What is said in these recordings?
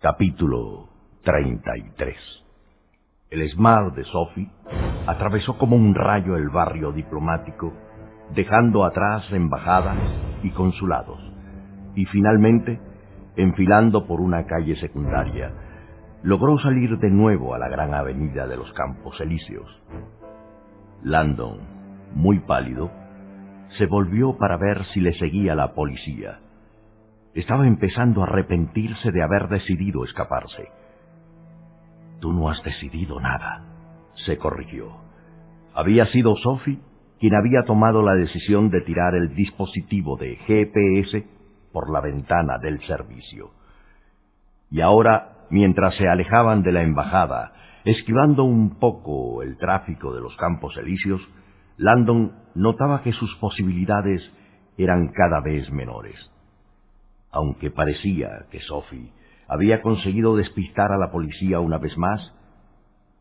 Capítulo 33 El Smart de Sophie atravesó como un rayo el barrio diplomático, dejando atrás embajadas y consulados, y finalmente, enfilando por una calle secundaria, logró salir de nuevo a la gran avenida de los Campos Elíseos. Landon, muy pálido, se volvió para ver si le seguía la policía estaba empezando a arrepentirse de haber decidido escaparse. Tú no has decidido nada, se corrigió. Había sido Sophie quien había tomado la decisión de tirar el dispositivo de GPS por la ventana del servicio. Y ahora, mientras se alejaban de la embajada, esquivando un poco el tráfico de los campos elíseos, Landon notaba que sus posibilidades eran cada vez menores aunque parecía que Sophie había conseguido despistar a la policía una vez más,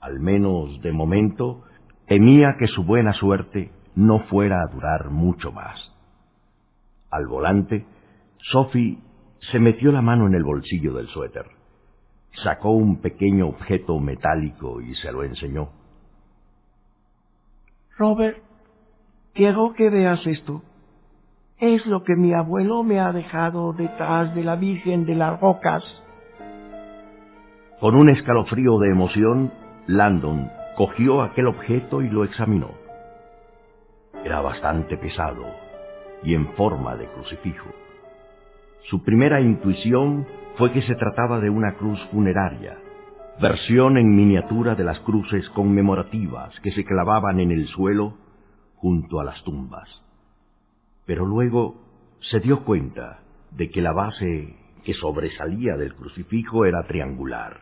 al menos de momento, temía que su buena suerte no fuera a durar mucho más. Al volante, Sophie se metió la mano en el bolsillo del suéter, sacó un pequeño objeto metálico y se lo enseñó. Robert, quiero que veas esto. Es lo que mi abuelo me ha dejado detrás de la Virgen de las Rocas. Con un escalofrío de emoción, Landon cogió aquel objeto y lo examinó. Era bastante pesado y en forma de crucifijo. Su primera intuición fue que se trataba de una cruz funeraria, versión en miniatura de las cruces conmemorativas que se clavaban en el suelo junto a las tumbas pero luego se dio cuenta de que la base que sobresalía del crucifijo era triangular,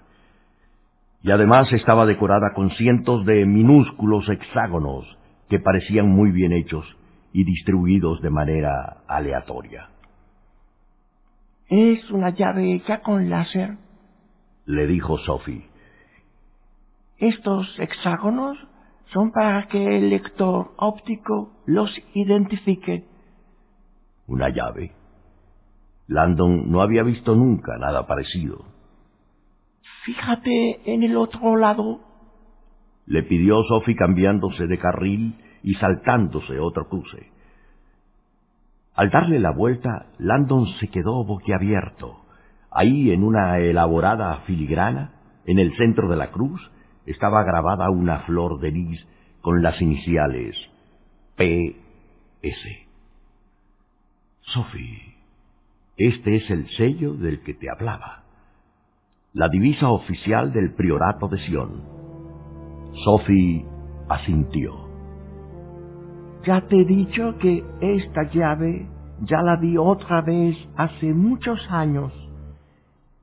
y además estaba decorada con cientos de minúsculos hexágonos que parecían muy bien hechos y distribuidos de manera aleatoria. ¿Es una llave hecha con láser? le dijo Sophie. Estos hexágonos son para que el lector óptico los identifique una llave. Landon no había visto nunca nada parecido. Fíjate en el otro lado. Le pidió Sophie cambiándose de carril y saltándose otro cruce. Al darle la vuelta, Landon se quedó boquiabierto. Ahí, en una elaborada filigrana, en el centro de la cruz, estaba grabada una flor de lis con las iniciales P.S. Sophie, este es el sello del que te hablaba, la divisa oficial del priorato de Sion. Sophie asintió. Ya te he dicho que esta llave ya la vi otra vez hace muchos años.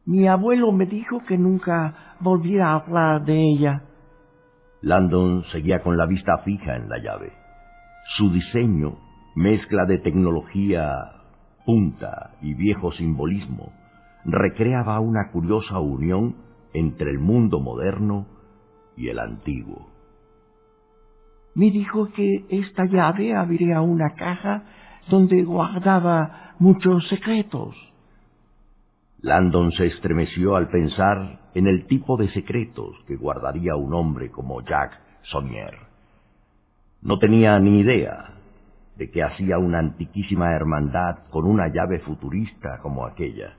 Mi abuelo me dijo que nunca volviera a hablar de ella. Landon seguía con la vista fija en la llave. Su diseño mezcla de tecnología punta y viejo simbolismo, recreaba una curiosa unión entre el mundo moderno y el antiguo. Me dijo que esta llave abriría una caja donde guardaba muchos secretos. Landon se estremeció al pensar en el tipo de secretos que guardaría un hombre como Jack Sonnier. No tenía ni idea de que hacía una antiquísima hermandad con una llave futurista como aquella.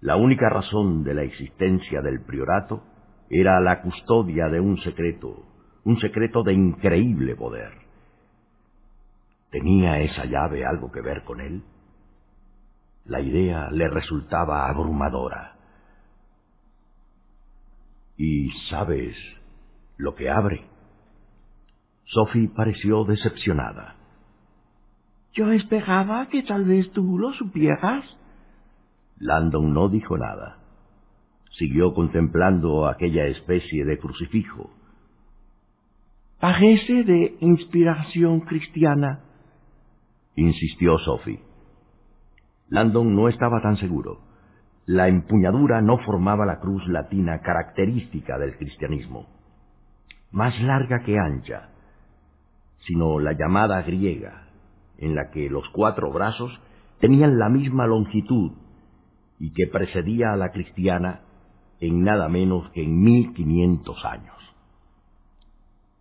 La única razón de la existencia del priorato era la custodia de un secreto, un secreto de increíble poder. ¿Tenía esa llave algo que ver con él? La idea le resultaba abrumadora. ¿Y sabes lo que abre? Sophie pareció decepcionada. Yo esperaba que tal vez tú lo supieras. Landon no dijo nada. Siguió contemplando aquella especie de crucifijo. Parece de inspiración cristiana, insistió Sophie. Landon no estaba tan seguro. La empuñadura no formaba la cruz latina característica del cristianismo, más larga que ancha, sino la llamada griega, en la que los cuatro brazos tenían la misma longitud y que precedía a la cristiana en nada menos que en 1500 años.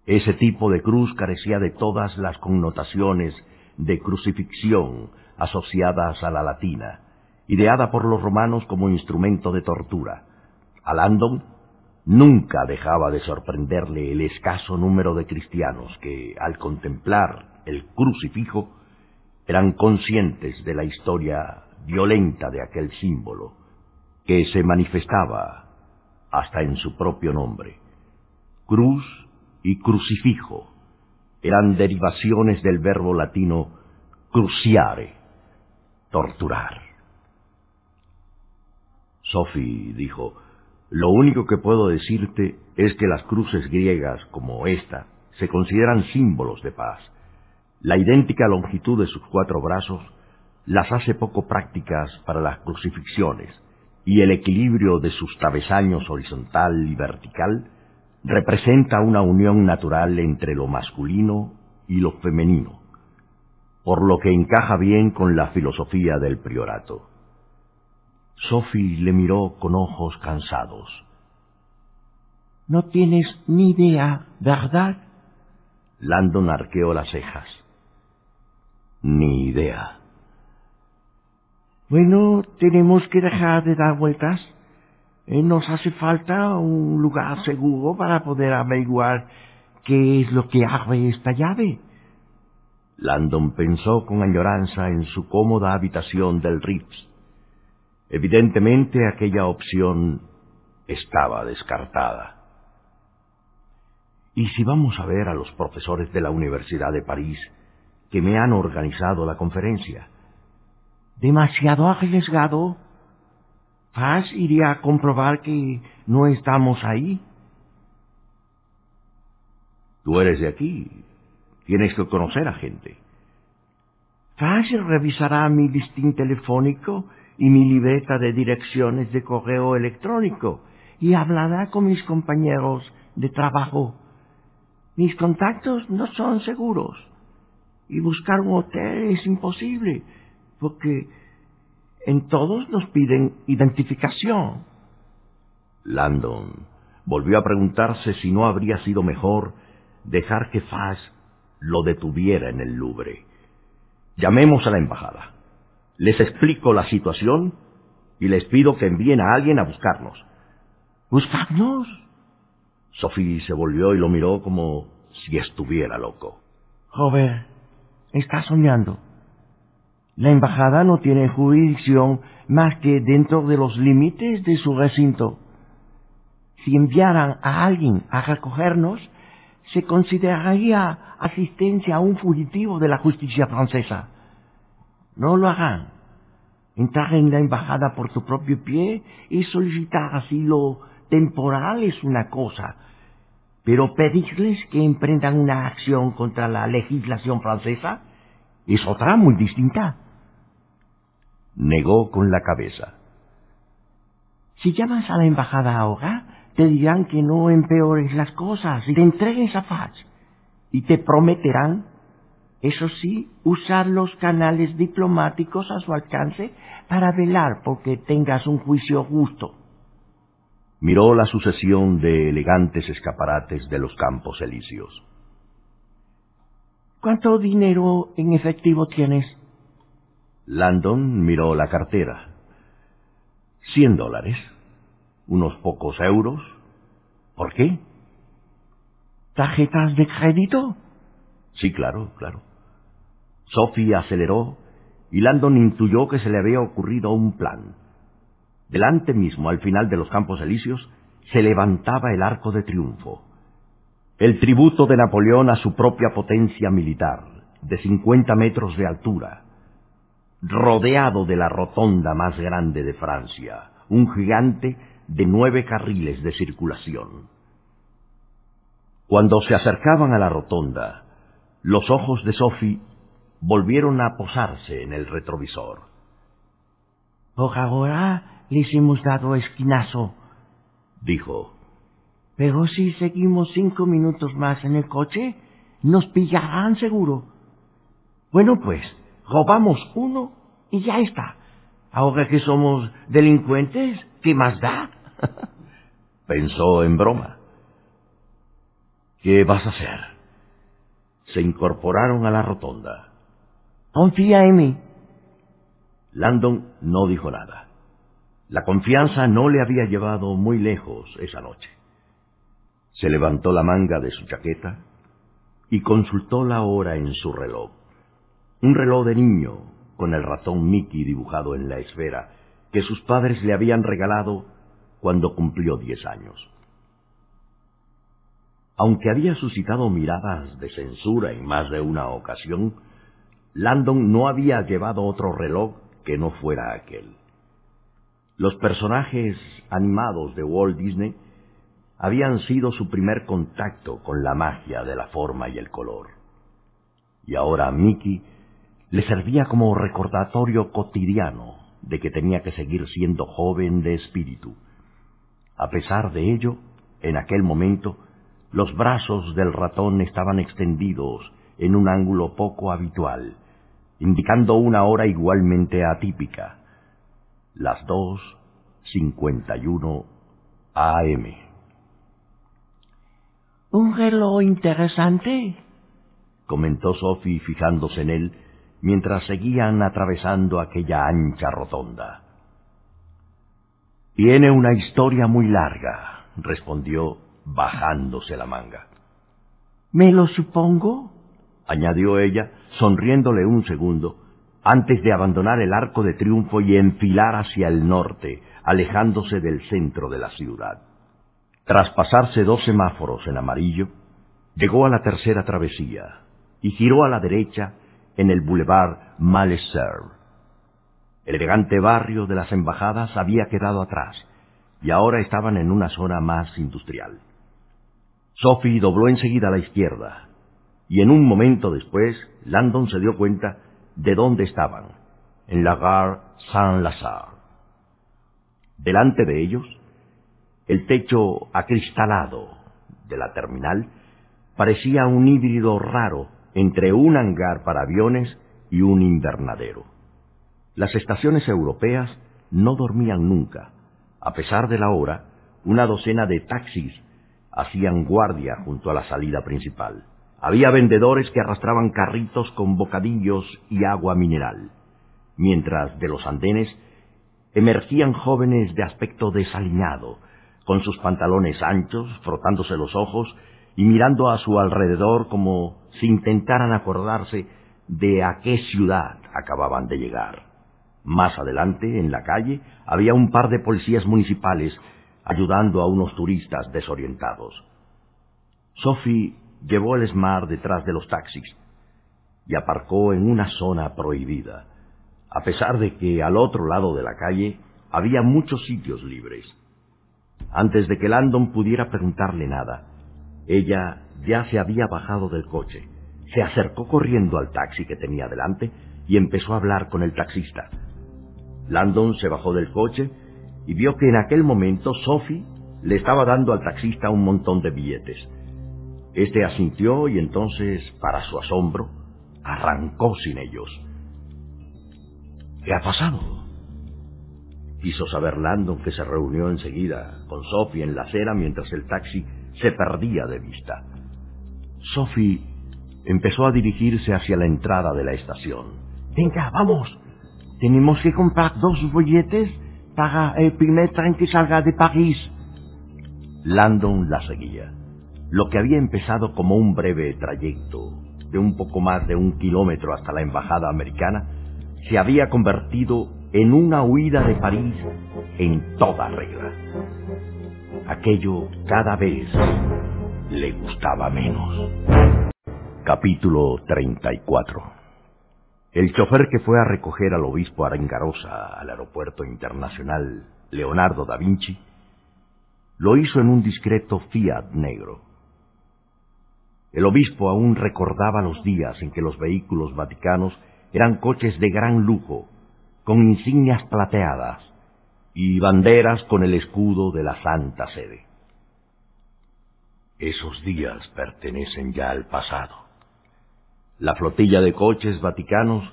Ese tipo de cruz carecía de todas las connotaciones de crucifixión asociadas a la latina, ideada por los romanos como instrumento de tortura. A Landon nunca dejaba de sorprenderle el escaso número de cristianos que, al contemplar el crucifijo, eran conscientes de la historia violenta de aquel símbolo, que se manifestaba hasta en su propio nombre. Cruz y crucifijo eran derivaciones del verbo latino cruciare, torturar. Sophie dijo, lo único que puedo decirte es que las cruces griegas como esta se consideran símbolos de paz. La idéntica longitud de sus cuatro brazos las hace poco prácticas para las crucifixiones, y el equilibrio de sus travesaños horizontal y vertical representa una unión natural entre lo masculino y lo femenino, por lo que encaja bien con la filosofía del priorato. Sophie le miró con ojos cansados. No tienes ni idea, ¿verdad? Landon arqueó las cejas. Ni idea. Bueno, tenemos que dejar de dar vueltas. Eh, nos hace falta un lugar seguro para poder averiguar qué es lo que abre esta llave. Landon pensó con añoranza en su cómoda habitación del Ritz. Evidentemente aquella opción estaba descartada. ¿Y si vamos a ver a los profesores de la Universidad de París que me han organizado la conferencia? Demasiado arriesgado. Paz iría a comprobar que no estamos ahí. Tú eres de aquí. Tienes que conocer a gente. Paz revisará mi listín telefónico y mi libreta de direcciones de correo electrónico y hablará con mis compañeros de trabajo. Mis contactos no son seguros y buscar un hotel es imposible porque en todos nos piden identificación. Landon volvió a preguntarse si no habría sido mejor dejar que Faz lo detuviera en el Louvre. Llamemos a la embajada. Les explico la situación y les pido que envíen a alguien a buscarnos. ¿Buscarnos? Sophie se volvió y lo miró como si estuviera loco. Robert, está soñando. La embajada no tiene jurisdicción más que dentro de los límites de su recinto. Si enviaran a alguien a recogernos, se consideraría asistencia a un fugitivo de la justicia francesa. No lo harán. Entrar en la embajada por tu propio pie y solicitar asilo temporal es una cosa, pero pedirles que emprendan una acción contra la legislación francesa es otra muy distinta. Negó con la cabeza. Si llamas a la embajada ahora, te dirán que no empeores las cosas y te entregues a paz. Y te prometerán eso sí, usar los canales diplomáticos a su alcance para velar porque tengas un juicio justo. Miró la sucesión de elegantes escaparates de los campos elíseos. ¿Cuánto dinero en efectivo tienes? Landon miró la cartera. Cien dólares. Unos pocos euros. ¿Por qué? ¿Tarjetas de crédito? Sí, claro, claro. Sophie aceleró y Landon intuyó que se le había ocurrido un plan. Delante mismo, al final de los campos elíseos, se levantaba el arco de triunfo. El tributo de Napoleón a su propia potencia militar, de cincuenta metros de altura, rodeado de la rotonda más grande de Francia, un gigante de nueve carriles de circulación. Cuando se acercaban a la rotonda, los ojos de Sophie volvieron a posarse en el retrovisor. Por ahora les hemos dado esquinazo, dijo. Pero si seguimos cinco minutos más en el coche, nos pillarán seguro. Bueno, pues, robamos uno y ya está. Ahora que somos delincuentes, ¿qué más da? Pensó en broma. ¿Qué vas a hacer? Se incorporaron a la rotonda. Confía en mí. Landon no dijo nada. La confianza no le había llevado muy lejos esa noche. Se levantó la manga de su chaqueta y consultó la hora en su reloj. Un reloj de niño con el ratón Mickey dibujado en la esfera que sus padres le habían regalado cuando cumplió diez años. Aunque había suscitado miradas de censura en más de una ocasión, Landon no había llevado otro reloj que no fuera aquel. Los personajes animados de Walt Disney habían sido su primer contacto con la magia de la forma y el color. Y ahora Mickey le servía como recordatorio cotidiano de que tenía que seguir siendo joven de espíritu. A pesar de ello, en aquel momento, los brazos del ratón estaban extendidos en un ángulo poco habitual, indicando una hora igualmente atípica, las dos cincuenta y uno AM. Un reloj interesante, comentó Sophie fijándose en él mientras seguían atravesando aquella ancha rotonda. Tiene una historia muy larga, respondió bajándose la manga. ¿Me lo supongo? añadió ella, sonriéndole un segundo, antes de abandonar el arco de triunfo y enfilar hacia el norte, alejándose del centro de la ciudad. Tras pasarse dos semáforos en amarillo, llegó a la tercera travesía y giró a la derecha en el boulevard Malesherbes. El elegante barrio de las embajadas había quedado atrás y ahora estaban en una zona más industrial. Sophie dobló enseguida a la izquierda y en un momento después Landon se dio cuenta de dónde estaban, en la gare Saint-Lazare. Delante de ellos, el techo acristalado de la terminal parecía un híbrido raro entre un hangar para aviones y un invernadero. Las estaciones europeas no dormían nunca. A pesar de la hora, una docena de taxis hacían guardia junto a la salida principal. Había vendedores que arrastraban carritos con bocadillos y agua mineral, mientras de los andenes emergían jóvenes de aspecto desaliñado, con sus pantalones anchos, frotándose los ojos y mirando a su alrededor como si intentaran acordarse de a qué ciudad acababan de llegar. Más adelante, en la calle, había un par de policías municipales ayudando a unos turistas desorientados. Sophie llevó el Smart detrás de los taxis y aparcó en una zona prohibida, a pesar de que al otro lado de la calle había muchos sitios libres. Antes de que Landon pudiera preguntarle nada, ella ya se había bajado del coche, se acercó corriendo al taxi que tenía delante y empezó a hablar con el taxista. Landon se bajó del coche y vio que en aquel momento Sophie le estaba dando al taxista un montón de billetes. Este asintió y entonces, para su asombro, arrancó sin ellos. ¿Qué ha pasado? Quiso saber Landon que se reunió enseguida con Sophie en la acera mientras el taxi se perdía de vista. Sophie empezó a dirigirse hacia la entrada de la estación. Venga, vamos. Tenemos que comprar dos billetes para el primer tren que salga de París. Landon la seguía. Lo que había empezado como un breve trayecto de un poco más de un kilómetro hasta la embajada americana se había convertido en una huida de París en toda regla. Aquello cada vez le gustaba menos. Capítulo 34 El chofer que fue a recoger al obispo Arengarosa al aeropuerto internacional Leonardo da Vinci lo hizo en un discreto Fiat negro. El obispo aún recordaba los días en que los vehículos vaticanos eran coches de gran lujo, con insignias plateadas, y banderas con el escudo de la Santa Sede. Esos días pertenecen ya al pasado. La flotilla de coches vaticanos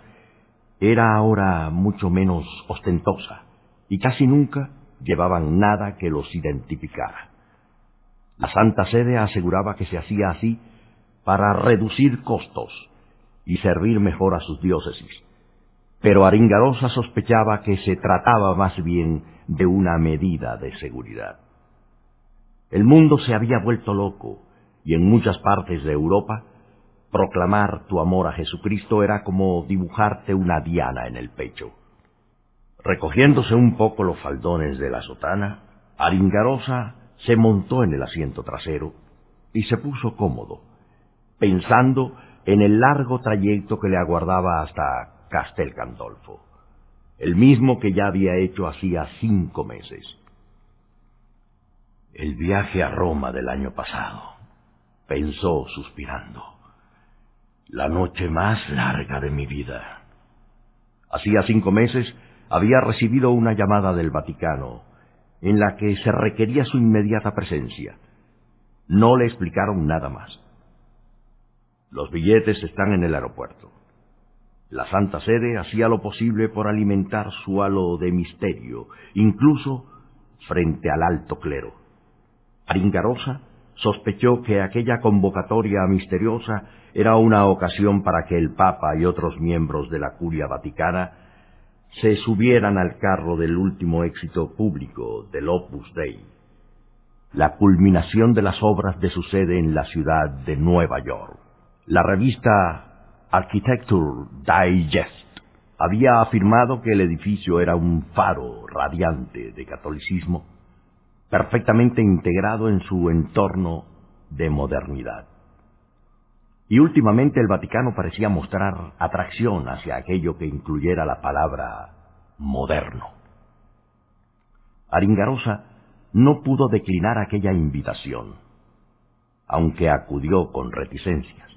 era ahora mucho menos ostentosa y casi nunca llevaban nada que los identificara. La Santa Sede aseguraba que se hacía así para reducir costos y servir mejor a sus diócesis. Pero Aringarosa sospechaba que se trataba más bien de una medida de seguridad. El mundo se había vuelto loco y en muchas partes de Europa proclamar tu amor a Jesucristo era como dibujarte una diana en el pecho. Recogiéndose un poco los faldones de la sotana, Aringarosa se montó en el asiento trasero y se puso cómodo, pensando en el largo trayecto que le aguardaba hasta Castel Gandolfo, el mismo que ya había hecho hacía cinco meses. El viaje a Roma del año pasado, pensó suspirando, la noche más larga de mi vida. Hacía cinco meses había recibido una llamada del Vaticano en la que se requería su inmediata presencia. No le explicaron nada más. Los billetes están en el aeropuerto. La Santa Sede hacía lo posible por alimentar su halo de misterio, incluso frente al alto clero. Aringarosa sospechó que aquella convocatoria misteriosa era una ocasión para que el Papa y otros miembros de la curia vaticana se subieran al carro del último éxito público del Opus Dei, la culminación de las obras de su sede en la ciudad de Nueva York. La revista Architecture Digest había afirmado que el edificio era un faro radiante de catolicismo, perfectamente integrado en su entorno de modernidad. Y últimamente el Vaticano parecía mostrar atracción hacia aquello que incluyera la palabra moderno. Aringarosa no pudo declinar aquella invitación, aunque acudió con reticencias.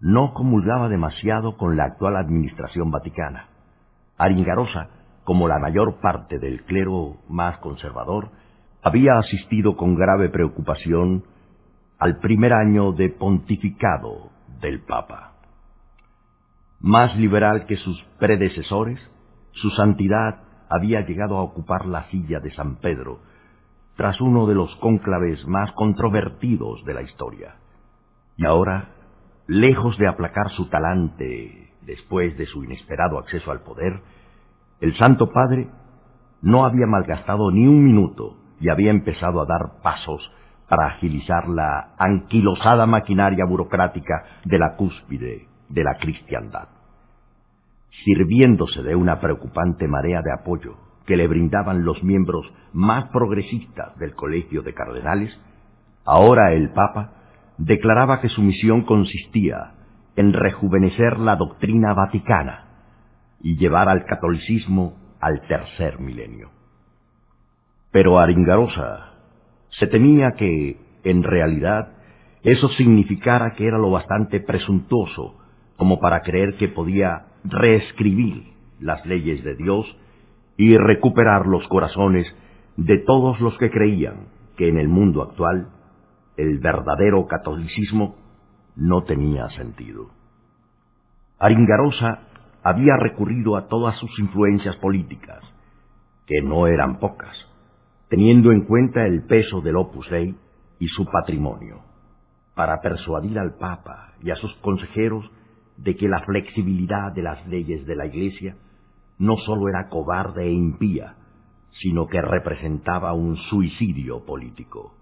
No comulgaba demasiado con la actual administración vaticana. Aringarosa, como la mayor parte del clero más conservador, había asistido con grave preocupación al primer año de pontificado del Papa. Más liberal que sus predecesores, su santidad había llegado a ocupar la silla de San Pedro tras uno de los cónclaves más controvertidos de la historia. Y ahora, lejos de aplacar su talante después de su inesperado acceso al poder, el Santo Padre no había malgastado ni un minuto y había empezado a dar pasos para agilizar la anquilosada maquinaria burocrática de la cúspide de la cristiandad. Sirviéndose de una preocupante marea de apoyo que le brindaban los miembros más progresistas del Colegio de Cardenales, ahora el Papa declaraba que su misión consistía en rejuvenecer la doctrina vaticana y llevar al catolicismo al tercer milenio. Pero Aringarosa se temía que, en realidad, eso significara que era lo bastante presuntuoso como para creer que podía reescribir las leyes de Dios y recuperar los corazones de todos los que creían que en el mundo actual el verdadero catolicismo no tenía sentido. Aringarosa había recurrido a todas sus influencias políticas, que no eran pocas, teniendo en cuenta el peso del Opus Dei y su patrimonio, para persuadir al Papa y a sus consejeros de que la flexibilidad de las leyes de la Iglesia no sólo era cobarde e impía, sino que representaba un suicidio político.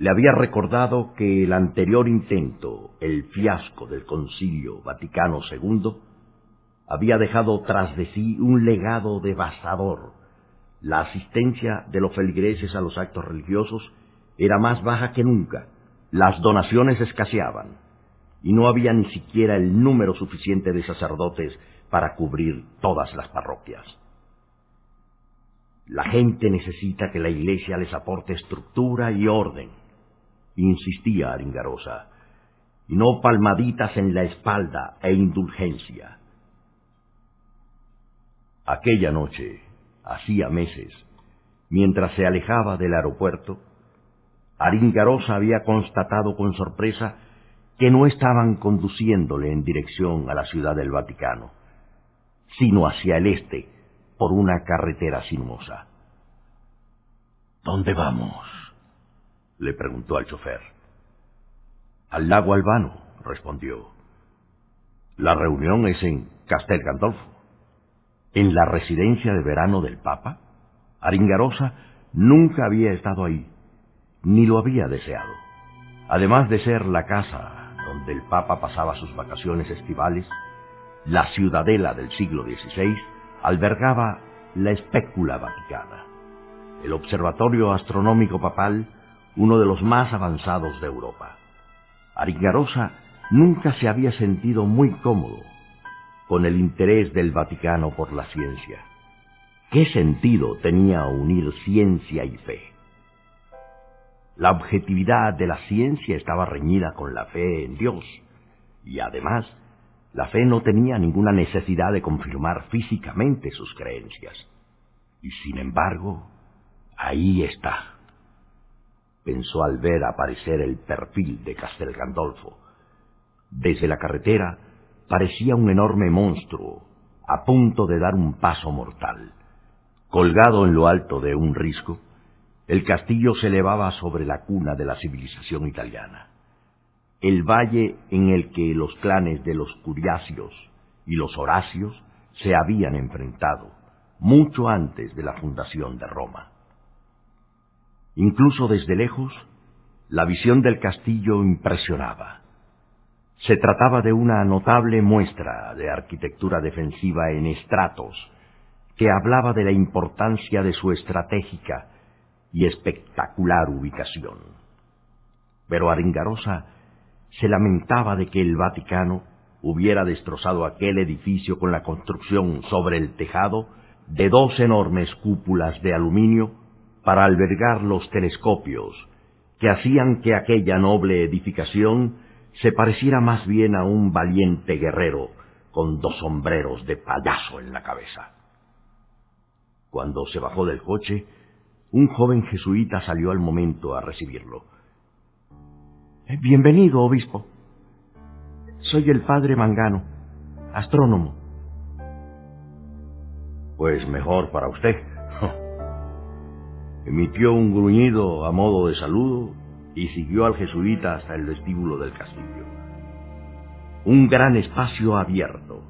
Le había recordado que el anterior intento, el fiasco del Concilio Vaticano II, había dejado tras de sí un legado devastador. La asistencia de los feligreses a los actos religiosos era más baja que nunca, las donaciones escaseaban, y no había ni siquiera el número suficiente de sacerdotes para cubrir todas las parroquias. La gente necesita que la iglesia les aporte estructura y orden, insistía Aringarosa, y no palmaditas en la espalda e indulgencia. Aquella noche, hacía meses, mientras se alejaba del aeropuerto, Aringarosa había constatado con sorpresa que no estaban conduciéndole en dirección a la ciudad del Vaticano, sino hacia el este, por una carretera sinuosa. ¿Dónde vamos? Le preguntó al chofer. Al lago Albano, respondió. La reunión es en Castel Gandolfo. En la residencia de verano del Papa, Aringarosa nunca había estado ahí, ni lo había deseado. Además de ser la casa donde el Papa pasaba sus vacaciones estivales, la ciudadela del siglo XVI albergaba la espécula vaticana, el observatorio astronómico papal, uno de los más avanzados de Europa. Aringarosa nunca se había sentido muy cómodo con el interés del Vaticano por la ciencia. ¿Qué sentido tenía unir ciencia y fe? La objetividad de la ciencia estaba reñida con la fe en Dios, y además, la fe no tenía ninguna necesidad de confirmar físicamente sus creencias. Y sin embargo, ahí está, pensó al ver aparecer el perfil de Castel Gandolfo. Desde la carretera parecía un enorme monstruo, a punto de dar un paso mortal. Colgado en lo alto de un risco, el castillo se elevaba sobre la cuna de la civilización italiana. El valle en el que los clanes de los Curiacios y los Horacios se habían enfrentado, mucho antes de la fundación de Roma. Incluso desde lejos, la visión del castillo impresionaba. Se trataba de una notable muestra de arquitectura defensiva en estratos, que hablaba de la importancia de su estratégica y espectacular ubicación. Pero Aringarosa se lamentaba de que el Vaticano hubiera destrozado aquel edificio con la construcción sobre el tejado de dos enormes cúpulas de aluminio para albergar los telescopios que hacían que aquella noble edificación se pareciera más bien a un valiente guerrero con dos sombreros de payaso en la cabeza. Cuando se bajó del coche, un joven jesuita salió al momento a recibirlo. Eh, bienvenido, obispo. Soy el padre Mangano, astrónomo. Pues mejor para usted. Emitió un gruñido a modo de saludo y siguió al jesuita hasta el vestíbulo del castillo. Un gran espacio abierto,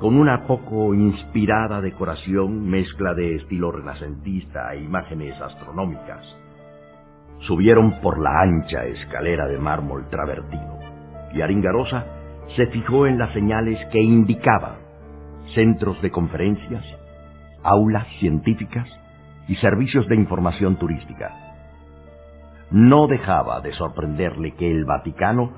con una poco inspirada decoración, mezcla de estilo renacentista e imágenes astronómicas. Subieron por la ancha escalera de mármol travertino, y Aringarosa se fijó en las señales que indicaban centros de conferencias, aulas científicas y servicios de información turística no dejaba de sorprenderle que el Vaticano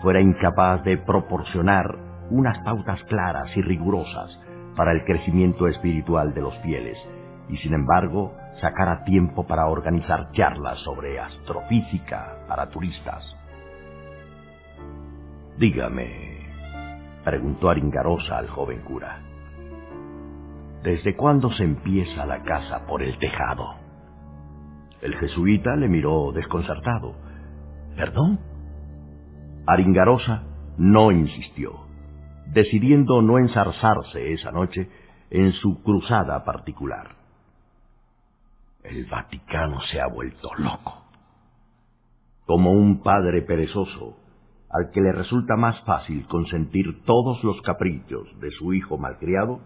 fuera incapaz de proporcionar unas pautas claras y rigurosas para el crecimiento espiritual de los fieles, y sin embargo sacara tiempo para organizar charlas sobre astrofísica para turistas. Dígame, preguntó Aringarosa al joven cura, ¿desde cuándo se empieza la casa por el tejado? El jesuita le miró desconcertado. ¿Perdón? Aringarosa no insistió, decidiendo no ensarzarse esa noche en su cruzada particular. El Vaticano se ha vuelto loco. Como un padre perezoso, al que le resulta más fácil consentir todos los caprichos de su hijo malcriado,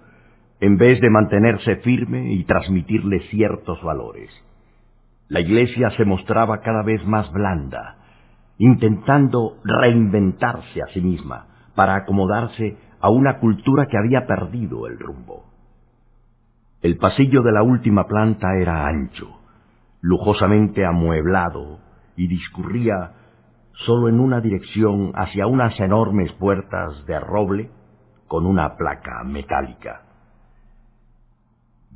en vez de mantenerse firme y transmitirle ciertos valores. La iglesia se mostraba cada vez más blanda, intentando reinventarse a sí misma para acomodarse a una cultura que había perdido el rumbo. El pasillo de la última planta era ancho, lujosamente amueblado y discurría solo en una dirección hacia unas enormes puertas de roble con una placa metálica.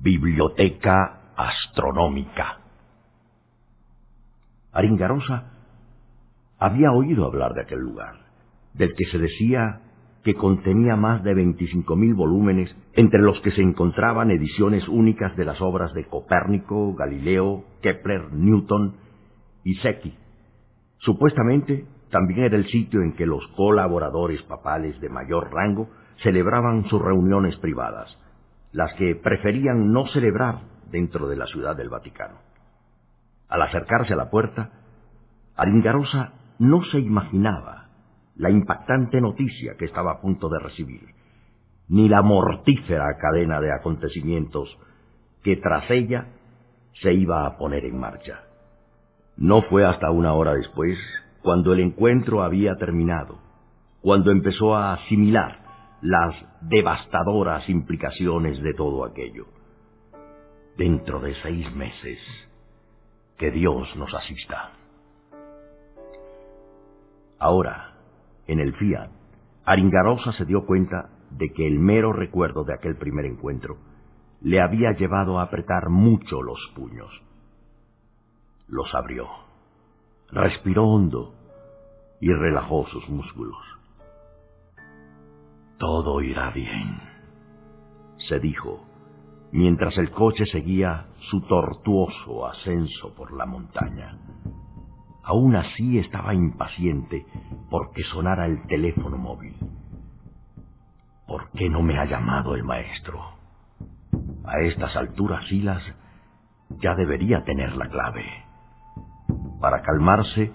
Biblioteca Astronómica. Aringarosa había oído hablar de aquel lugar, del que se decía que contenía más de veinticinco mil volúmenes, entre los que se encontraban ediciones únicas de las obras de Copérnico, Galileo, Kepler, Newton y Secchi. Supuestamente también era el sitio en que los colaboradores papales de mayor rango celebraban sus reuniones privadas, las que preferían no celebrar dentro de la ciudad del Vaticano. Al acercarse a la puerta, Aringarosa no se imaginaba la impactante noticia que estaba a punto de recibir, ni la mortífera cadena de acontecimientos que tras ella se iba a poner en marcha. No fue hasta una hora después, cuando el encuentro había terminado, cuando empezó a asimilar las devastadoras implicaciones de todo aquello. Dentro de seis meses, que Dios nos asista. Ahora, en el Fiat, Aringarosa se dio cuenta de que el mero recuerdo de aquel primer encuentro le había llevado a apretar mucho los puños. Los abrió, respiró hondo y relajó sus músculos. Todo irá bien, se dijo, mientras el coche seguía su tortuoso ascenso por la montaña. Aún así estaba impaciente porque sonara el teléfono móvil. ¿Por qué no me ha llamado el maestro? A estas alturas Silas ya debería tener la clave. Para calmarse,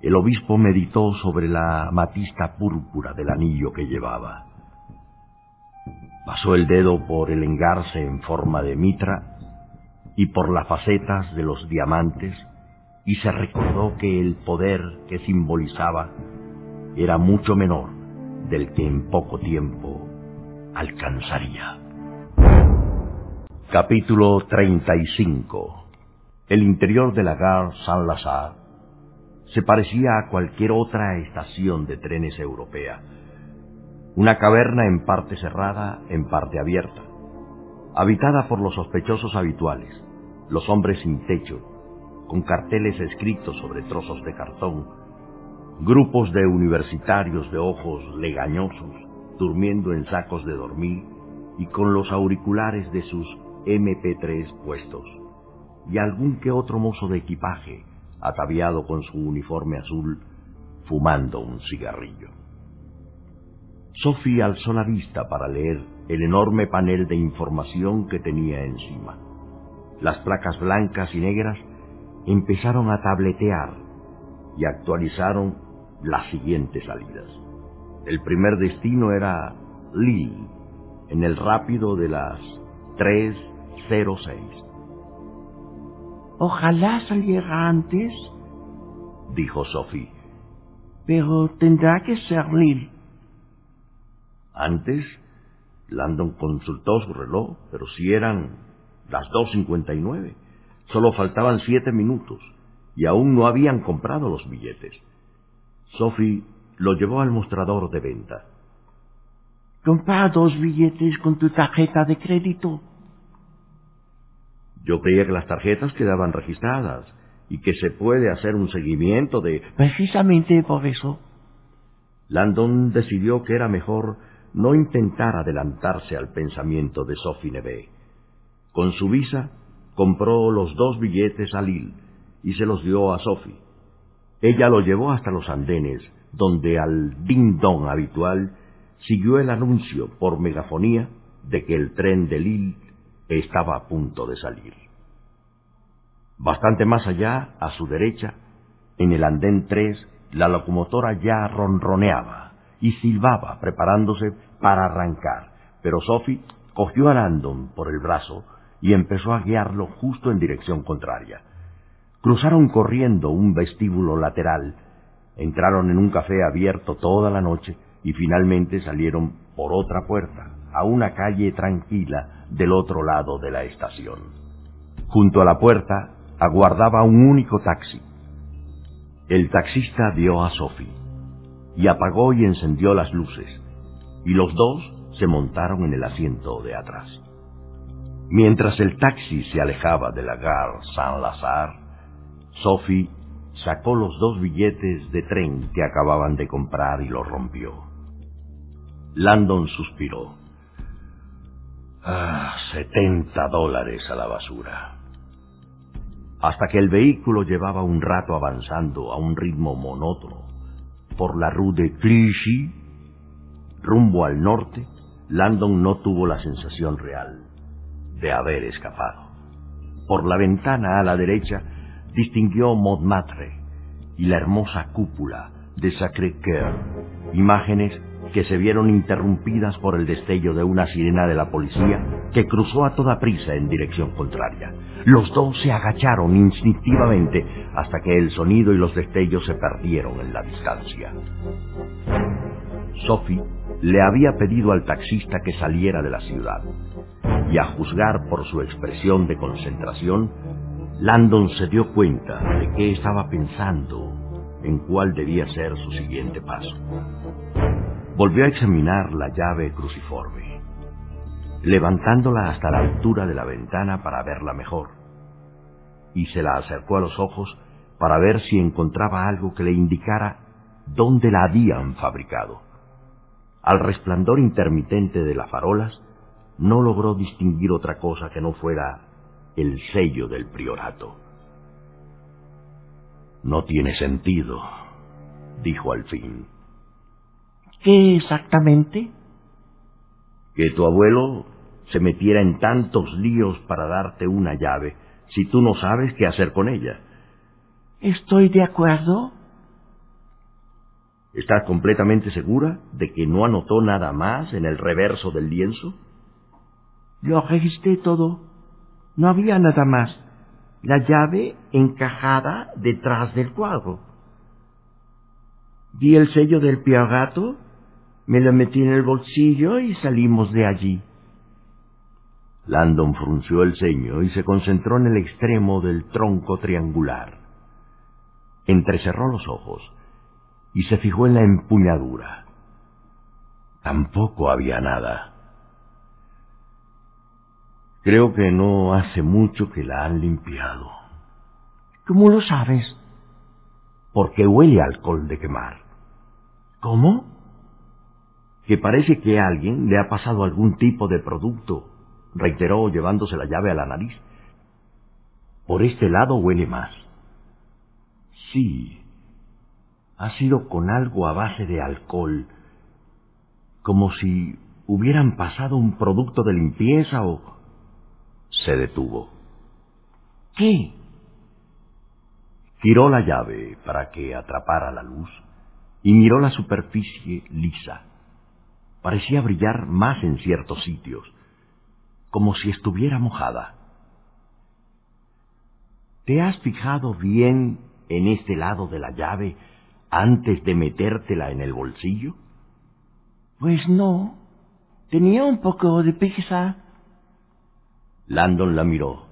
el obispo meditó sobre la matista púrpura del anillo que llevaba. Pasó el dedo por el engarce en forma de mitra y por las facetas de los diamantes y se recordó que el poder que simbolizaba era mucho menor del que en poco tiempo alcanzaría. Capítulo 35 El interior de la Gare Saint-Lazare se parecía a cualquier otra estación de trenes europea una caverna en parte cerrada, en parte abierta, habitada por los sospechosos habituales, los hombres sin techo, con carteles escritos sobre trozos de cartón, grupos de universitarios de ojos legañosos, durmiendo en sacos de dormir y con los auriculares de sus MP3 puestos, y algún que otro mozo de equipaje, ataviado con su uniforme azul, fumando un cigarrillo. Sophie alzó la vista para leer el enorme panel de información que tenía encima. Las placas blancas y negras empezaron a tabletear y actualizaron las siguientes salidas. El primer destino era Lille, en el rápido de las 306. Ojalá saliera antes, dijo Sophie. Pero tendrá que ser Lille. Antes, Landon consultó su reloj, pero si eran las 2.59. Solo faltaban siete minutos y aún no habían comprado los billetes. Sophie lo llevó al mostrador de venta. Compra dos billetes con tu tarjeta de crédito. Yo creía que las tarjetas quedaban registradas y que se puede hacer un seguimiento de... Precisamente por eso. Landon decidió que era mejor no intentar adelantarse al pensamiento de Sophie Neve. Con su visa, compró los dos billetes a Lille y se los dio a Sophie. Ella lo llevó hasta los andenes, donde al ding-dong habitual siguió el anuncio por megafonía de que el tren de Lille estaba a punto de salir. Bastante más allá, a su derecha, en el andén 3, la locomotora ya ronroneaba y silbaba preparándose para arrancar, pero Sophie cogió a Landon por el brazo y empezó a guiarlo justo en dirección contraria. Cruzaron corriendo un vestíbulo lateral, entraron en un café abierto toda la noche y finalmente salieron por otra puerta, a una calle tranquila del otro lado de la estación. Junto a la puerta aguardaba un único taxi. El taxista vio a Sophie y apagó y encendió las luces, y los dos se montaron en el asiento de atrás. Mientras el taxi se alejaba de la gare Saint-Lazare, Sophie sacó los dos billetes de tren que acababan de comprar y los rompió. Landon suspiró. Ah, setenta dólares a la basura. Hasta que el vehículo llevaba un rato avanzando a un ritmo monótono, por la rue de Clichy, rumbo al norte, Landon no tuvo la sensación real de haber escapado. Por la ventana a la derecha distinguió Montmartre, y la hermosa cúpula de Sacré-Cœur, imágenes que se vieron interrumpidas por el destello de una sirena de la policía que cruzó a toda prisa en dirección contraria. Los dos se agacharon instintivamente hasta que el sonido y los destellos se perdieron en la distancia. Sophie le había pedido al taxista que saliera de la ciudad, y a juzgar por su expresión de concentración, Landon se dio cuenta de que estaba pensando en cuál debía ser su siguiente paso. Volvió a examinar la llave cruciforme, levantándola hasta la altura de la ventana para verla mejor, y se la acercó a los ojos para ver si encontraba algo que le indicara dónde la habían fabricado. Al resplandor intermitente de las farolas, no logró distinguir otra cosa que no fuera el sello del priorato. No tiene sentido, dijo al fin. ¿Qué exactamente? Que tu abuelo se metiera en tantos líos para darte una llave si tú no sabes qué hacer con ella. Estoy de acuerdo. ¿Estás completamente segura de que no anotó nada más en el reverso del lienzo? Lo registré todo. No había nada más. La llave encajada detrás del cuadro. Vi el sello del piagato, me lo metí en el bolsillo y salimos de allí. Landon frunció el ceño y se concentró en el extremo del tronco triangular. Entrecerró los ojos y se fijó en la empuñadura. Tampoco había nada. Creo que no hace mucho que la han limpiado. ¿Cómo lo sabes? Porque huele a alcohol de quemar. ¿Cómo? Que parece que a alguien le ha pasado algún tipo de producto, reiteró llevándose la llave a la nariz. Por este lado huele más. Sí, ha sido con algo a base de alcohol, como si hubieran pasado un producto de limpieza o se detuvo. ¿Qué? Giró la llave para que atrapara la luz y miró la superficie lisa. Parecía brillar más en ciertos sitios, como si estuviera mojada. ¿Te has fijado bien en este lado de la llave antes de metértela en el bolsillo? Pues no. Tenía un poco de pizza. Landon la miró.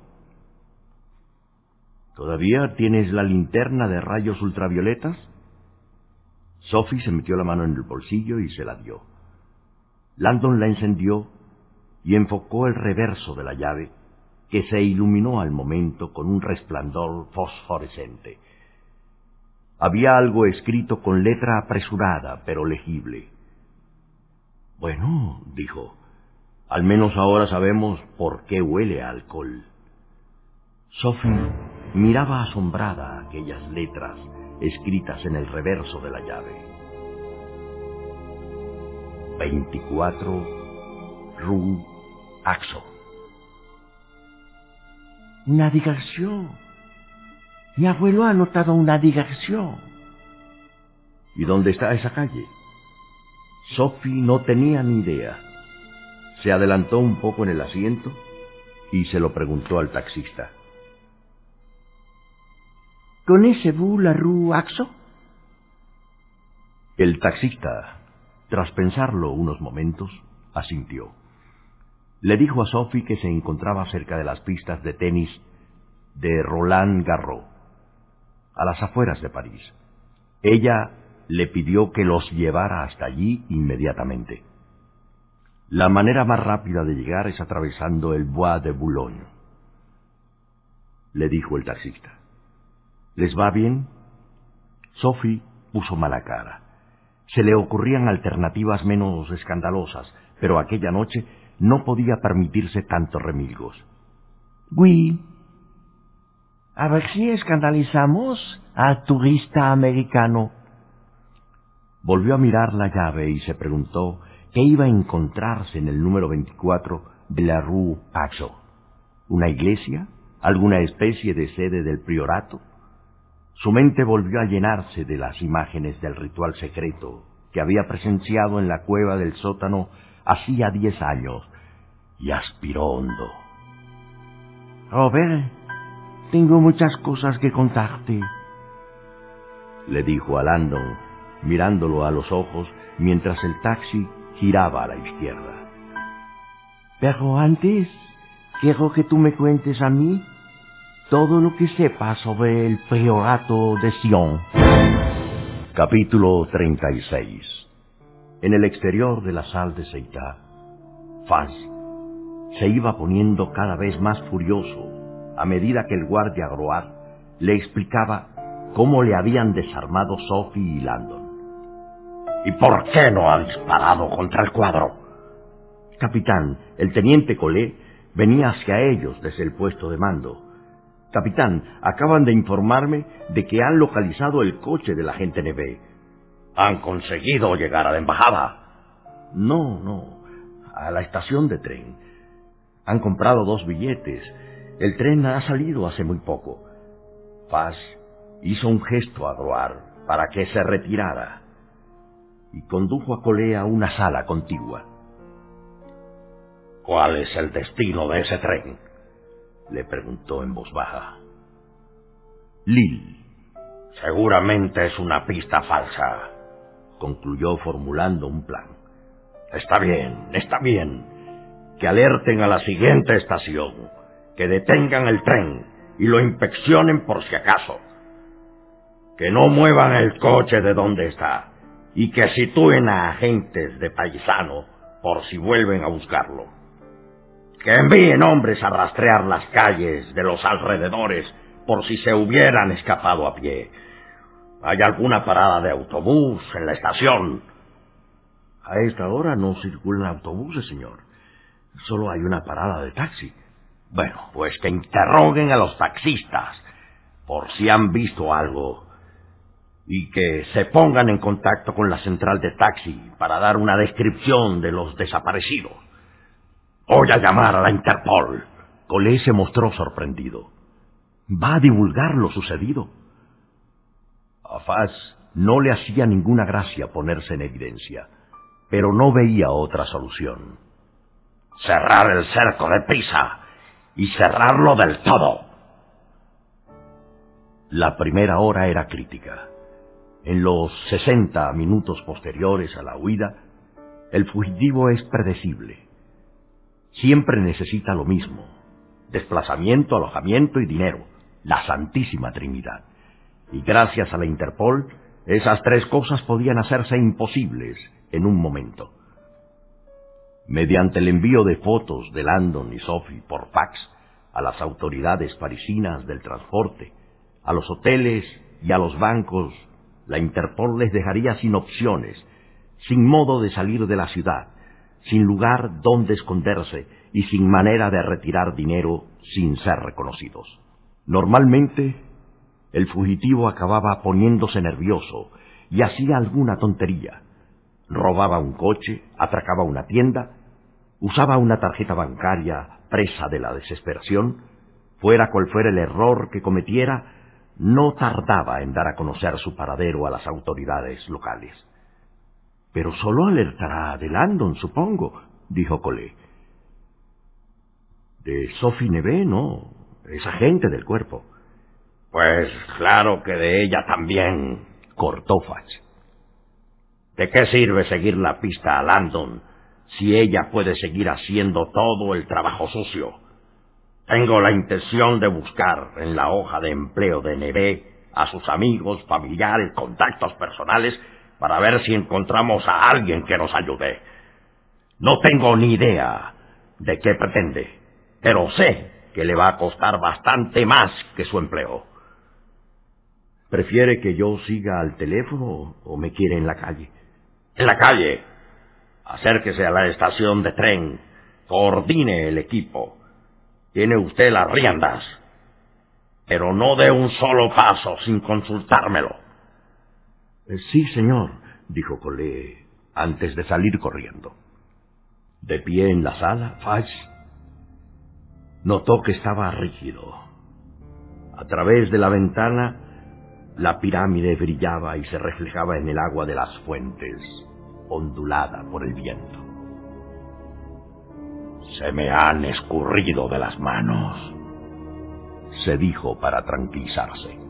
¿Todavía tienes la linterna de rayos ultravioletas? Sophie se metió la mano en el bolsillo y se la dio. Landon la encendió y enfocó el reverso de la llave, que se iluminó al momento con un resplandor fosforescente. Había algo escrito con letra apresurada, pero legible. Bueno, dijo, al menos ahora sabemos por qué huele a alcohol. Sophie miraba asombrada aquellas letras escritas en el reverso de la llave. 24 Rue Axo. Una dirección. Mi abuelo ha anotado una dirección. ¿Y dónde está esa calle? Sophie no tenía ni idea se adelantó un poco en el asiento y se lo preguntó al taxista. ¿Connaissez-vous la rue Axo? El taxista, tras pensarlo unos momentos, asintió. Le dijo a Sophie que se encontraba cerca de las pistas de tenis de Roland Garros, a las afueras de París. Ella le pidió que los llevara hasta allí inmediatamente. La manera más rápida de llegar es atravesando el Bois de Boulogne, le dijo el taxista. ¿Les va bien? Sophie puso mala cara. Se le ocurrían alternativas menos escandalosas, pero aquella noche no podía permitirse tantos remilgos. Oui. A ver si escandalizamos al turista americano. Volvió a mirar la llave y se preguntó que iba a encontrarse en el número 24 de la Rue Axo. ¿Una iglesia? ¿Alguna especie de sede del priorato? Su mente volvió a llenarse de las imágenes del ritual secreto que había presenciado en la cueva del sótano hacía diez años y aspiró hondo. Robert, tengo muchas cosas que contarte, le dijo a Landon, mirándolo a los ojos mientras el taxi giraba a la izquierda. Pero antes, quiero que tú me cuentes a mí todo lo que sepas sobre el priorato de Sion. Capítulo 36 En el exterior de la sal de Seitá, Faz se iba poniendo cada vez más furioso a medida que el guardia Groat le explicaba cómo le habían desarmado Sophie y Landon. ¿Y por qué no ha disparado contra el cuadro? Capitán, el teniente Colé venía hacia ellos desde el puesto de mando. Capitán, acaban de informarme de que han localizado el coche del agente Neve. ¿Han conseguido llegar a la embajada? No, no, a la estación de tren. Han comprado dos billetes. El tren ha salido hace muy poco. Paz hizo un gesto a Groar para que se retirara y condujo a Colé a una sala contigua. ¿Cuál es el destino de ese tren? Le preguntó en voz baja. Lil. Seguramente es una pista falsa, concluyó formulando un plan. Está bien, está bien. Que alerten a la siguiente estación, que detengan el tren y lo inspeccionen por si acaso. Que no muevan el coche de donde está y que sitúen a agentes de paisano por si vuelven a buscarlo. Que envíen hombres a rastrear las calles de los alrededores por si se hubieran escapado a pie. ¿Hay alguna parada de autobús en la estación? A esta hora no circulan autobuses, señor. Solo hay una parada de taxi. Bueno, pues que interroguen a los taxistas por si han visto algo y que se pongan en contacto con la central de taxi para dar una descripción de los desaparecidos. Voy a llamar a la Interpol. Colé se mostró sorprendido. ¿Va a divulgar lo sucedido? A Faz no le hacía ninguna gracia ponerse en evidencia, pero no veía otra solución. Cerrar el cerco de prisa y cerrarlo del todo. La primera hora era crítica. En los sesenta minutos posteriores a la huida, el fugitivo es predecible. Siempre necesita lo mismo. Desplazamiento, alojamiento y dinero. La Santísima Trinidad. Y gracias a la Interpol, esas tres cosas podían hacerse imposibles en un momento. Mediante el envío de fotos de Landon y Sophie por fax a las autoridades parisinas del transporte, a los hoteles y a los bancos la Interpol les dejaría sin opciones, sin modo de salir de la ciudad, sin lugar donde esconderse y sin manera de retirar dinero sin ser reconocidos. Normalmente, el fugitivo acababa poniéndose nervioso y hacía alguna tontería. Robaba un coche, atracaba una tienda, usaba una tarjeta bancaria presa de la desesperación, fuera cual fuera el error que cometiera, no tardaba en dar a conocer su paradero a las autoridades locales. Pero solo alertará de Landon, supongo, dijo Colé. De Sophie Neve, no. Es agente del cuerpo. Pues claro que de ella también, cortó Fach. ¿De qué sirve seguir la pista a Landon si ella puede seguir haciendo todo el trabajo sucio? Tengo la intención de buscar en la hoja de empleo de Neve a sus amigos, familiares, contactos personales, para ver si encontramos a alguien que nos ayude. No tengo ni idea de qué pretende, pero sé que le va a costar bastante más que su empleo. ¿Prefiere que yo siga al teléfono o me quiere en la calle? En la calle. Acérquese a la estación de tren. Coordine el equipo tiene usted las riendas, pero no dé un solo paso sin consultármelo. Sí, señor, dijo Colé antes de salir corriendo. De pie en la sala, Fudge notó que estaba rígido. A través de la ventana La pirámide brillaba y se reflejaba en el agua de las fuentes, ondulada por el viento. Se me han escurrido de las manos, se dijo para tranquilizarse.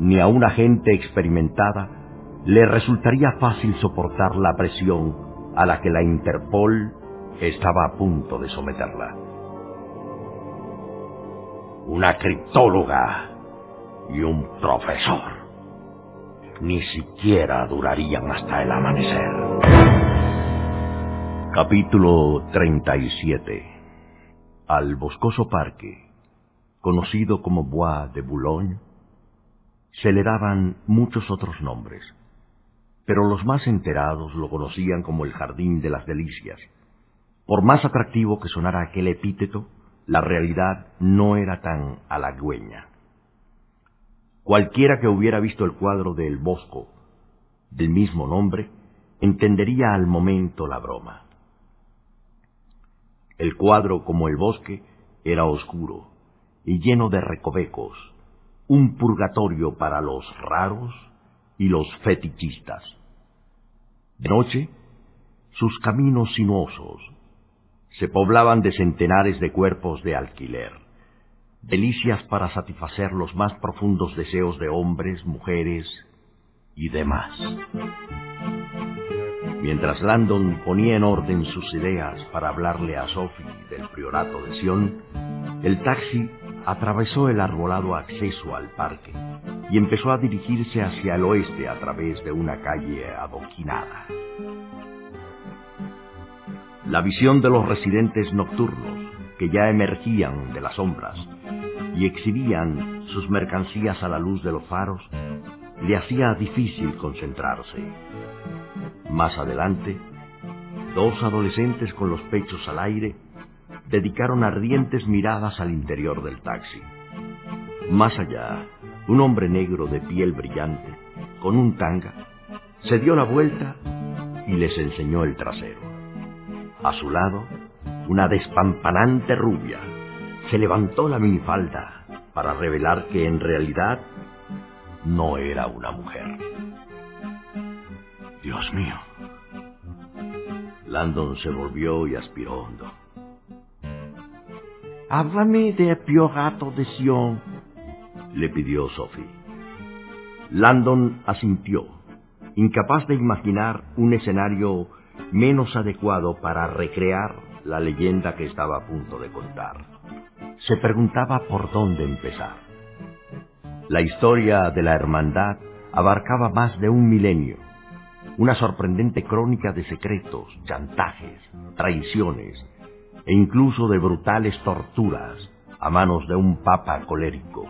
Ni a una gente experimentada le resultaría fácil soportar la presión a la que la Interpol estaba a punto de someterla. Una criptóloga y un profesor. Ni siquiera durarían hasta el amanecer. Capítulo 37 Al boscoso parque, conocido como Bois de Boulogne, se le daban muchos otros nombres, pero los más enterados lo conocían como el Jardín de las Delicias. Por más atractivo que sonara aquel epíteto, la realidad no era tan halagüeña. Cualquiera que hubiera visto el cuadro de El Bosco, del mismo nombre, entendería al momento la broma. El cuadro, como el bosque, era oscuro y lleno de recovecos, un purgatorio para los raros y los fetichistas. De noche, sus caminos sinuosos se poblaban de centenares de cuerpos de alquiler, delicias para satisfacer los más profundos deseos de hombres, mujeres y demás. Mientras Landon ponía en orden sus ideas para hablarle a Sophie del priorato de Sion, el taxi atravesó el arbolado acceso al parque y empezó a dirigirse hacia el oeste a través de una calle adoquinada. La visión de los residentes nocturnos, que ya emergían de las sombras y exhibían sus mercancías a la luz de los faros, le hacía difícil concentrarse. Más adelante, dos adolescentes con los pechos al aire dedicaron ardientes miradas al interior del taxi. Más allá, un hombre negro de piel brillante, con un tanga, se dio la vuelta y les enseñó el trasero. A su lado, una despampanante rubia se levantó la minifalda para revelar que en realidad no era una mujer. Dios mío. Landon se volvió y aspiró hondo. Háblame de Piorato de Sion, le pidió Sophie. Landon asintió, incapaz de imaginar un escenario menos adecuado para recrear la leyenda que estaba a punto de contar. Se preguntaba por dónde empezar. La historia de la hermandad abarcaba más de un milenio una sorprendente crónica de secretos, chantajes, traiciones e incluso de brutales torturas a manos de un papa colérico.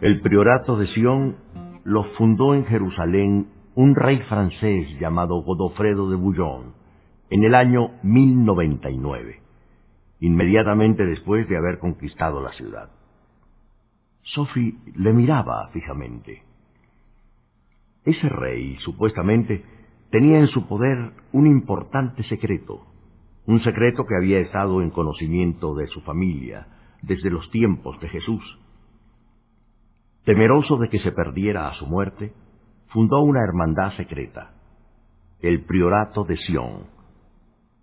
El priorato de Sion lo fundó en Jerusalén un rey francés llamado Godofredo de Bouillon en el año 1099, inmediatamente después de haber conquistado la ciudad. Sophie le miraba fijamente. Ese rey, supuestamente, tenía en su poder un importante secreto, un secreto que había estado en conocimiento de su familia desde los tiempos de Jesús. Temeroso de que se perdiera a su muerte, fundó una hermandad secreta, el Priorato de Sion,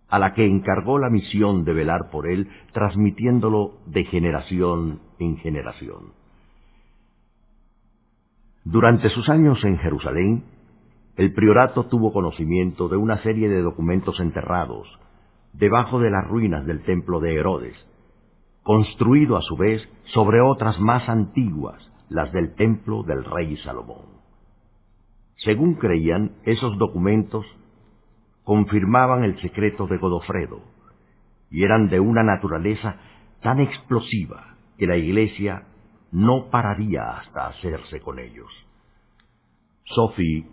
a la que encargó la misión de velar por él, transmitiéndolo de generación en generación. Durante sus años en Jerusalén, el priorato tuvo conocimiento de una serie de documentos enterrados debajo de las ruinas del templo de Herodes, construido a su vez sobre otras más antiguas, las del templo del rey Salomón. Según creían, esos documentos confirmaban el secreto de Godofredo y eran de una naturaleza tan explosiva que la Iglesia no pararía hasta hacerse con ellos. Sophie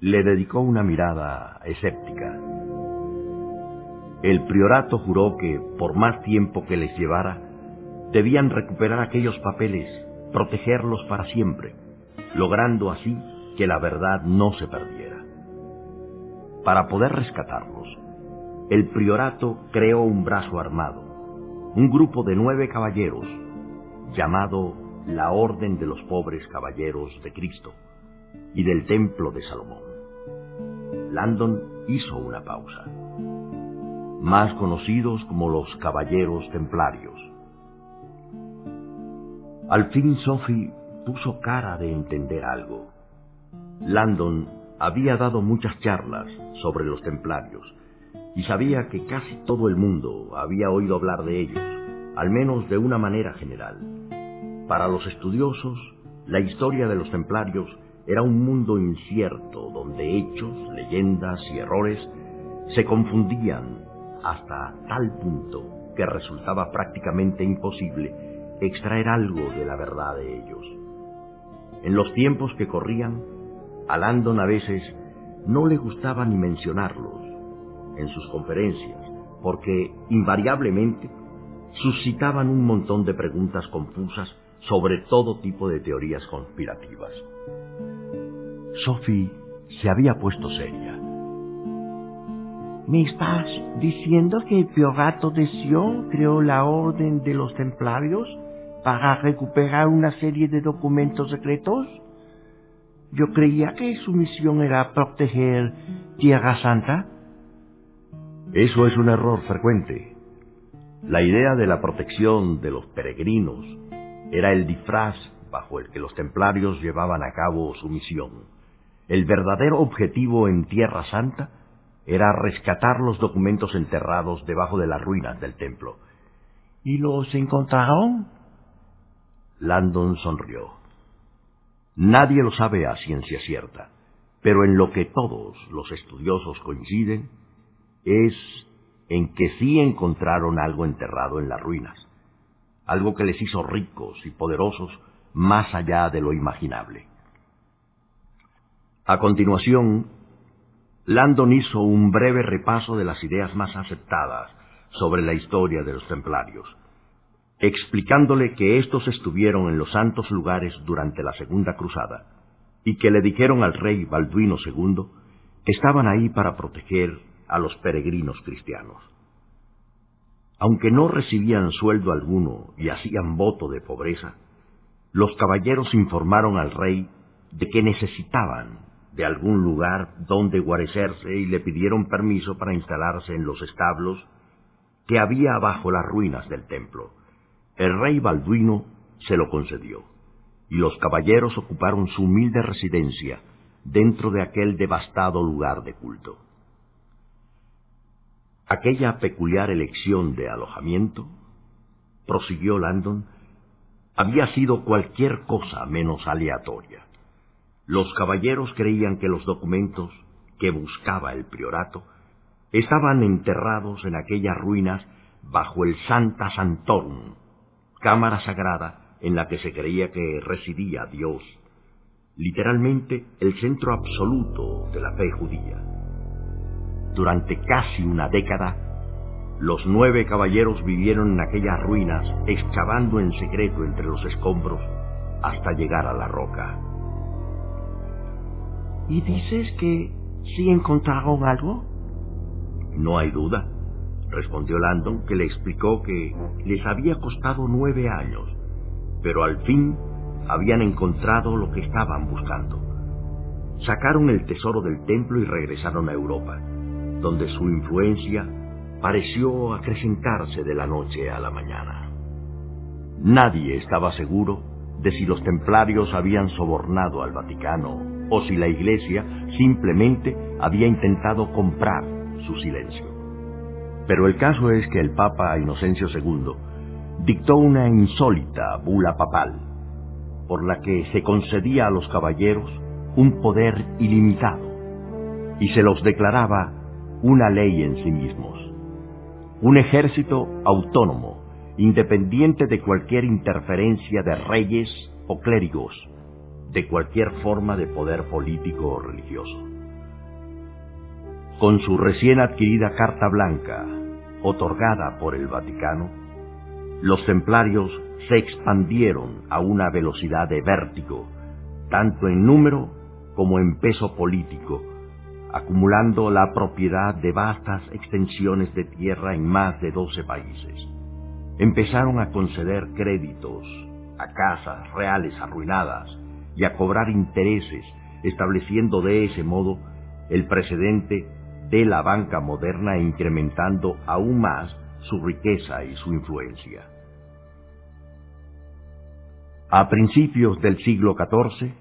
le dedicó una mirada escéptica. El priorato juró que, por más tiempo que les llevara, debían recuperar aquellos papeles, protegerlos para siempre, logrando así que la verdad no se perdiera. Para poder rescatarlos, el priorato creó un brazo armado, un grupo de nueve caballeros, llamado la Orden de los Pobres Caballeros de Cristo y del Templo de Salomón. Landon hizo una pausa. Más conocidos como los Caballeros Templarios. Al fin Sophie puso cara de entender algo. Landon había dado muchas charlas sobre los templarios y sabía que casi todo el mundo había oído hablar de ellos, al menos de una manera general. Para los estudiosos, la historia de los templarios era un mundo incierto donde hechos, leyendas y errores se confundían hasta tal punto que resultaba prácticamente imposible extraer algo de la verdad de ellos. En los tiempos que corrían, a Landon a veces no le gustaba ni mencionarlos en sus conferencias, porque invariablemente suscitaban un montón de preguntas confusas sobre todo tipo de teorías conspirativas. Sophie se había puesto seria. ¿Me estás diciendo que el Piorato de Sion creó la Orden de los Templarios para recuperar una serie de documentos secretos? Yo creía que su misión era proteger Tierra Santa. Eso es un error frecuente. La idea de la protección de los peregrinos era el disfraz bajo el que los templarios llevaban a cabo su misión. El verdadero objetivo en Tierra Santa era rescatar los documentos enterrados debajo de las ruinas del templo. ¿Y los encontraron? Landon sonrió. Nadie lo sabe a ciencia cierta, pero en lo que todos los estudiosos coinciden es en que sí encontraron algo enterrado en las ruinas, algo que les hizo ricos y poderosos más allá de lo imaginable. A continuación, Landon hizo un breve repaso de las ideas más aceptadas sobre la historia de los templarios, explicándole que éstos estuvieron en los santos lugares durante la Segunda Cruzada y que le dijeron al rey Balduino II que estaban ahí para proteger a los peregrinos cristianos. Aunque no recibían sueldo alguno y hacían voto de pobreza, los caballeros informaron al rey de que necesitaban de algún lugar donde guarecerse y le pidieron permiso para instalarse en los establos que había bajo las ruinas del templo. El rey Balduino se lo concedió, y los caballeros ocuparon su humilde residencia dentro de aquel devastado lugar de culto. Aquella peculiar elección de alojamiento, prosiguió Landon, había sido cualquier cosa menos aleatoria. Los caballeros creían que los documentos que buscaba el priorato estaban enterrados en aquellas ruinas bajo el Santa Santorum, cámara sagrada en la que se creía que residía Dios, literalmente el centro absoluto de la fe judía. Durante casi una década, los nueve caballeros vivieron en aquellas ruinas, excavando en secreto entre los escombros hasta llegar a la roca. ¿Y dices que sí encontraron algo? No hay duda respondió Landon, que le explicó que les había costado nueve años, pero al fin habían encontrado lo que estaban buscando. Sacaron el tesoro del templo y regresaron a Europa, donde su influencia pareció acrecentarse de la noche a la mañana. Nadie estaba seguro de si los templarios habían sobornado al Vaticano o si la Iglesia simplemente había intentado comprar su silencio. Pero el caso es que el Papa Inocencio II dictó una insólita bula papal, por la que se concedía a los caballeros un poder ilimitado y se los declaraba una ley en sí mismos, un ejército autónomo, independiente de cualquier interferencia de reyes o clérigos, de cualquier forma de poder político o religioso. Con su recién adquirida Carta Blanca, otorgada por el Vaticano, los templarios se expandieron a una velocidad de vértigo, tanto en número como en peso político, acumulando la propiedad de vastas extensiones de tierra en más de doce países. Empezaron a conceder créditos a casas reales arruinadas y a cobrar intereses, estableciendo de ese modo el precedente de la banca moderna e incrementando aún más su riqueza y su influencia. A principios del siglo XIV,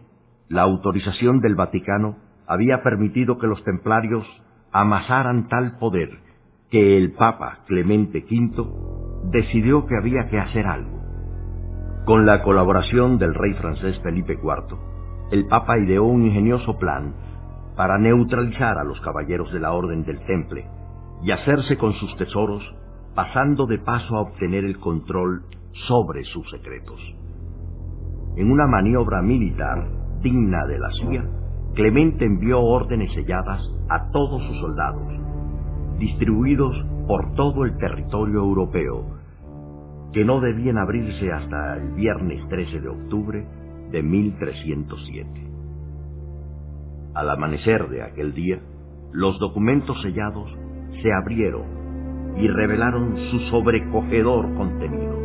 la autorización del Vaticano había permitido que los templarios amasaran tal poder que el Papa Clemente V decidió que había que hacer algo. Con la colaboración del rey francés Felipe IV, el Papa ideó un ingenioso plan para neutralizar a los caballeros de la Orden del Temple y hacerse con sus tesoros, pasando de paso a obtener el control sobre sus secretos. En una maniobra militar digna de la suya, Clemente envió órdenes selladas a todos sus soldados, distribuidos por todo el territorio europeo, que no debían abrirse hasta el viernes 13 de octubre de 1307. Al amanecer de aquel día, los documentos sellados se abrieron y revelaron su sobrecogedor contenido.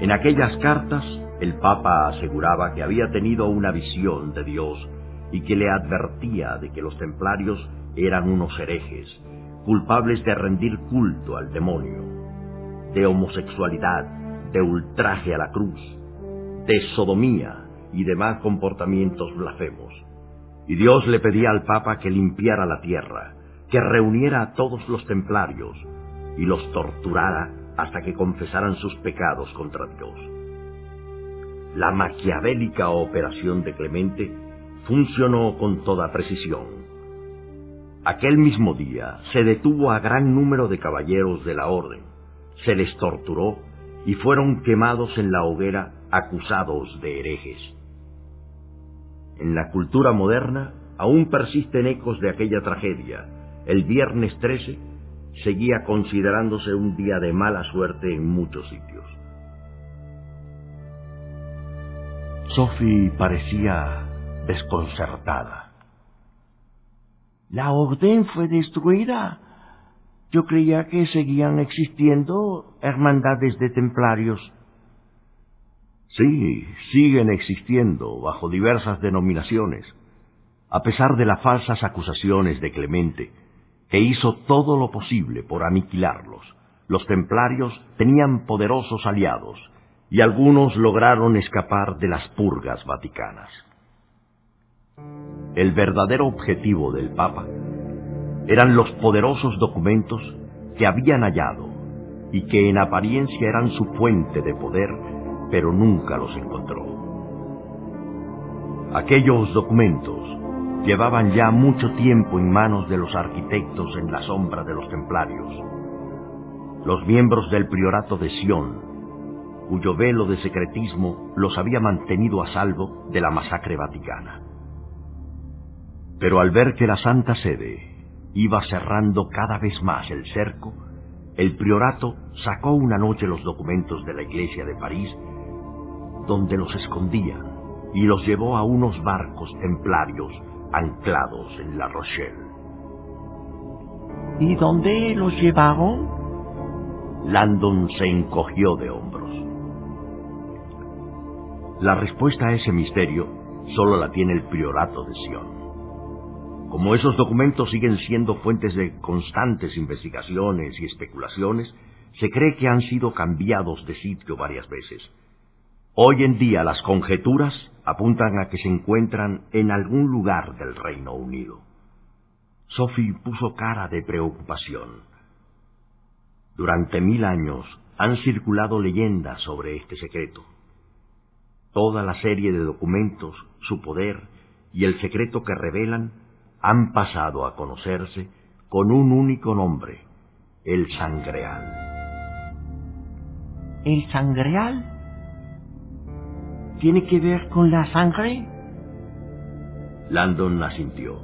En aquellas cartas, el Papa aseguraba que había tenido una visión de Dios y que le advertía de que los templarios eran unos herejes, culpables de rendir culto al demonio, de homosexualidad, de ultraje a la cruz, de sodomía y demás comportamientos blasfemos y Dios le pedía al Papa que limpiara la tierra, que reuniera a todos los templarios y los torturara hasta que confesaran sus pecados contra Dios. La maquiavélica operación de Clemente funcionó con toda precisión. Aquel mismo día se detuvo a gran número de caballeros de la orden, se les torturó y fueron quemados en la hoguera acusados de herejes. En la cultura moderna aún persisten ecos de aquella tragedia. El viernes 13 seguía considerándose un día de mala suerte en muchos sitios. Sophie parecía desconcertada. La orden fue destruida. Yo creía que seguían existiendo hermandades de templarios. Sí, siguen existiendo bajo diversas denominaciones, a pesar de las falsas acusaciones de Clemente, que hizo todo lo posible por aniquilarlos. Los templarios tenían poderosos aliados y algunos lograron escapar de las purgas vaticanas. El verdadero objetivo del Papa eran los poderosos documentos que habían hallado y que en apariencia eran su fuente de poder pero nunca los encontró. Aquellos documentos llevaban ya mucho tiempo en manos de los arquitectos en la sombra de los templarios. Los miembros del priorato de Sion, cuyo velo de secretismo los había mantenido a salvo de la masacre vaticana. Pero al ver que la Santa Sede iba cerrando cada vez más el cerco, el priorato sacó una noche los documentos de la iglesia de París donde los escondían y los llevó a unos barcos templarios anclados en La Rochelle. ¿Y dónde los llevaron? Landon se encogió de hombros. La respuesta a ese misterio solo la tiene el priorato de Sion. Como esos documentos siguen siendo fuentes de constantes investigaciones y especulaciones, se cree que han sido cambiados de sitio varias veces Hoy en día las conjeturas apuntan a que se encuentran en algún lugar del Reino Unido. Sophie puso cara de preocupación. Durante mil años han circulado leyendas sobre este secreto. Toda la serie de documentos, su poder y el secreto que revelan han pasado a conocerse con un único nombre, el Sangreal. ¿El Sangreal? ¿Tiene que ver con la sangre? Landon asintió.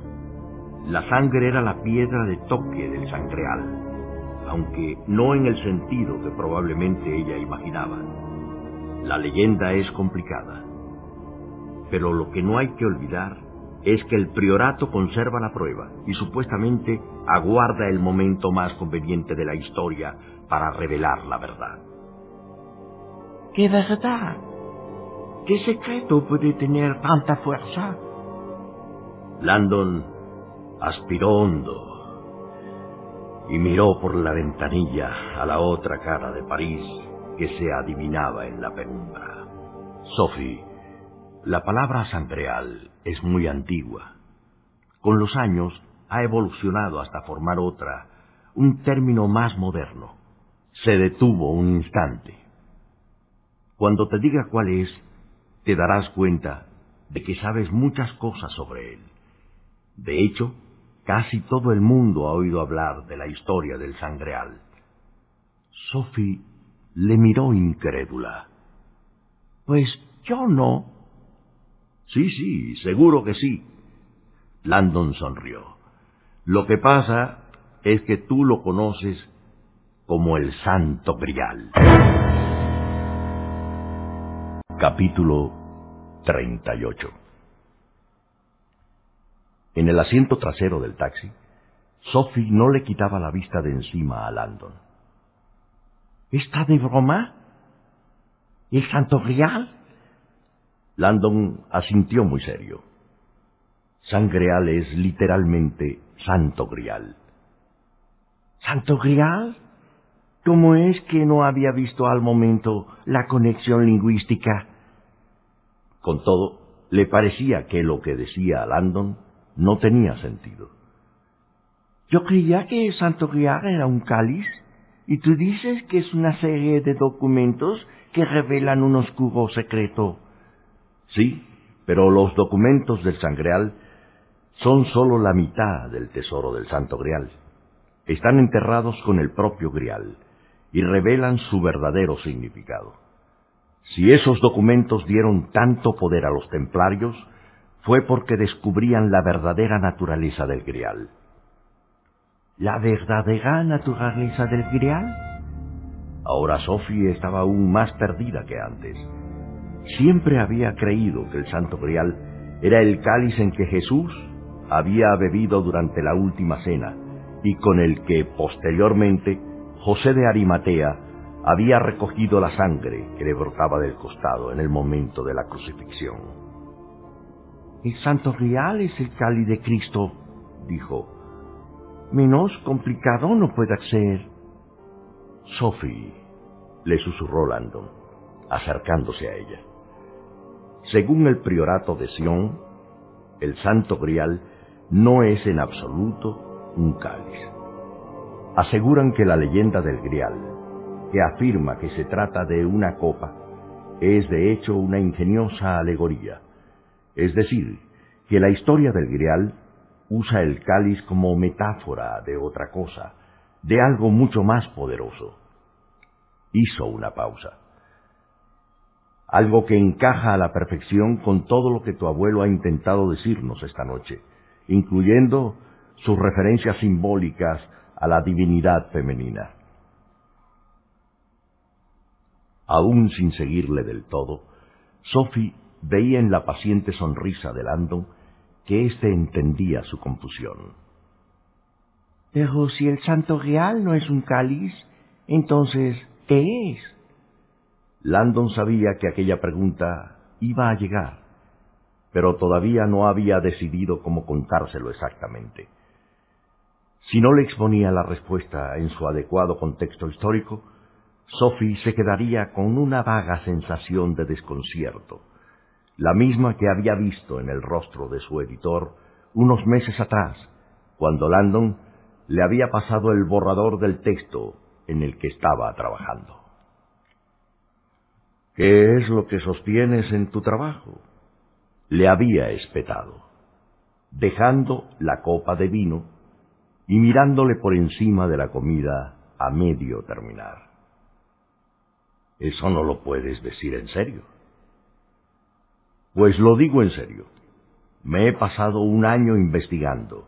La sangre era la piedra de toque del sangreal, aunque no en el sentido que probablemente ella imaginaba. La leyenda es complicada, pero lo que no hay que olvidar es que el priorato conserva la prueba y supuestamente aguarda el momento más conveniente de la historia para revelar la verdad. ¿Qué verdad? ¿Qué secreto puede tener tanta fuerza? Landon aspiró hondo y miró por la ventanilla a la otra cara de París que se adivinaba en la penumbra. Sophie, la palabra sangreal es muy antigua. Con los años ha evolucionado hasta formar otra, un término más moderno. Se detuvo un instante. Cuando te diga cuál es, te darás cuenta de que sabes muchas cosas sobre él. De hecho, casi todo el mundo ha oído hablar de la historia del sangreal. Sophie le miró incrédula. Pues yo no. Sí, sí, seguro que sí. Landon sonrió. Lo que pasa es que tú lo conoces como el Santo Grial. Capítulo 38 En el asiento trasero del taxi, Sophie no le quitaba la vista de encima a Landon. ¿Está de broma? ¿El Santo Grial? Landon asintió muy serio. Sangreal es literalmente Santo Grial. ¿Santo Grial? ¿Cómo es que no había visto al momento la conexión lingüística? Con todo, le parecía que lo que decía Landon no tenía sentido. Yo creía que Santo Grial era un cáliz, y tú dices que es una serie de documentos que revelan un oscuro secreto. Sí, pero los documentos del Sangreal son sólo la mitad del tesoro del Santo Grial. Están enterrados con el propio Grial y revelan su verdadero significado. Si esos documentos dieron tanto poder a los templarios, fue porque descubrían la verdadera naturaleza del Grial. ¿La verdadera naturaleza del Grial? Ahora Sophie estaba aún más perdida que antes. Siempre había creído que el Santo Grial era el cáliz en que Jesús había bebido durante la última cena y con el que posteriormente José de Arimatea había recogido la sangre que le brotaba del costado en el momento de la crucifixión. El Santo Grial es el cáliz de Cristo, dijo. Menos complicado no puede ser. Sophie, le susurró Landon, acercándose a ella. Según el priorato de Sion, el Santo Grial no es en absoluto un cáliz. Aseguran que la leyenda del Grial, que afirma que se trata de una copa, es de hecho una ingeniosa alegoría, es decir, que la historia del Grial usa el cáliz como metáfora de otra cosa, de algo mucho más poderoso. Hizo una pausa algo que encaja a la perfección con todo lo que tu abuelo ha intentado decirnos esta noche, incluyendo sus referencias simbólicas a la divinidad femenina. Aún sin seguirle del todo, Sophie veía en la paciente sonrisa de Landon que éste entendía su confusión. Pero si el santo real no es un cáliz, entonces, ¿qué es? Landon sabía que aquella pregunta iba a llegar, pero todavía no había decidido cómo contárselo exactamente. Si no le exponía la respuesta en su adecuado contexto histórico, Sophie se quedaría con una vaga sensación de desconcierto, la misma que había visto en el rostro de su editor unos meses atrás, cuando Landon le había pasado el borrador del texto en el que estaba trabajando. ¿Qué es lo que sostienes en tu trabajo? Le había espetado, dejando la copa de vino y mirándole por encima de la comida a medio terminar. Eso no lo puedes decir en serio. Pues lo digo en serio. Me he pasado un año investigando.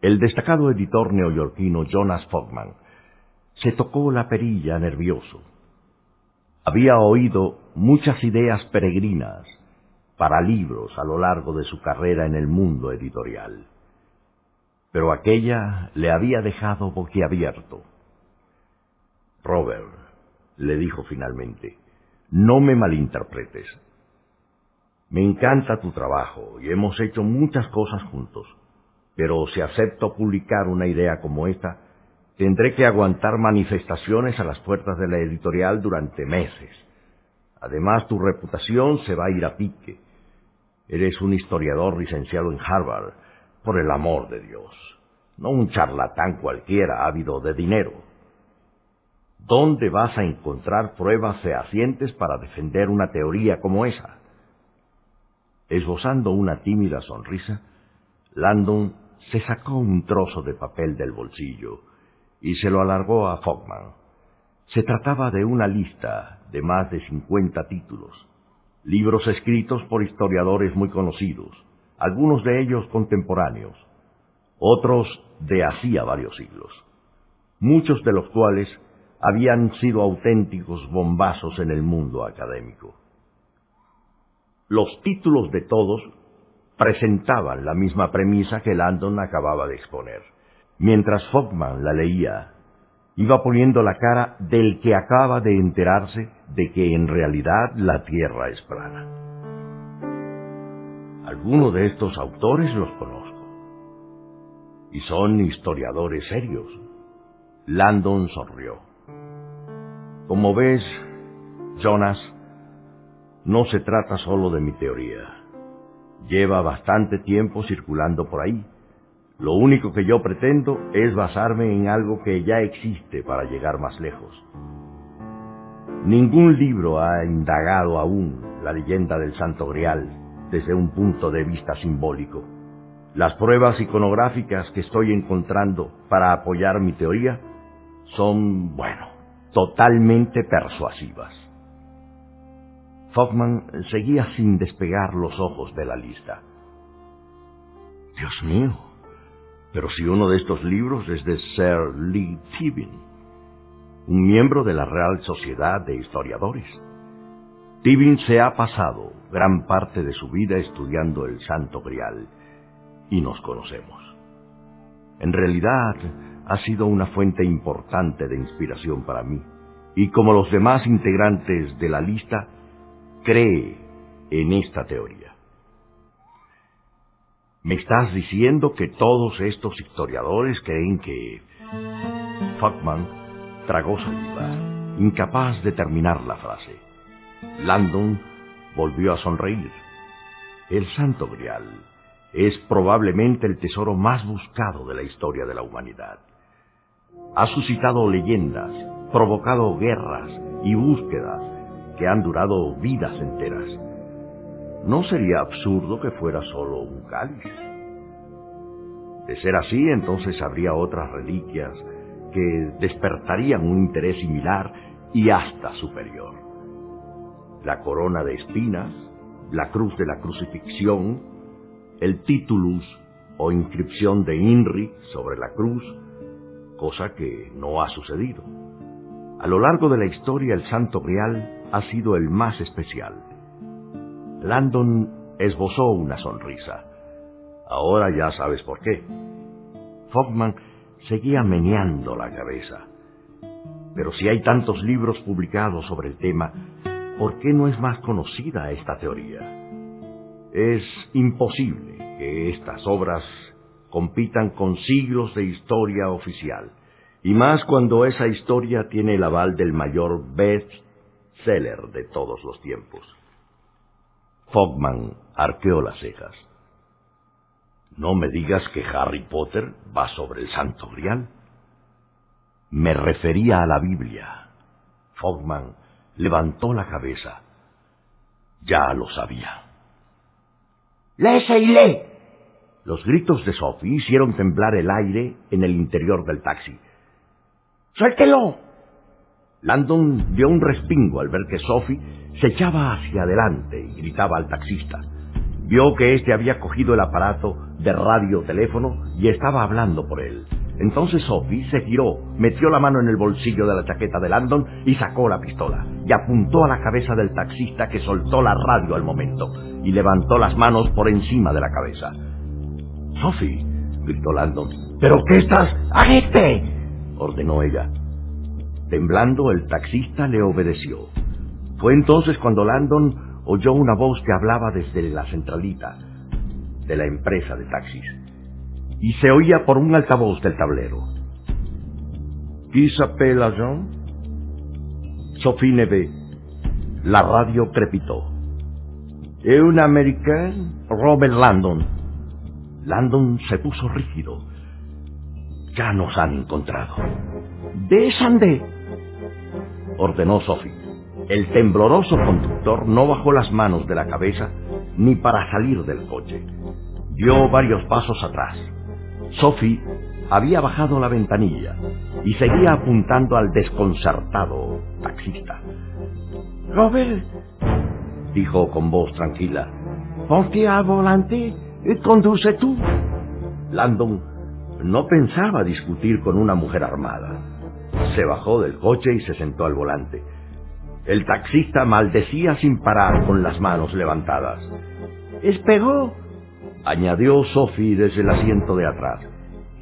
El destacado editor neoyorquino Jonas Fogman se tocó la perilla nervioso había oído muchas ideas peregrinas para libros a lo largo de su carrera en el mundo editorial, pero aquella le había dejado boquiabierto. Robert, le dijo finalmente, no me malinterpretes. Me encanta tu trabajo y hemos hecho muchas cosas juntos, pero si acepto publicar una idea como esta, tendré que aguantar manifestaciones a las puertas de la editorial durante meses. Además, tu reputación se va a ir a pique. Eres un historiador licenciado en Harvard, por el amor de Dios, no un charlatán cualquiera ávido de dinero. ¿Dónde vas a encontrar pruebas fehacientes para defender una teoría como esa? Esbozando una tímida sonrisa, Landon se sacó un trozo de papel del bolsillo y se lo alargó a Fogman. Se trataba de una lista de más de cincuenta títulos, libros escritos por historiadores muy conocidos, algunos de ellos contemporáneos, otros de hacía varios siglos, muchos de los cuales habían sido auténticos bombazos en el mundo académico. Los títulos de todos presentaban la misma premisa que Landon acababa de exponer. Mientras Fogman la leía, iba poniendo la cara del que acaba de enterarse de que en realidad la Tierra es plana. Algunos de estos autores los conozco. Y son historiadores serios. Landon sonrió. Como ves, Jonas, no se trata solo de mi teoría. Lleva bastante tiempo circulando por ahí. Lo único que yo pretendo es basarme en algo que ya existe para llegar más lejos. Ningún libro ha indagado aún la leyenda del Santo Grial desde un punto de vista simbólico. Las pruebas iconográficas que estoy encontrando para apoyar mi teoría son, bueno, totalmente persuasivas. Fogman seguía sin despegar los ojos de la lista. Dios mío, pero si uno de estos libros es de Sir Lee Tibin, un miembro de la Real Sociedad de Historiadores. Tibin se ha pasado gran parte de su vida estudiando el Santo Grial y nos conocemos. En realidad, ha sido una fuente importante de inspiración para mí, y como los demás integrantes de la lista, cree en esta teoría. Me estás diciendo que todos estos historiadores creen que... Fuckman tragó saliva, incapaz de terminar la frase. Landon volvió a sonreír. El Santo Grial es probablemente el tesoro más buscado de la historia de la humanidad. Ha suscitado leyendas, provocado guerras y búsquedas que han durado vidas enteras. ¿No sería absurdo que fuera solo un cáliz? De ser así, entonces habría otras reliquias que despertarían un interés similar y hasta superior. La corona de espinas, la cruz de la crucifixión, el titulus o inscripción de Inri sobre la cruz, cosa que no ha sucedido. A lo largo de la historia el Santo Real ha sido el más especial. Landon esbozó una sonrisa. Ahora ya sabes por qué. Fogman seguía meneando la cabeza. Pero si hay tantos libros publicados sobre el tema, ¿por qué no es más conocida esta teoría? Es imposible que estas obras compitan con siglos de historia oficial, y más cuando esa historia tiene el aval del mayor Beth seller de todos los tiempos. Fogman arqueó las cejas. No me digas que Harry Potter va sobre el Santo Grial. Me refería a la Biblia. Fogman levantó la cabeza. Ya lo sabía. ¡Léese y lee! Los gritos de Sophie hicieron temblar el aire en el interior del taxi. ¡Suéltelo! Landon dio un respingo al ver que Sophie se echaba hacia adelante y gritaba al taxista. Vio que éste había cogido el aparato de radio-teléfono y estaba hablando por él. Entonces Sophie se giró, metió la mano en el bolsillo de la chaqueta de Landon y sacó la pistola. Y apuntó a la cabeza del taxista que soltó la radio al momento y levantó las manos por encima de la cabeza. Sophie, gritó Landon. ¿Pero qué estás? ¡Agite! ordenó ella. Temblando, el taxista le obedeció. Fue entonces cuando Landon oyó una voz que hablaba desde la centralita de la empresa de taxis y se oía por un altavoz del tablero. ¿Qui s'appelle agent? Sophie Neve. La radio crepitó. ¿Es un americano? Robert Landon. Landon se puso rígido. Ya nos han encontrado. ¡Desande! Ordenó Sophie. El tembloroso conductor no bajó las manos de la cabeza ni para salir del coche. Dio varios pasos atrás. Sophie había bajado la ventanilla y seguía apuntando al desconcertado taxista. Robert, dijo con voz tranquila. ponte al volante y conduce tú. Landon no pensaba discutir con una mujer armada. Se bajó del coche y se sentó al volante. El taxista maldecía sin parar con las manos levantadas. Espero, añadió Sophie desde el asiento de atrás,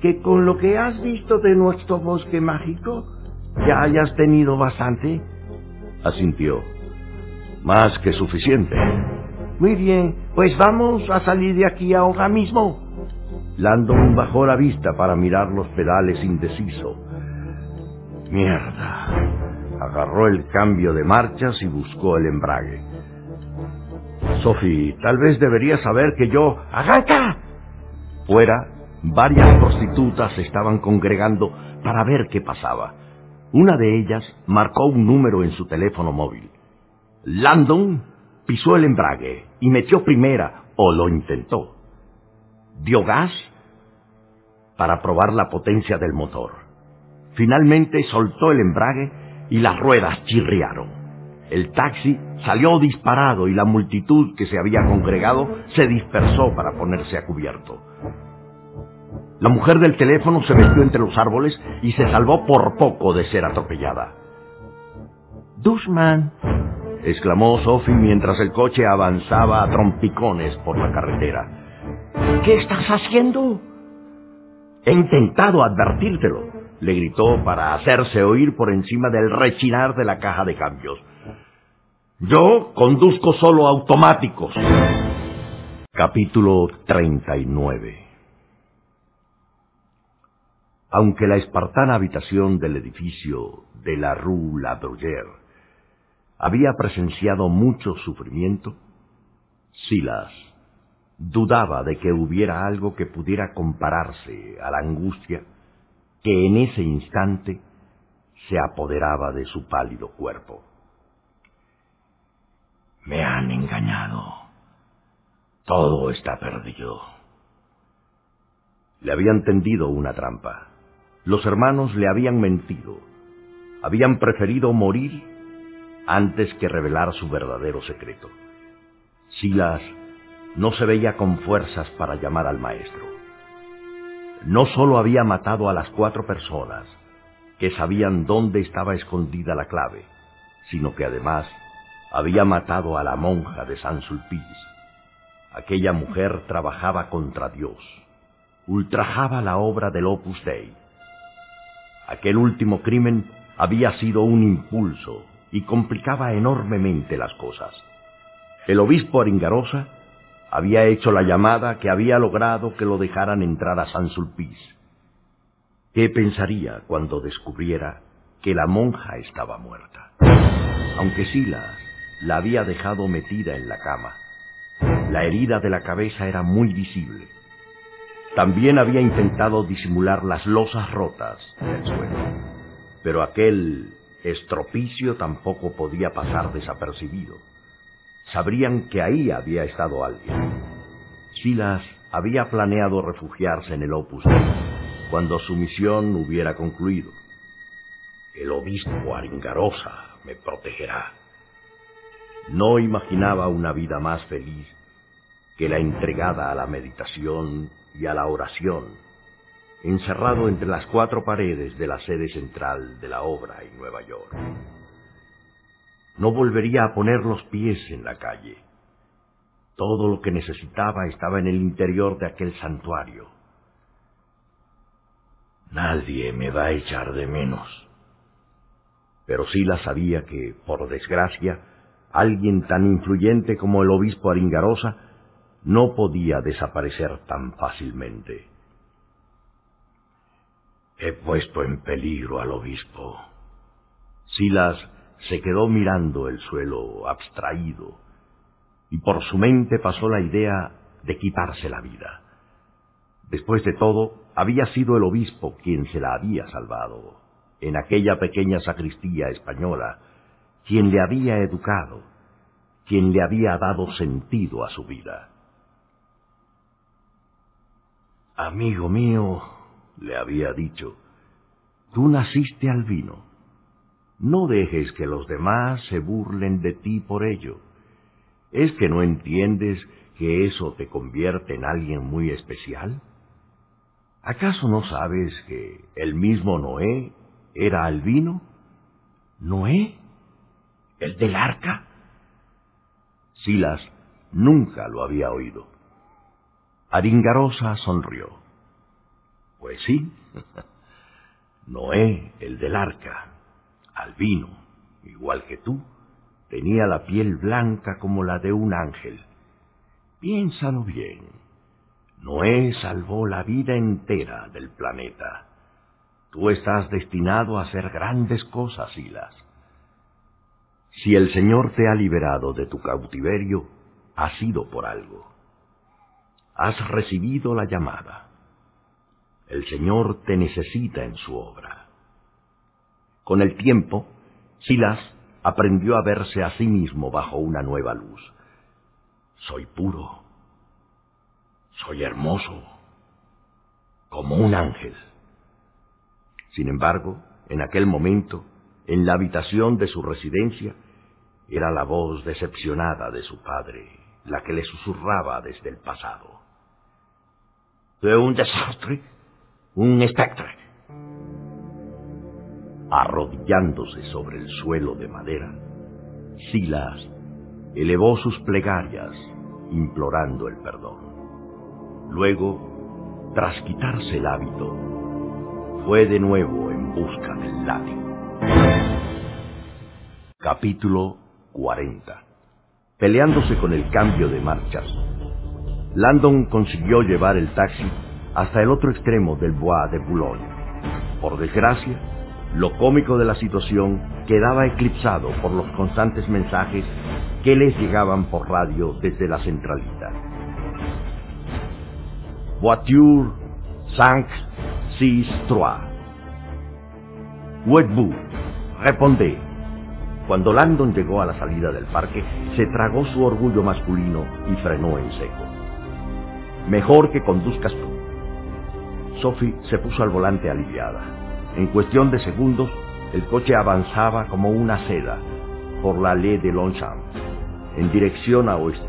que con lo que has visto de nuestro bosque mágico ya hayas tenido bastante. Asintió. Más que suficiente. Muy bien, pues vamos a salir de aquí ahora mismo. Landon bajó la vista para mirar los pedales indeciso. Mierda. Agarró el cambio de marchas y buscó el embrague. Sophie, tal vez debería saber que yo... ¡Arranca! Fuera, varias prostitutas estaban congregando para ver qué pasaba. Una de ellas marcó un número en su teléfono móvil. Landon pisó el embrague y metió primera, o lo intentó. Dio gas para probar la potencia del motor. Finalmente soltó el embrague y las ruedas chirriaron. El taxi salió disparado y la multitud que se había congregado se dispersó para ponerse a cubierto. La mujer del teléfono se metió entre los árboles y se salvó por poco de ser atropellada. Dushman, exclamó Sophie mientras el coche avanzaba a trompicones por la carretera. ¿qué estás haciendo? He intentado advertírtelo, le gritó para hacerse oír por encima del rechinar de la caja de cambios. Yo conduzco solo automáticos. Capítulo 39 Aunque la espartana habitación del edificio de la Rue La Bruyère había presenciado mucho sufrimiento, Silas dudaba de que hubiera algo que pudiera compararse a la angustia que en ese instante se apoderaba de su pálido cuerpo. Me han engañado. Todo está perdido. Le habían tendido una trampa. Los hermanos le habían mentido. Habían preferido morir antes que revelar su verdadero secreto. Silas no se veía con fuerzas para llamar al maestro. No solo había matado a las cuatro personas que sabían dónde estaba escondida la clave, sino que además había matado a la monja de San Sulpice. Aquella mujer trabajaba contra Dios, ultrajaba la obra del Opus Dei. Aquel último crimen había sido un impulso y complicaba enormemente las cosas. El obispo Aringarosa había hecho la llamada que había logrado que lo dejaran entrar a San Sulpice. ¿Qué pensaría cuando descubriera que la monja estaba muerta? Aunque Silas la había dejado metida en la cama. La herida de la cabeza era muy visible. También había intentado disimular las losas rotas en el suelo. Pero aquel estropicio tampoco podía pasar desapercibido. Sabrían que ahí había estado alguien. Silas había planeado refugiarse en el Opus cuando su misión hubiera concluido. El obispo Aringarosa me protegerá. No imaginaba una vida más feliz que la entregada a la meditación y a la oración, encerrado entre las cuatro paredes de la sede central de la obra en Nueva York. No volvería a poner los pies en la calle. Todo lo que necesitaba estaba en el interior de aquel santuario. Nadie me va a echar de menos. Pero la sabía que, por desgracia, alguien tan influyente como el obispo Aringarosa no podía desaparecer tan fácilmente. He puesto en peligro al obispo. Silas se quedó mirando el suelo abstraído y por su mente pasó la idea de quitarse la vida. Después de todo, había sido el obispo quien se la había salvado, en aquella pequeña sacristía española, quien le había educado, quien le había dado sentido a su vida. Amigo mío, le había dicho, tú naciste al vino. No dejes que los demás se burlen de ti por ello. ¿Es que no entiendes que eso te convierte en alguien muy especial? ¿Acaso no sabes que el mismo Noé era albino? ¿Noé? ¿El del arca? Silas nunca lo había oído. Aringarosa sonrió. Pues sí, Noé, el del arca, albino, igual que tú, tenía la piel blanca como la de un ángel. Piénsalo bien. Noé salvó la vida entera del planeta. Tú estás destinado a hacer grandes cosas, Silas. Si el Señor te ha liberado de tu cautiverio, ha sido por algo. Has recibido la llamada. El Señor te necesita en su obra. Con el tiempo, Silas aprendió a verse a sí mismo bajo una nueva luz. Soy puro. Soy hermoso. Como un ángel. Sin embargo, en aquel momento, en la habitación de su residencia, era la voz decepcionada de su padre, la que le susurraba desde el pasado. Fue un desastre, un espectro. Arrodillándose sobre el suelo de madera, Silas elevó sus plegarias, implorando el perdón. Luego, tras quitarse el hábito, fue de nuevo en busca del látigo. Capítulo 40 Peleándose con el cambio de marchas, Landon consiguió llevar el taxi hasta el otro extremo del Bois de Boulogne. Por desgracia, lo cómico de la situación quedaba eclipsado por los constantes mensajes que les llegaban por radio desde la centralita. Voiture 5, 6, 3. Où Respondez. Cuando Landon llegó a la salida del parque, se tragó su orgullo masculino y frenó en seco. Mejor que conduzcas tú. Sophie se puso al volante aliviada. En cuestión de segundos, el coche avanzaba como una seda por la Allée de Longchamp, en dirección a oeste,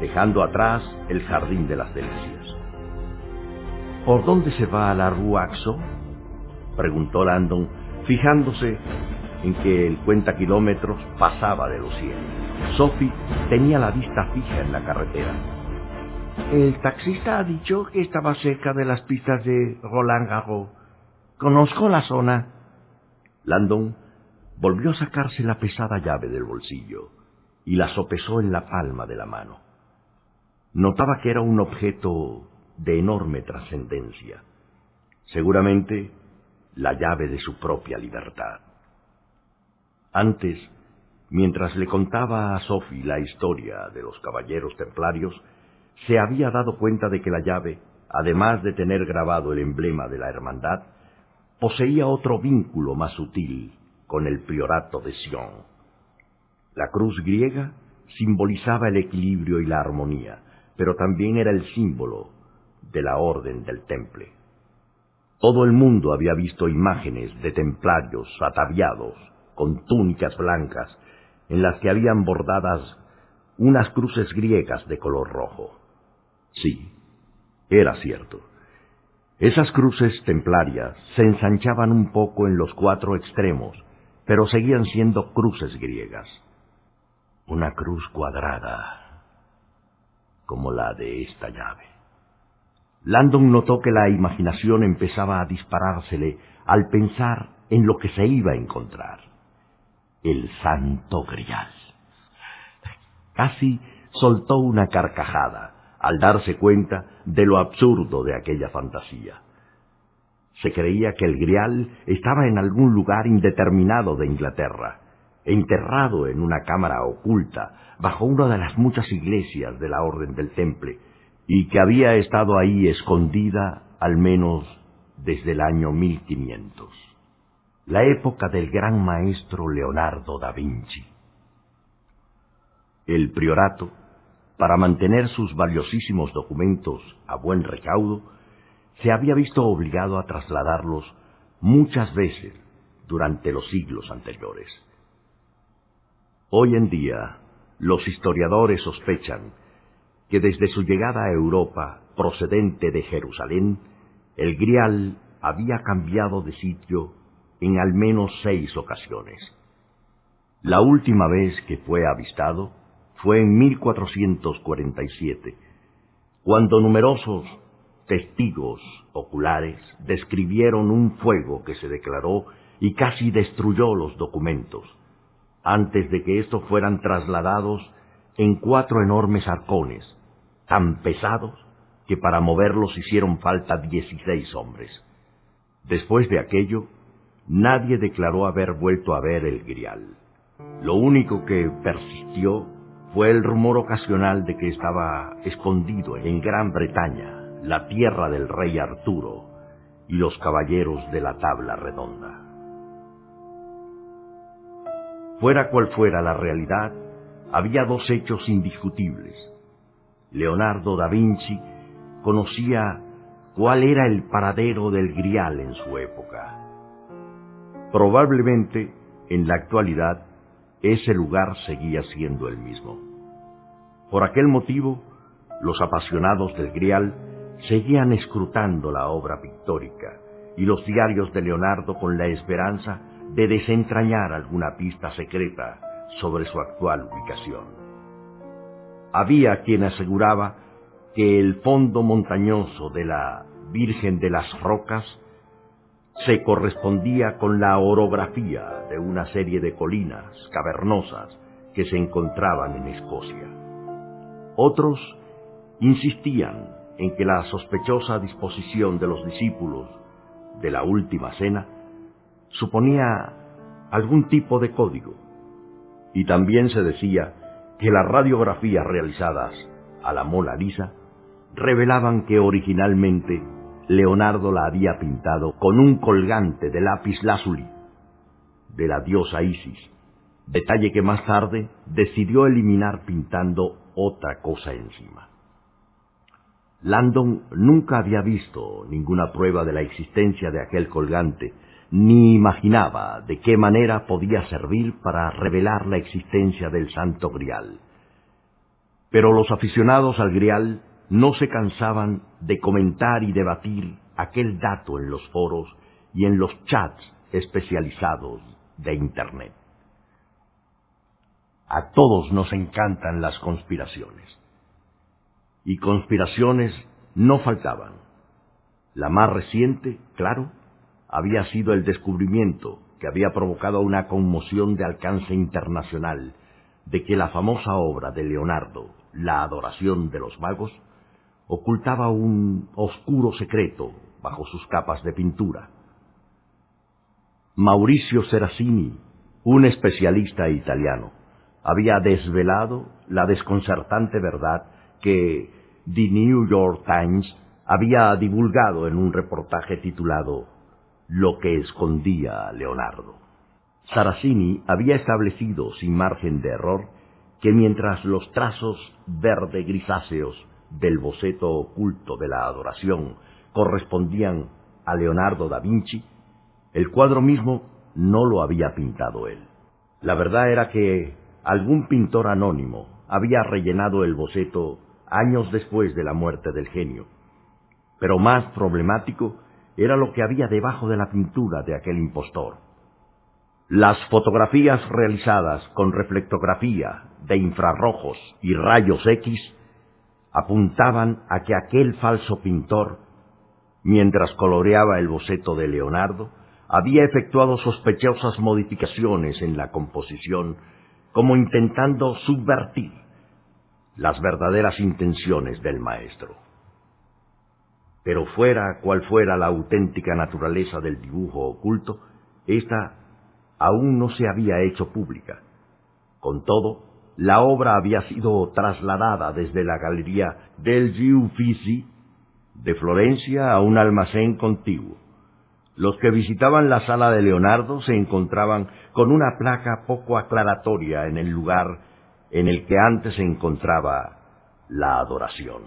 dejando atrás el jardín de las delicias. ¿Por dónde se va a la Rue Axo? preguntó Landon, fijándose en que el cuenta kilómetros pasaba de los 100. Sophie tenía la vista fija en la carretera. El taxista ha dicho que estaba cerca de las pistas de Roland Garros. Conozco la zona. Landon volvió a sacarse la pesada llave del bolsillo y la sopesó en la palma de la mano. Notaba que era un objeto de enorme trascendencia. Seguramente la llave de su propia libertad. Antes, mientras le contaba a Sophie la historia de los caballeros templarios, se había dado cuenta de que la llave, además de tener grabado el emblema de la hermandad, poseía otro vínculo más sutil con el priorato de Sion. La cruz griega simbolizaba el equilibrio y la armonía, pero también era el símbolo de la orden del temple. Todo el mundo había visto imágenes de templarios ataviados con túnicas blancas en las que habían bordadas unas cruces griegas de color rojo. Sí, era cierto. Esas cruces templarias se ensanchaban un poco en los cuatro extremos, pero seguían siendo cruces griegas. Una cruz cuadrada, como la de esta llave. Landon notó que la imaginación empezaba a disparársele al pensar en lo que se iba a encontrar el santo grial. Casi soltó una carcajada al darse cuenta de lo absurdo de aquella fantasía. Se creía que el grial estaba en algún lugar indeterminado de Inglaterra, enterrado en una cámara oculta bajo una de las muchas iglesias de la Orden del Temple, y que había estado ahí escondida al menos desde el año 1500, la época del gran maestro Leonardo da Vinci. El priorato, para mantener sus valiosísimos documentos a buen recaudo, se había visto obligado a trasladarlos muchas veces durante los siglos anteriores. Hoy en día, los historiadores sospechan que desde su llegada a Europa procedente de Jerusalén, el grial había cambiado de sitio en al menos seis ocasiones. La última vez que fue avistado fue en 1447, cuando numerosos testigos oculares describieron un fuego que se declaró y casi destruyó los documentos, antes de que estos fueran trasladados en cuatro enormes arcones, tan pesados que para moverlos hicieron falta dieciséis hombres. Después de aquello, nadie declaró haber vuelto a ver el grial. Lo único que persistió fue el rumor ocasional de que estaba escondido en Gran Bretaña, la tierra del rey Arturo y los caballeros de la tabla redonda. Fuera cual fuera la realidad, había dos hechos indiscutibles. Leonardo da Vinci conocía cuál era el paradero del grial en su época. Probablemente, en la actualidad, ese lugar seguía siendo el mismo. Por aquel motivo, los apasionados del grial seguían escrutando la obra pictórica y los diarios de Leonardo con la esperanza de desentrañar alguna pista secreta sobre su actual ubicación. Había quien aseguraba que el fondo montañoso de la Virgen de las Rocas se correspondía con la orografía de una serie de colinas cavernosas que se encontraban en Escocia. Otros insistían en que la sospechosa disposición de los discípulos de la última cena suponía algún tipo de código, y también se decía que las radiografías realizadas a la Mona Lisa revelaban que originalmente Leonardo la había pintado con un colgante de lápiz lazuli de la diosa Isis, detalle que más tarde decidió eliminar pintando otra cosa encima. Landon nunca había visto ninguna prueba de la existencia de aquel colgante, ni imaginaba de qué manera podía servir para revelar la existencia del Santo Grial. Pero los aficionados al Grial no se cansaban de comentar y debatir aquel dato en los foros y en los chats especializados de Internet. A todos nos encantan las conspiraciones. Y conspiraciones no faltaban. La más reciente, claro, había sido el descubrimiento que había provocado una conmoción de alcance internacional de que la famosa obra de Leonardo, La adoración de los magos, ocultaba un oscuro secreto bajo sus capas de pintura. Mauricio Serasini, un especialista italiano, había desvelado la desconcertante verdad que The New York Times había divulgado en un reportaje titulado Lo que escondía Leonardo. Saracini había establecido sin margen de error que mientras los trazos verde grisáceos del boceto oculto de la adoración correspondían a Leonardo da Vinci, el cuadro mismo no lo había pintado él. La verdad era que algún pintor anónimo había rellenado el boceto años después de la muerte del genio. Pero más problemático era lo que había debajo de la pintura de aquel impostor. Las fotografías realizadas con reflectografía de infrarrojos y rayos X apuntaban a que aquel falso pintor, mientras coloreaba el boceto de Leonardo, había efectuado sospechosas modificaciones en la composición, como intentando subvertir las verdaderas intenciones del maestro. Pero fuera cual fuera la auténtica naturaleza del dibujo oculto, ésta aún no se había hecho pública. Con todo, la obra había sido trasladada desde la galería del Uffizi de Florencia a un almacén contiguo. Los que visitaban la sala de Leonardo se encontraban con una placa poco aclaratoria en el lugar en el que antes se encontraba la adoración.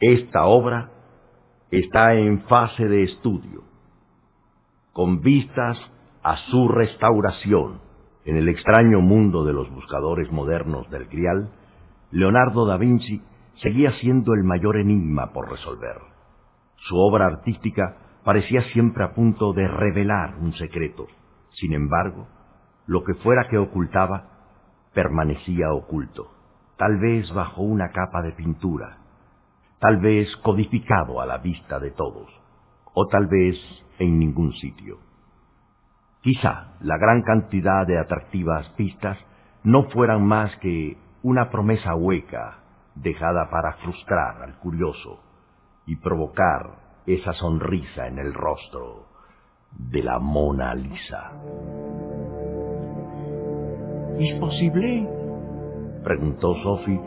Esta obra está en fase de estudio, con vistas a su restauración en el extraño mundo de los buscadores modernos del Grial, Leonardo da Vinci seguía siendo el mayor enigma por resolver. Su obra artística parecía siempre a punto de revelar un secreto. Sin embargo, lo que fuera que ocultaba, permanecía oculto, tal vez bajo una capa de pintura, tal vez codificado a la vista de todos, o tal vez en ningún sitio. Quizá la gran cantidad de atractivas pistas no fueran más que una promesa hueca dejada para frustrar al curioso y provocar esa sonrisa en el rostro de la Mona Lisa. ¿Es posible? preguntó Sophie,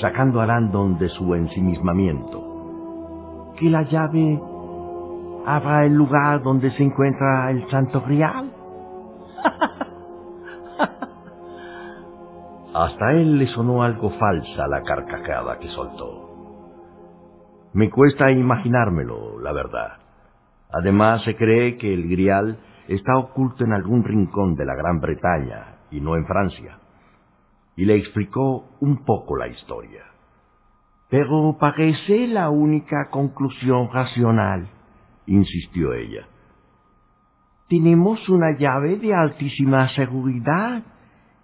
sacando a Landon de su ensimismamiento. ¿Que la llave abra el lugar donde se encuentra el Santo Grial? Hasta él le sonó algo falsa la carcajada que soltó. Me cuesta imaginármelo, la verdad. Además, se cree que el grial está oculto en algún rincón de la Gran Bretaña y no en Francia. Y le explicó un poco la historia. Pero parece la única conclusión racional, insistió ella. Tenemos una llave de altísima seguridad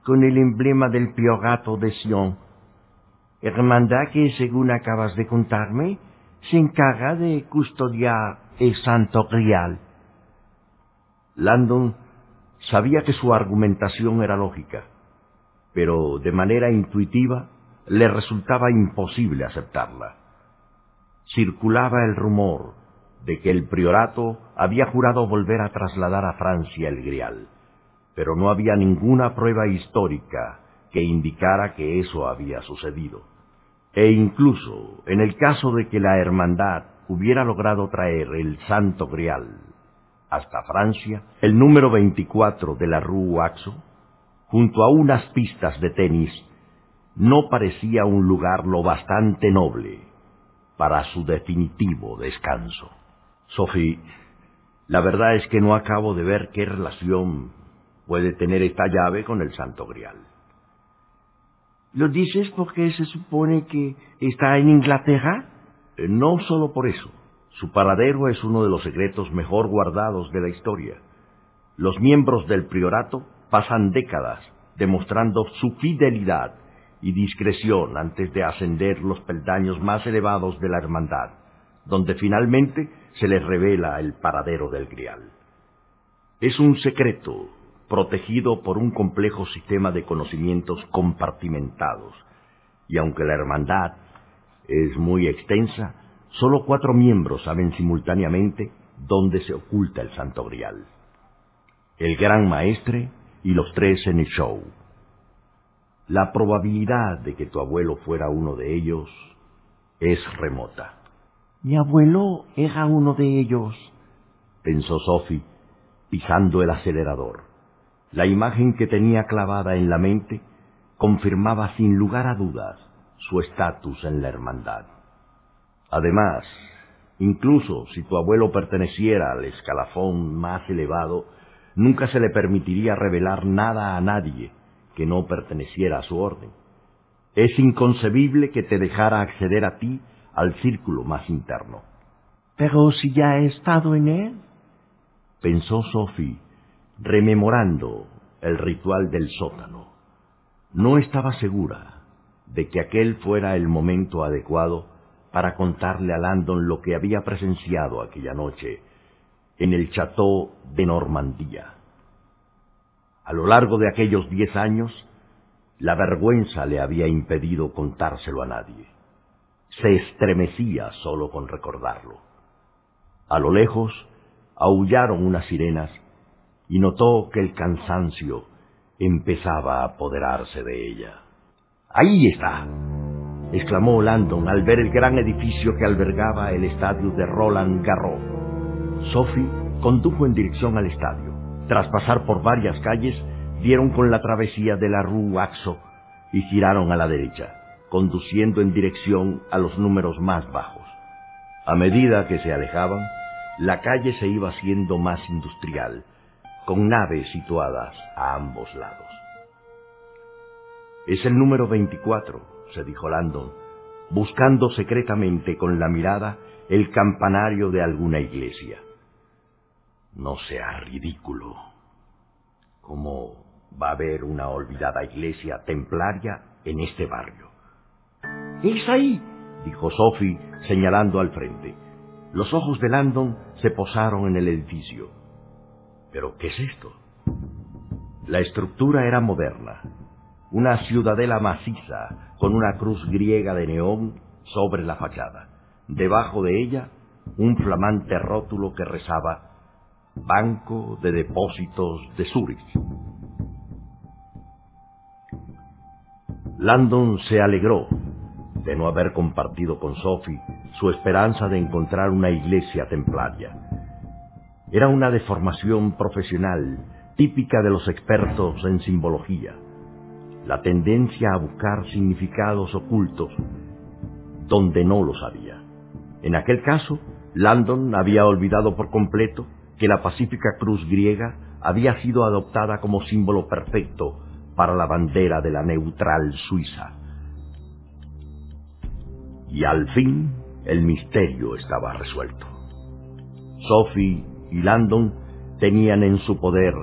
con el emblema del priorato de Sion. Hermandad que, según acabas de contarme, se encarga de custodiar el santo grial. Landon sabía que su argumentación era lógica, pero de manera intuitiva le resultaba imposible aceptarla. Circulaba el rumor de que el priorato había jurado volver a trasladar a Francia el grial, pero no había ninguna prueba histórica que indicara que eso había sucedido. E incluso en el caso de que la hermandad hubiera logrado traer el Santo Grial hasta Francia, el número 24 de la Rue Axo, junto a unas pistas de tenis, no parecía un lugar lo bastante noble para su definitivo descanso. Sophie, la verdad es que no acabo de ver qué relación puede tener esta llave con el Santo Grial. ¿Lo dices porque se supone que está en Inglaterra? Eh, no solo por eso. Su paradero es uno de los secretos mejor guardados de la historia. Los miembros del priorato pasan décadas demostrando su fidelidad y discreción antes de ascender los peldaños más elevados de la hermandad, donde finalmente se les revela el paradero del grial. Es un secreto protegido por un complejo sistema de conocimientos compartimentados, y aunque la hermandad es muy extensa, solo cuatro miembros saben simultáneamente dónde se oculta el Santo Grial. El Gran Maestre y los tres en el show. La probabilidad de que tu abuelo fuera uno de ellos es remota. Mi abuelo era uno de ellos, pensó Sophie, pisando el acelerador. La imagen que tenía clavada en la mente confirmaba sin lugar a dudas su estatus en la hermandad. Además, incluso si tu abuelo perteneciera al escalafón más elevado, nunca se le permitiría revelar nada a nadie que no perteneciera a su orden. Es inconcebible que te dejara acceder a ti al círculo más interno. Pero si ya he estado en él, pensó Sophie, rememorando el ritual del sótano. No estaba segura de que aquel fuera el momento adecuado para contarle a Landon lo que había presenciado aquella noche en el Chateau de Normandía. A lo largo de aquellos diez años, La vergüenza le había impedido contárselo a nadie. Se estremecía solo con recordarlo. A lo lejos aullaron unas sirenas y notó que el cansancio empezaba a apoderarse de ella. ¡Ahí está! exclamó Landon al ver el gran edificio que albergaba el estadio de Roland Garros. Sophie condujo en dirección al estadio. Tras pasar por varias calles, dieron con la travesía de la Rue Axo y giraron a la derecha, conduciendo en dirección a los números más bajos. A medida que se alejaban, la calle se iba haciendo más industrial, con naves situadas a ambos lados. Es el número 24, se dijo Landon, buscando secretamente con la mirada el campanario de alguna iglesia. No sea ridículo. ¿Cómo va a haber una olvidada iglesia templaria en este barrio? Es ahí, dijo Sophie, señalando al frente. Los ojos de Landon se posaron en el edificio. ¿Pero qué es esto? La estructura era moderna, una ciudadela maciza con una cruz griega de neón sobre la fachada. Debajo de ella, un flamante rótulo que rezaba Banco de Depósitos de Zurich. Landon se alegró de no haber compartido con Sophie su esperanza de encontrar una iglesia templaria. Era una deformación profesional típica de los expertos en simbología, la tendencia a buscar significados ocultos donde no los había. En aquel caso, Landon había olvidado por completo que la pacífica cruz griega había sido adoptada como símbolo perfecto para la bandera de la neutral Suiza. Y al fin el misterio estaba resuelto. Sophie y Landon tenían en su poder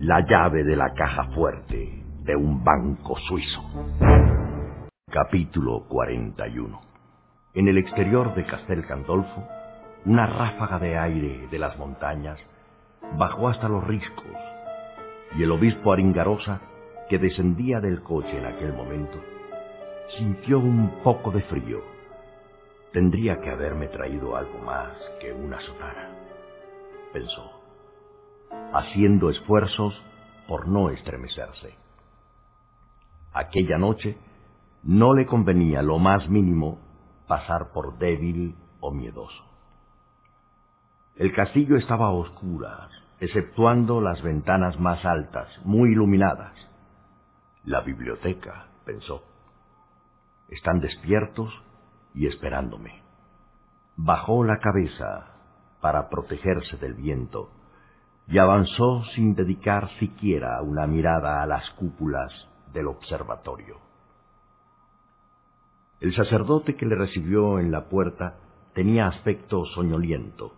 la llave de la caja fuerte de un banco suizo. Capítulo 41 En el exterior de Castel Gandolfo, una ráfaga de aire de las montañas bajó hasta los riscos y el obispo Aringarosa, que descendía del coche en aquel momento, sintió un poco de frío. Tendría que haberme traído algo más que una sotana, pensó, haciendo esfuerzos por no estremecerse. Aquella noche no le convenía lo más mínimo pasar por débil o miedoso. El castillo estaba a oscuras, exceptuando las ventanas más altas, muy iluminadas. La biblioteca, pensó. Están despiertos y esperándome. Bajó la cabeza para protegerse del viento y avanzó sin dedicar siquiera una mirada a las cúpulas del observatorio. El sacerdote que le recibió en la puerta tenía aspecto soñoliento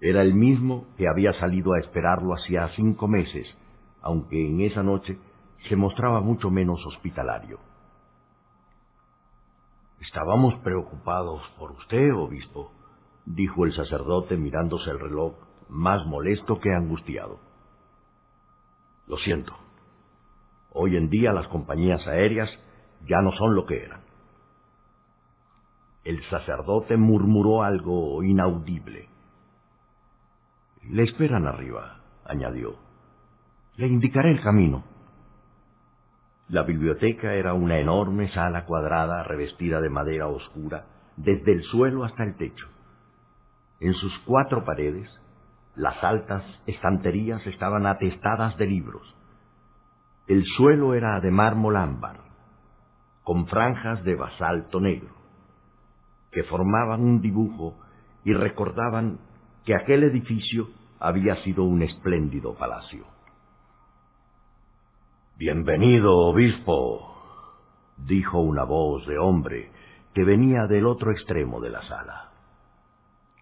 era el mismo que había salido a esperarlo hacía cinco meses, aunque en esa noche se mostraba mucho menos hospitalario. Estábamos preocupados por usted, obispo, dijo el sacerdote mirándose el reloj, más molesto que angustiado. Lo siento. Hoy en día las compañías aéreas ya no son lo que eran. El sacerdote murmuró algo inaudible. Le esperan arriba, añadió. Le indicaré el camino. La biblioteca era una enorme sala cuadrada revestida de madera oscura desde el suelo hasta el techo. En sus cuatro paredes, las altas estanterías estaban atestadas de libros. El suelo era de mármol ámbar, con franjas de basalto negro, que formaban un dibujo y recordaban que aquel edificio había sido un espléndido palacio. Bienvenido, obispo, dijo una voz de hombre que venía del otro extremo de la sala.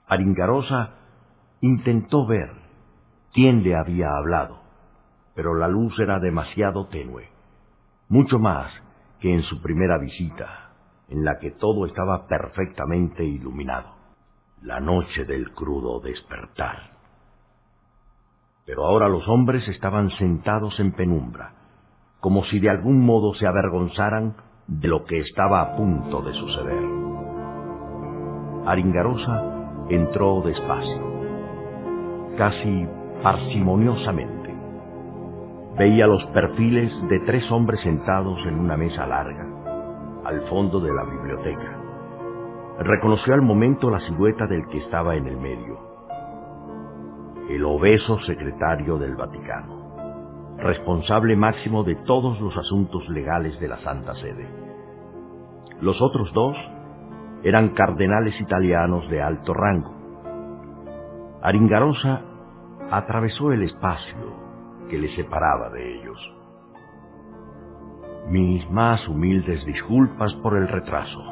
Aringarosa intentó ver quién le había hablado, pero la luz era demasiado tenue, mucho más que en su primera visita, en la que todo estaba perfectamente iluminado la noche del crudo despertar. Pero ahora los hombres estaban sentados en penumbra, como si de algún modo se avergonzaran de lo que estaba a punto de suceder. Aringarosa entró despacio, casi parsimoniosamente. Veía los perfiles de tres hombres sentados en una mesa larga, al fondo de la biblioteca. Reconoció al momento la silueta del que estaba en el medio, el obeso secretario del Vaticano, responsable máximo de todos los asuntos legales de la Santa Sede. Los otros dos eran cardenales italianos de alto rango. Aringarosa atravesó el espacio que le separaba de ellos. Mis más humildes disculpas por el retraso.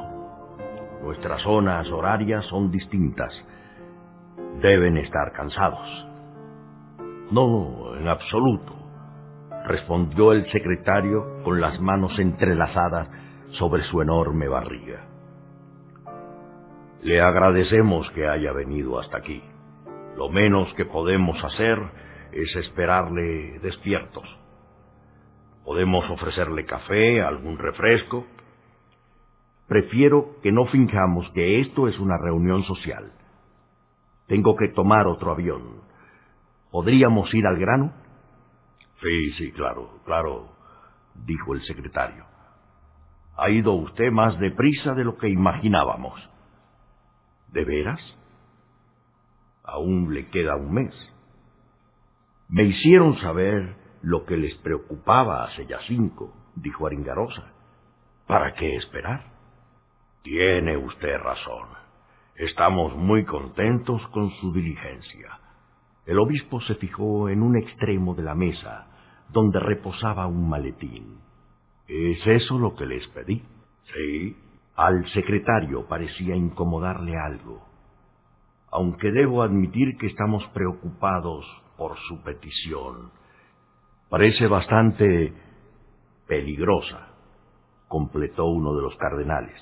Nuestras zonas horarias son distintas. Deben estar cansados. No, en absoluto, respondió el secretario con las manos entrelazadas sobre su enorme barriga. Le agradecemos que haya venido hasta aquí. Lo menos que podemos hacer es esperarle despiertos. Podemos ofrecerle café, algún refresco. Prefiero que no finjamos que esto es una reunión social. Tengo que tomar otro avión. ¿Podríamos ir al grano? Sí, sí, claro, claro, dijo el secretario. Ha ido usted más deprisa de lo que imaginábamos. ¿De veras? Aún le queda un mes. Me hicieron saber lo que les preocupaba hace ya cinco, dijo Aringarosa. ¿Para qué esperar? Tiene usted razón. Estamos muy contentos con su diligencia. El obispo se fijó en un extremo de la mesa, donde reposaba un maletín. ¿Es eso lo que les pedí? Sí. Al secretario parecía incomodarle algo. Aunque debo admitir que estamos preocupados por su petición. Parece bastante peligrosa, completó uno de los cardenales.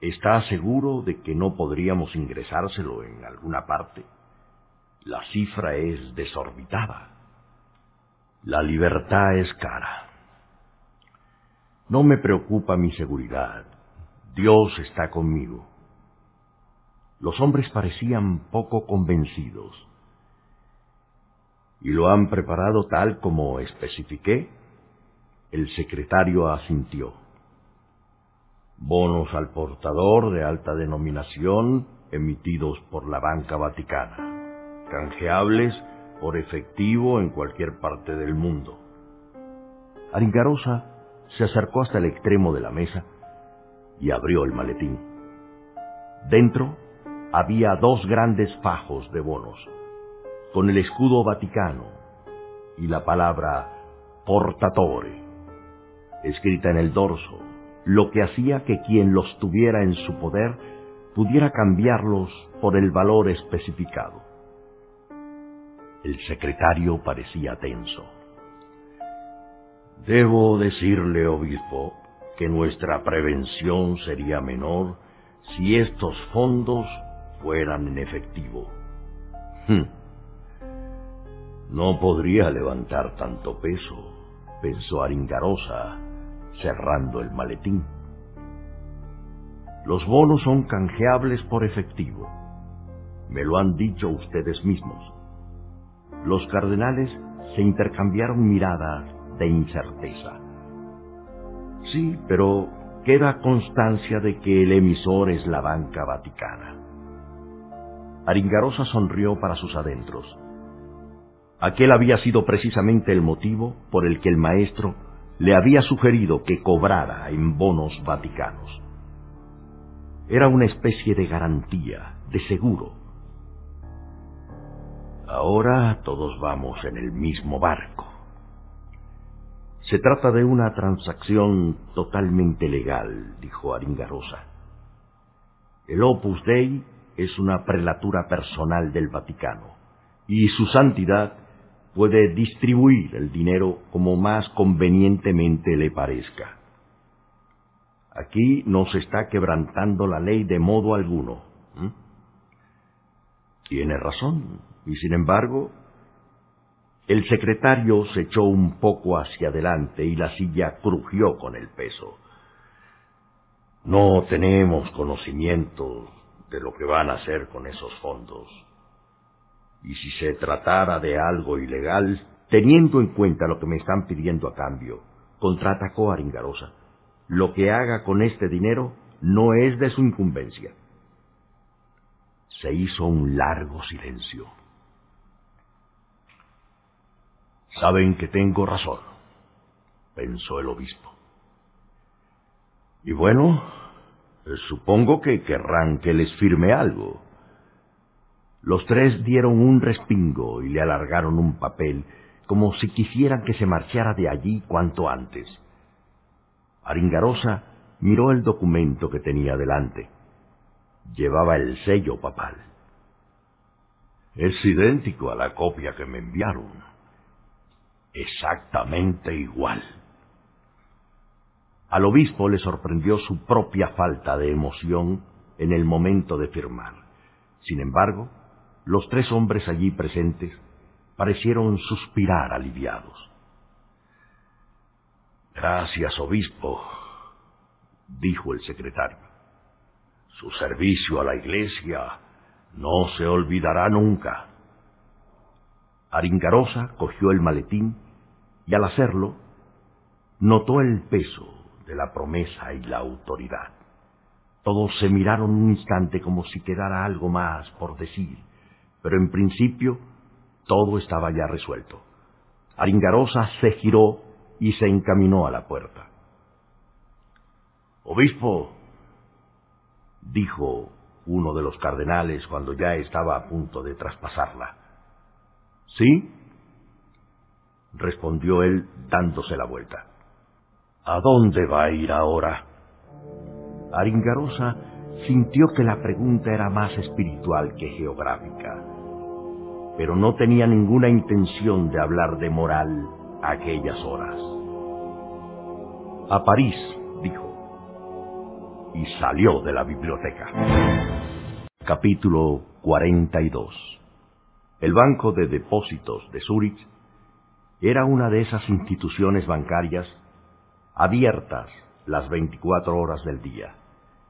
¿Está seguro de que no podríamos ingresárselo en alguna parte? La cifra es desorbitada. La libertad es cara. No me preocupa mi seguridad. Dios está conmigo. Los hombres parecían poco convencidos. ¿Y lo han preparado tal como especifiqué? El secretario asintió. Bonos al portador de alta denominación emitidos por la banca vaticana, canjeables por efectivo en cualquier parte del mundo. Aringarosa se acercó hasta el extremo de la mesa y abrió el maletín. Dentro había dos grandes fajos de bonos con el escudo vaticano y la palabra portatore, escrita en el dorso, lo que hacía que quien los tuviera en su poder pudiera cambiarlos por el valor especificado. El secretario parecía tenso. Debo decirle, obispo, que nuestra prevención sería menor si estos fondos fueran en efectivo. Hmm. No podría levantar tanto peso, pensó Aringarosa, cerrando el maletín. Los bonos son canjeables por efectivo. Me lo han dicho ustedes mismos. Los cardenales se intercambiaron miradas de incerteza. Sí, pero queda constancia de que el emisor es la banca vaticana. Aringarosa sonrió para sus adentros. Aquel había sido precisamente el motivo por el que el maestro le había sugerido que cobrara en bonos vaticanos. Era una especie de garantía, de seguro. Ahora todos vamos en el mismo barco. Se trata de una transacción totalmente legal, dijo Aringarosa. El Opus Dei es una prelatura personal del Vaticano, y su santidad puede distribuir el dinero como más convenientemente le parezca. Aquí no se está quebrantando la ley de modo alguno. Tiene razón, y sin embargo, El secretario se echó un poco hacia adelante y la silla crujió con el peso. No tenemos conocimiento de lo que van a hacer con esos fondos. Y si se tratara de algo ilegal, teniendo en cuenta lo que me están pidiendo a cambio, contraatacó a Aringarosa. Lo que haga con este dinero no es de su incumbencia. Se hizo un largo silencio. Saben que tengo razón, pensó el obispo. Y bueno, supongo que querrán que les firme algo. Los tres dieron un respingo y le alargaron un papel como si quisieran que se marchara de allí cuanto antes. Aringarosa miró el documento que tenía delante. Llevaba el sello papal. Es idéntico a la copia que me enviaron exactamente igual. Al obispo le sorprendió su propia falta de emoción en el momento de firmar. Sin embargo, los tres hombres allí presentes parecieron suspirar aliviados. Gracias, obispo, dijo el secretario. Su servicio a la iglesia no se olvidará nunca. Aringarosa cogió el maletín y al hacerlo notó el peso de la promesa y la autoridad. Todos se miraron un instante como si quedara algo más por decir, pero en principio todo estaba ya resuelto. Aringarosa se giró y se encaminó a la puerta. Obispo, dijo uno de los cardenales cuando ya estaba a punto de traspasarla. ¿Sí? respondió él dándose la vuelta. ¿A dónde va a ir ahora? Aringarosa sintió que la pregunta era más espiritual que geográfica, pero no tenía ninguna intención de hablar de moral aquellas horas. A París, dijo, y salió de la biblioteca. Capítulo 42 el Banco de Depósitos de Zúrich era una de esas instituciones bancarias abiertas las 24 horas del día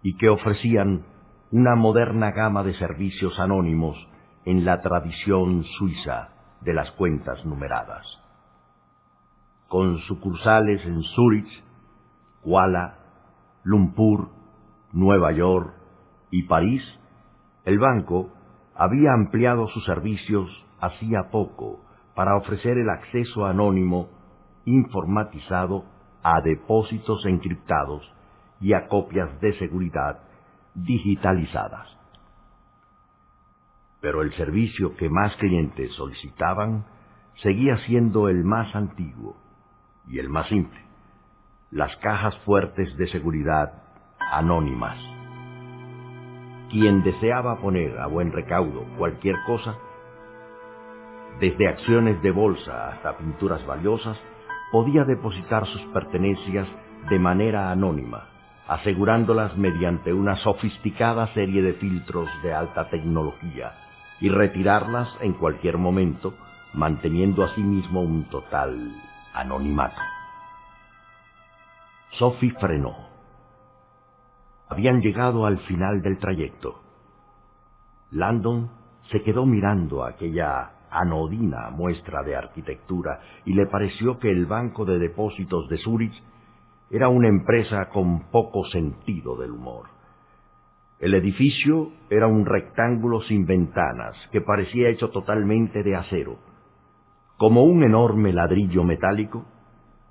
y que ofrecían una moderna gama de servicios anónimos en la tradición suiza de las cuentas numeradas. Con sucursales en Zúrich, Kuala, Lumpur, Nueva York y París, el banco había ampliado sus servicios hacía poco para ofrecer el acceso anónimo informatizado a depósitos encriptados y a copias de seguridad digitalizadas. Pero el servicio que más clientes solicitaban seguía siendo el más antiguo y el más simple, las cajas fuertes de seguridad anónimas. Quien deseaba poner a buen recaudo cualquier cosa, desde acciones de bolsa hasta pinturas valiosas, podía depositar sus pertenencias de manera anónima, asegurándolas mediante una sofisticada serie de filtros de alta tecnología y retirarlas en cualquier momento, manteniendo asimismo un total anonimato. Sophie frenó habían llegado al final del trayecto. Landon se quedó mirando aquella anodina muestra de arquitectura y le pareció que el Banco de Depósitos de Zúrich era una empresa con poco sentido del humor. El edificio era un rectángulo sin ventanas que parecía hecho totalmente de acero. Como un enorme ladrillo metálico,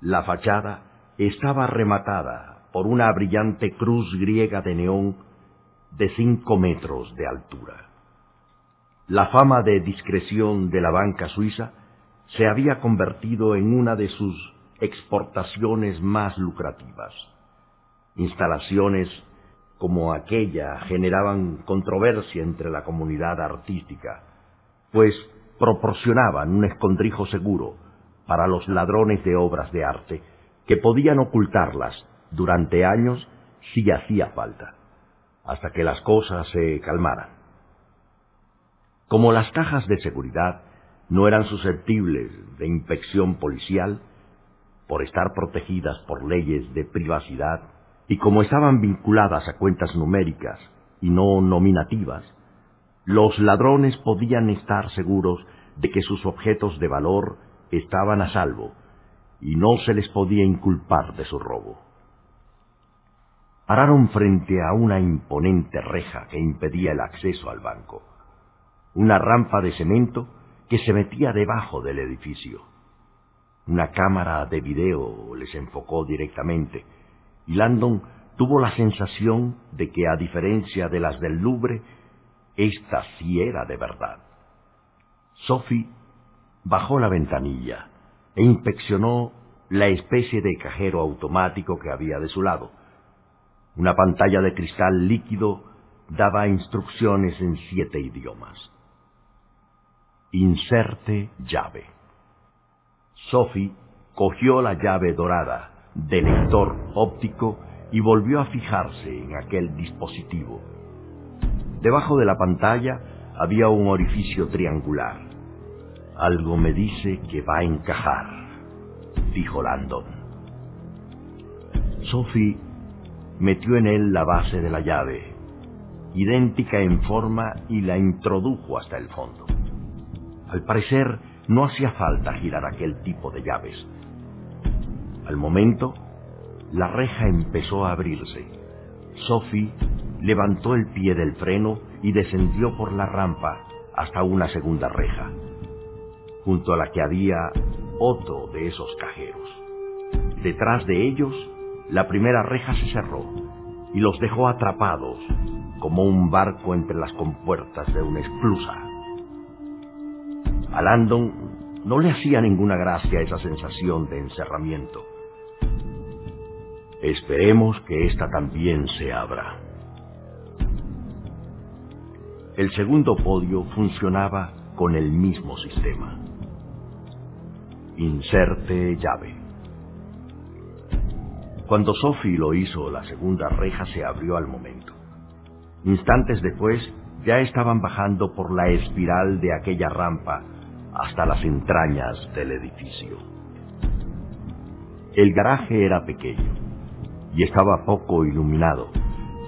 la fachada estaba rematada por una brillante cruz griega de neón de cinco metros de altura. La fama de discreción de la banca suiza se había convertido en una de sus exportaciones más lucrativas. Instalaciones como aquella generaban controversia entre la comunidad artística, pues proporcionaban un escondrijo seguro para los ladrones de obras de arte que podían ocultarlas durante años si hacía falta, hasta que las cosas se calmaran. Como las cajas de seguridad no eran susceptibles de inspección policial por estar protegidas por leyes de privacidad y como estaban vinculadas a cuentas numéricas y no nominativas, los ladrones podían estar seguros de que sus objetos de valor estaban a salvo y no se les podía inculpar de su robo. Pararon frente a una imponente reja que impedía el acceso al banco, una rampa de cemento que se metía debajo del edificio. Una cámara de video les enfocó directamente y Landon tuvo la sensación de que, a diferencia de las del Louvre, esta sí era de verdad. Sophie bajó la ventanilla e inspeccionó la especie de cajero automático que había de su lado. Una pantalla de cristal líquido daba instrucciones en siete idiomas. Inserte llave. Sophie cogió la llave dorada del lector óptico y volvió a fijarse en aquel dispositivo. Debajo de la pantalla había un orificio triangular. Algo me dice que va a encajar, dijo Landon. Sophie metió en él la base de la llave, idéntica en forma, y la introdujo hasta el fondo. Al parecer, no hacía falta girar aquel tipo de llaves. Al momento, la reja empezó a abrirse. Sophie levantó el pie del freno y descendió por la rampa hasta una segunda reja, junto a la que había otro de esos cajeros. Detrás de ellos, la primera reja se cerró y los dejó atrapados como un barco entre las compuertas de una esclusa. A Landon no le hacía ninguna gracia esa sensación de encerramiento. Esperemos que ésta también se abra. El segundo podio funcionaba con el mismo sistema. Inserte llave. Cuando Sophie lo hizo, la segunda reja se abrió al momento. Instantes después, ya estaban bajando por la espiral de aquella rampa hasta las entrañas del edificio. El garaje era pequeño y estaba poco iluminado,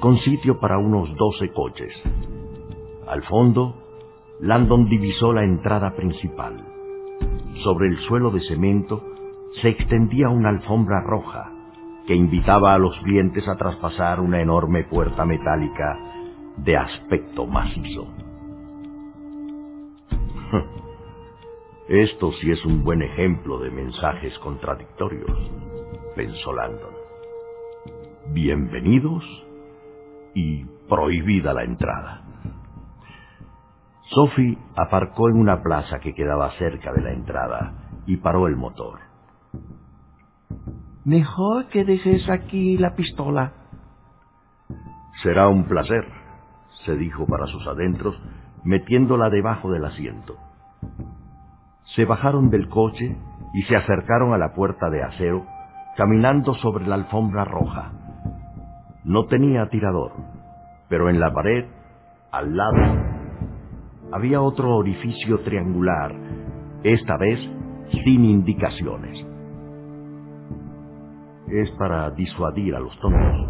con sitio para unos doce coches. Al fondo, Landon divisó la entrada principal. Sobre el suelo de cemento se extendía una alfombra roja que invitaba a los clientes a traspasar una enorme puerta metálica de aspecto macizo. Esto sí es un buen ejemplo de mensajes contradictorios, pensó Landon. Bienvenidos y prohibida la entrada. Sophie aparcó en una plaza que quedaba cerca de la entrada y paró el motor. Mejor que dejes aquí la pistola. Será un placer, se dijo para sus adentros, metiéndola debajo del asiento. Se bajaron del coche y se acercaron a la puerta de acero, caminando sobre la alfombra roja. No tenía tirador, pero en la pared, al lado, había otro orificio triangular, esta vez sin indicaciones. Es para disuadir a los tontos.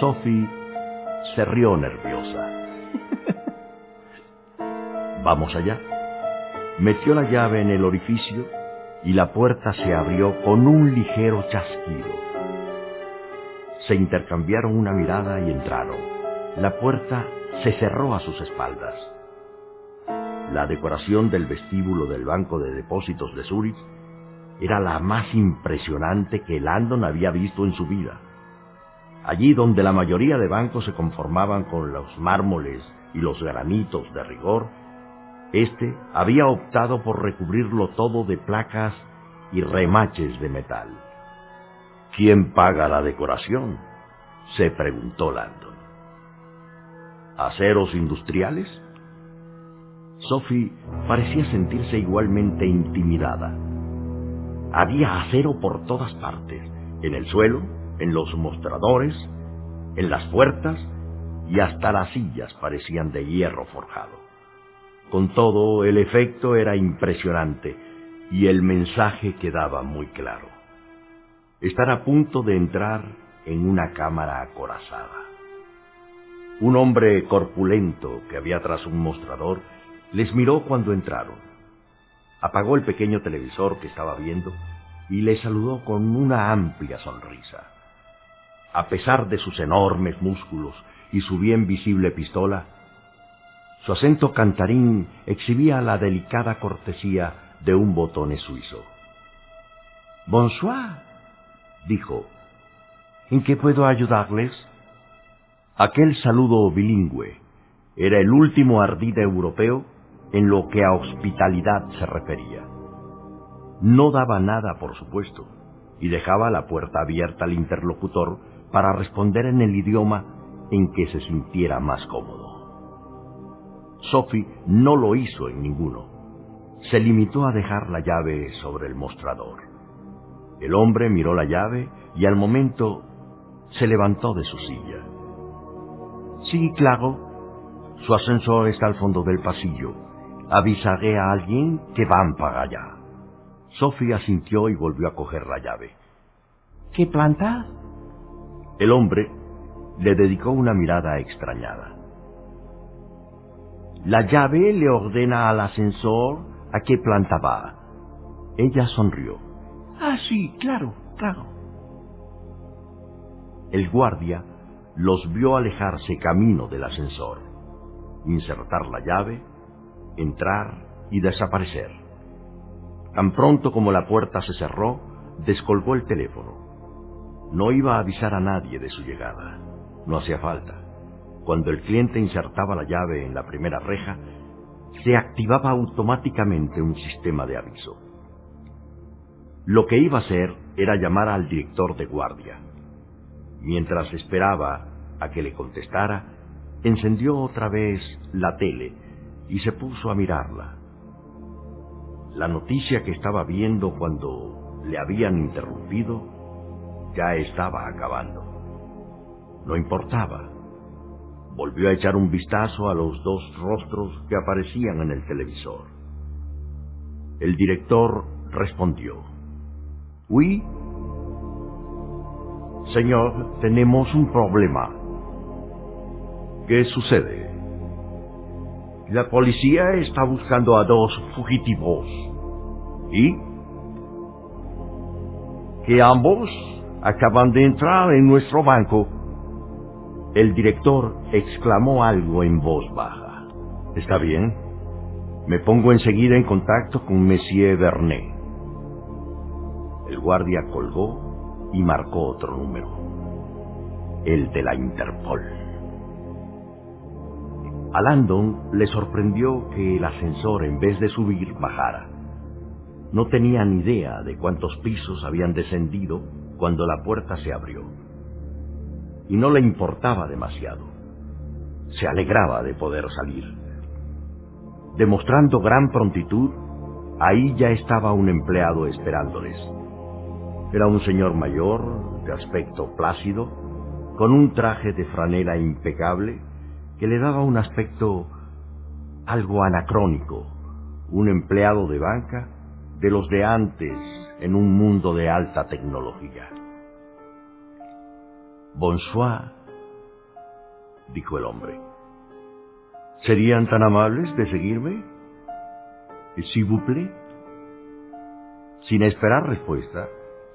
Sophie se rió nerviosa. Vamos allá. Metió la llave en el orificio y la puerta se abrió con un ligero chasquido. Se intercambiaron una mirada y entraron. La puerta se cerró a sus espaldas. La decoración del vestíbulo del Banco de Depósitos de Zurich era la más impresionante que Landon había visto en su vida. Allí donde la mayoría de bancos se conformaban con los mármoles y los granitos de rigor, este había optado por recubrirlo todo de placas y remaches de metal. ¿Quién paga la decoración? se preguntó Landon. ¿Aceros industriales? Sophie parecía sentirse igualmente intimidada. Había acero por todas partes, en el suelo, en los mostradores, en las puertas y hasta las sillas parecían de hierro forjado. Con todo, el efecto era impresionante y el mensaje quedaba muy claro. Estar a punto de entrar en una cámara acorazada. Un hombre corpulento que había tras un mostrador les miró cuando entraron. Apagó el pequeño televisor que estaba viendo y les saludó con una amplia sonrisa. A pesar de sus enormes músculos y su bien visible pistola, su acento cantarín exhibía la delicada cortesía de un botón suizo. Bonsoir, dijo. ¿En qué puedo ayudarles? Aquel saludo bilingüe era el último ardid europeo en lo que a hospitalidad se refería. No daba nada, por supuesto, y dejaba la puerta abierta al interlocutor para responder en el idioma en que se sintiera más cómodo. Sophie no lo hizo en ninguno. Se limitó a dejar la llave sobre el mostrador. El hombre miró la llave y al momento se levantó de su silla. Sí, claro. Su ascensor está al fondo del pasillo. Avisaré a alguien que van para allá. Sofía asintió y volvió a coger la llave. ¿Qué planta? El hombre le dedicó una mirada extrañada. La llave le ordena al ascensor a qué planta va. Ella sonrió. Ah, sí, claro, claro. El guardia los vio alejarse camino del ascensor, insertar la llave, entrar y desaparecer. Tan pronto como la puerta se cerró, descolgó el teléfono. No iba a avisar a nadie de su llegada. No hacía falta. Cuando el cliente insertaba la llave en la primera reja, se activaba automáticamente un sistema de aviso. Lo que iba a hacer era llamar al director de guardia. Mientras esperaba a que le contestara, encendió otra vez la tele y se puso a mirarla. La noticia que estaba viendo cuando le habían interrumpido ya estaba acabando. No importaba. Volvió a echar un vistazo a los dos rostros que aparecían en el televisor. El director respondió. Oui. Señor, tenemos un problema. ¿Qué sucede? La policía está buscando a dos fugitivos. ¿Y? Que ambos acaban de entrar en nuestro banco. El director exclamó algo en voz baja. Está bien. Me pongo enseguida en contacto con Monsieur Vernet. El guardia colgó y marcó otro número. El de la Interpol. A Landon le sorprendió que el ascensor, en vez de subir, bajara. No tenía ni idea de cuántos pisos habían descendido cuando la puerta se abrió. Y no le importaba demasiado. Se alegraba de poder salir. Demostrando gran prontitud, ahí ya estaba un empleado esperándoles. Era un señor mayor, de aspecto plácido, con un traje de franela impecable que le daba un aspecto algo anacrónico, un empleado de banca de los de antes en un mundo de alta tecnología. Bonsoir, dijo el hombre. ¿Serían tan amables de seguirme? S'il vous plaît? Sin esperar respuesta,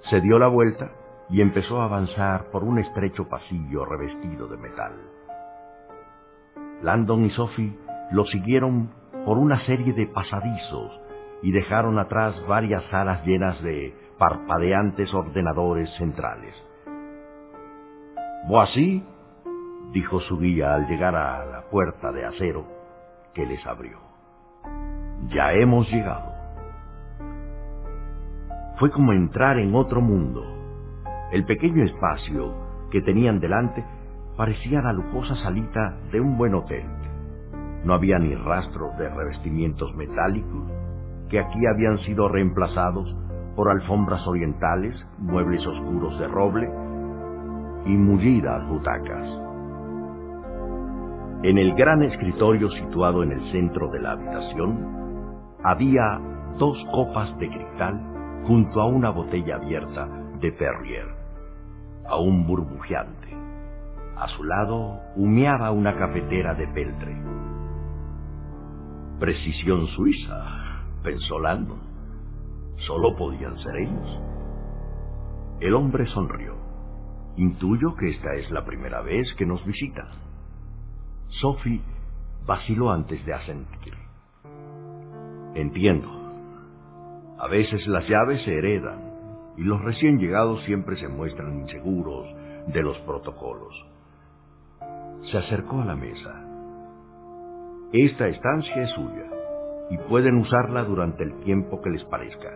se dio la vuelta y empezó a avanzar por un estrecho pasillo revestido de metal. Landon y Sophie lo siguieron por una serie de pasadizos y dejaron atrás varias salas llenas de parpadeantes ordenadores centrales. Voici, dijo su guía al llegar a la puerta de acero que les abrió. Ya hemos llegado. Fue como entrar en otro mundo. El pequeño espacio que tenían delante parecía la lujosa salita de un buen hotel. No había ni rastro de revestimientos metálicos, que aquí habían sido reemplazados por alfombras orientales, muebles oscuros de roble y mullidas butacas. En el gran escritorio situado en el centro de la habitación había dos copas de cristal junto a una botella abierta de Perrier, aún burbujeante. A su lado humeaba una cafetera de peltre. Precisión suiza, pensó Landon. Solo podían ser ellos. El hombre sonrió. Intuyo que esta es la primera vez que nos visitan. Sophie vaciló antes de asentir. Entiendo. A veces las llaves se heredan y los recién llegados siempre se muestran inseguros de los protocolos. Se acercó a la mesa. Esta estancia es suya y pueden usarla durante el tiempo que les parezca.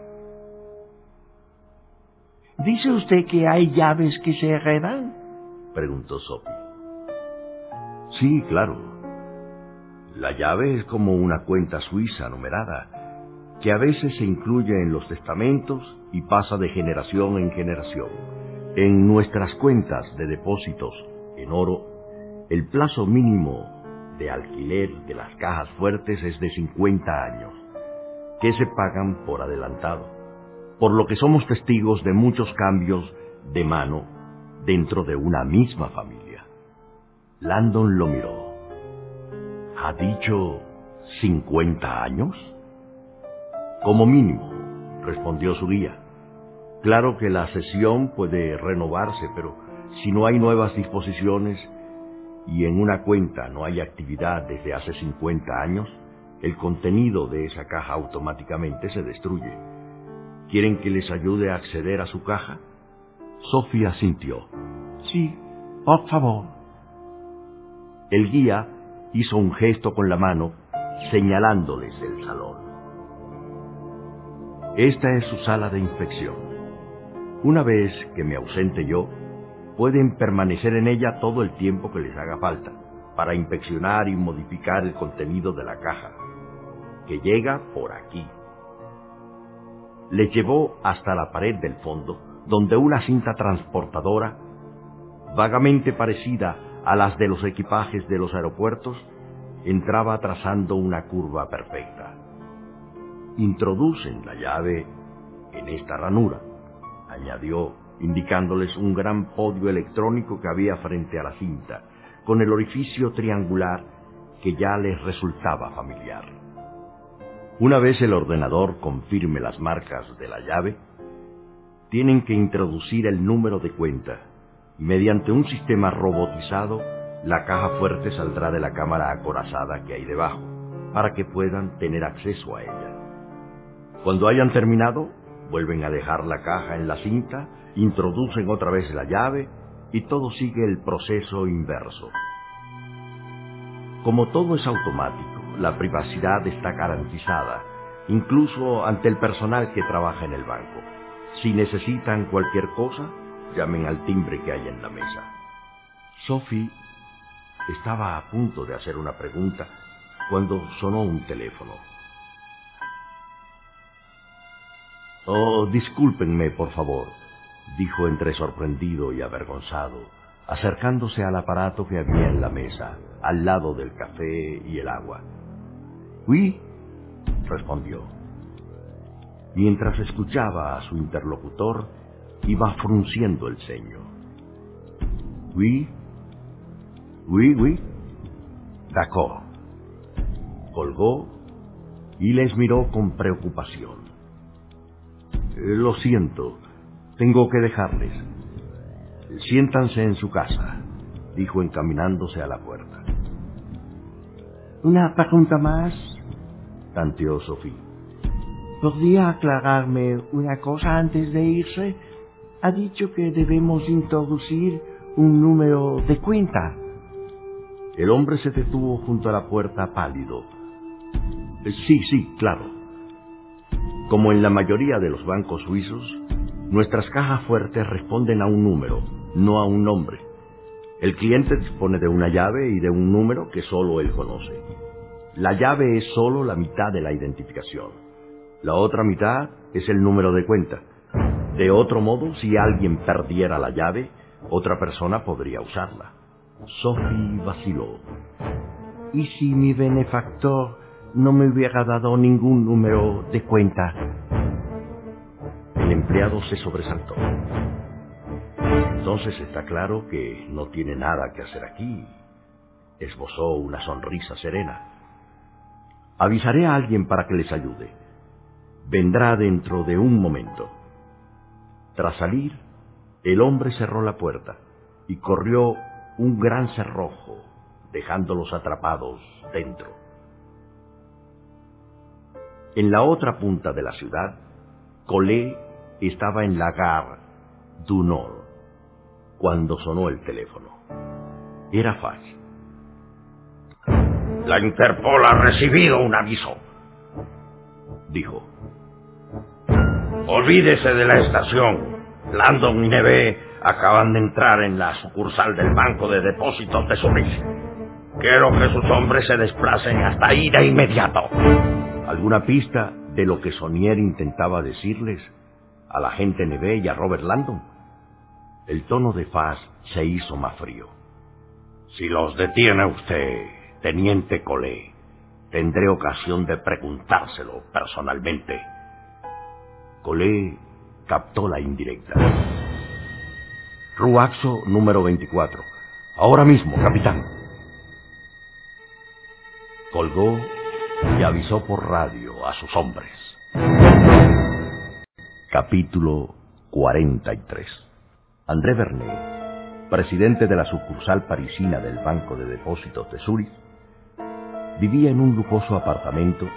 ¿Dice usted que hay llaves que se heredan? preguntó Sophie. Sí, claro. La llave es como una cuenta suiza numerada, que a veces se incluye en los testamentos y pasa de generación en generación. En nuestras cuentas de depósitos en oro, el plazo mínimo de alquiler de las cajas fuertes es de 50 años, que se pagan por adelantado, por lo que somos testigos de muchos cambios de mano dentro de una misma familia. Landon lo miró. ¿Ha dicho 50 años? Como mínimo, respondió su guía. Claro que la sesión puede renovarse, pero si no hay nuevas disposiciones y en una cuenta no hay actividad desde hace 50 años, el contenido de esa caja automáticamente se destruye. ¿Quieren que les ayude a acceder a su caja? Sofía sintió. Sí, por favor. El guía hizo un gesto con la mano, señalándoles el salón. Esta es su sala de inspección. Una vez que me ausente yo, pueden permanecer en ella todo el tiempo que les haga falta para inspeccionar y modificar el contenido de la caja, que llega por aquí. Les llevó hasta la pared del fondo, donde una cinta transportadora, vagamente parecida a las de los equipajes de los aeropuertos, entraba trazando una curva perfecta. Introducen la llave en esta ranura, añadió indicándoles un gran podio electrónico que había frente a la cinta, con el orificio triangular que ya les resultaba familiar. Una vez el ordenador confirme las marcas de la llave, tienen que introducir el número de cuenta y mediante un sistema robotizado, la caja fuerte saldrá de la cámara acorazada que hay debajo, para que puedan tener acceso a ella. Cuando hayan terminado, vuelven a dejar la caja en la cinta introducen otra vez la llave y todo sigue el proceso inverso. Como todo es automático, la privacidad está garantizada, incluso ante el personal que trabaja en el banco. Si necesitan cualquier cosa, llamen al timbre que hay en la mesa. Sophie estaba a punto de hacer una pregunta cuando sonó un teléfono. Oh, discúlpenme, por favor, dijo entre sorprendido y avergonzado, acercándose al aparato que había en la mesa, al lado del café y el agua. Oui, respondió. Mientras escuchaba a su interlocutor, iba frunciendo el ceño. Oui, oui, oui, d'accord. Colgó y les miró con preocupación. Lo siento, tengo que dejarles. Siéntanse en su casa, dijo encaminándose a la puerta. Una pregunta más, tanteó Sofía. ¿Podría aclararme una cosa antes de irse? Ha dicho que debemos introducir un número de cuenta. El hombre se detuvo junto a la puerta pálido. Sí, sí, claro. Como en la mayoría de los bancos suizos, Nuestras cajas fuertes responden a un número, no a un nombre. El cliente dispone de una llave y de un número que solo él conoce. La llave es solo la mitad de la identificación. La otra mitad es el número de cuenta. De otro modo, si alguien perdiera la llave, otra persona podría usarla. Sophie vaciló. ¿Y si mi benefactor no me hubiera dado ningún número de cuenta? Empleado se sobresaltó. Entonces está claro que no tiene nada que hacer aquí. Esbozó una sonrisa serena. Avisaré a alguien para que les ayude. Vendrá dentro de un momento. Tras salir, el hombre cerró la puerta y corrió un gran cerrojo, dejándolos atrapados dentro. En la otra punta de la ciudad, Colé estaba en la gare du Nord cuando sonó el teléfono. Era Fage. La Interpol ha recibido un aviso, dijo. Olvídese de la estación. Landon y Neve acaban de entrar en la sucursal del Banco de Depósitos de Zurich. Quiero que sus hombres se desplacen hasta ahí de inmediato. ¿Alguna pista de lo que Sonier intentaba decirles a la gente Neve y a Robert Landon? El tono de Faz se hizo más frío. Si los detiene usted, teniente Colé, tendré ocasión de preguntárselo personalmente. Colé captó la indirecta. Ruaxo número 24. Ahora mismo, capitán. Colgó y avisó por radio a sus hombres. Capítulo 43. André Bernet, presidente de la sucursal parisina del Banco de Depósitos de Zurich, vivía en un lujoso apartamento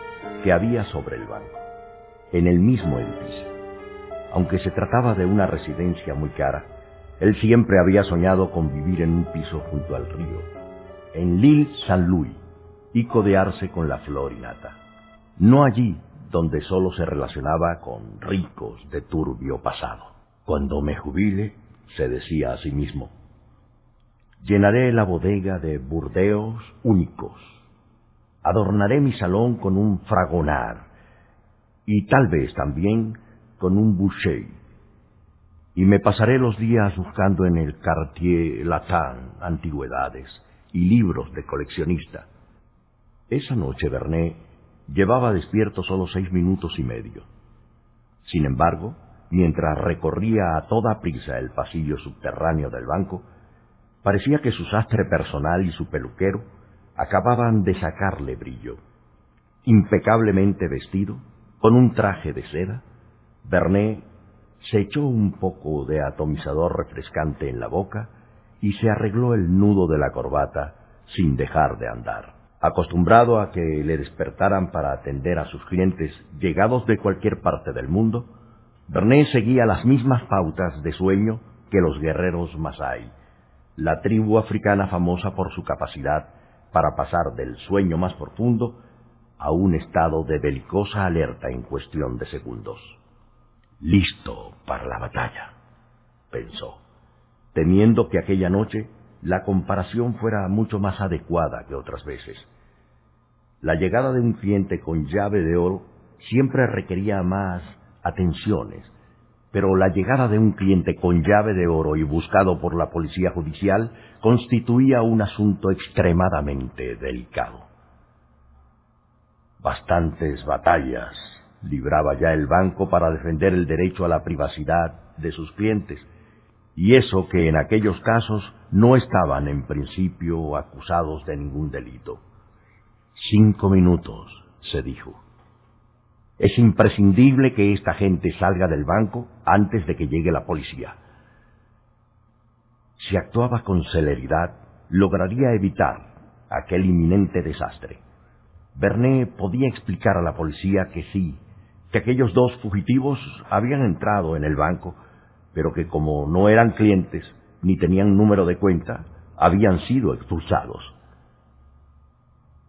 que había sobre el banco, en el mismo edificio. Aunque se trataba de una residencia muy cara, él siempre había soñado con vivir en un piso junto al río, en l'Île Saint-Louis, y codearse con la florinata. No allí donde solo se relacionaba con ricos de turbio pasado. Cuando me jubile, se decía a sí mismo, llenaré la bodega de burdeos únicos, adornaré mi salón con un fragonar y tal vez también con un boucher, y me pasaré los días buscando en el Cartier Latin antigüedades y libros de coleccionista. Esa noche Bernet llevaba despierto solo seis minutos y medio. Sin embargo, mientras recorría a toda prisa el pasillo subterráneo del banco, parecía que su sastre personal y su peluquero acababan de sacarle brillo. Impecablemente vestido, con un traje de seda, Bernet se echó un poco de atomizador refrescante en la boca y se arregló el nudo de la corbata sin dejar de andar. Acostumbrado a que le despertaran para atender a sus clientes llegados de cualquier parte del mundo, Bernet seguía las mismas pautas de sueño que los guerreros Masai, la tribu africana famosa por su capacidad para pasar del sueño más profundo a un estado de belicosa alerta en cuestión de segundos. Listo para la batalla, pensó, temiendo que aquella noche la comparación fuera mucho más adecuada que otras veces. La llegada de un cliente con llave de oro siempre requería más atenciones, pero la llegada de un cliente con llave de oro y buscado por la policía judicial constituía un asunto extremadamente delicado. Bastantes batallas libraba ya el banco para defender el derecho a la privacidad de sus clientes, y eso que en aquellos casos no estaban en principio acusados de ningún delito. Cinco minutos, se dijo. Es imprescindible que esta gente salga del banco antes de que llegue la policía. Si actuaba con celeridad, lograría evitar aquel inminente desastre. Bernet podía explicar a la policía que sí, que aquellos dos fugitivos habían entrado en el banco, pero que como no eran clientes ni tenían número de cuenta, habían sido expulsados.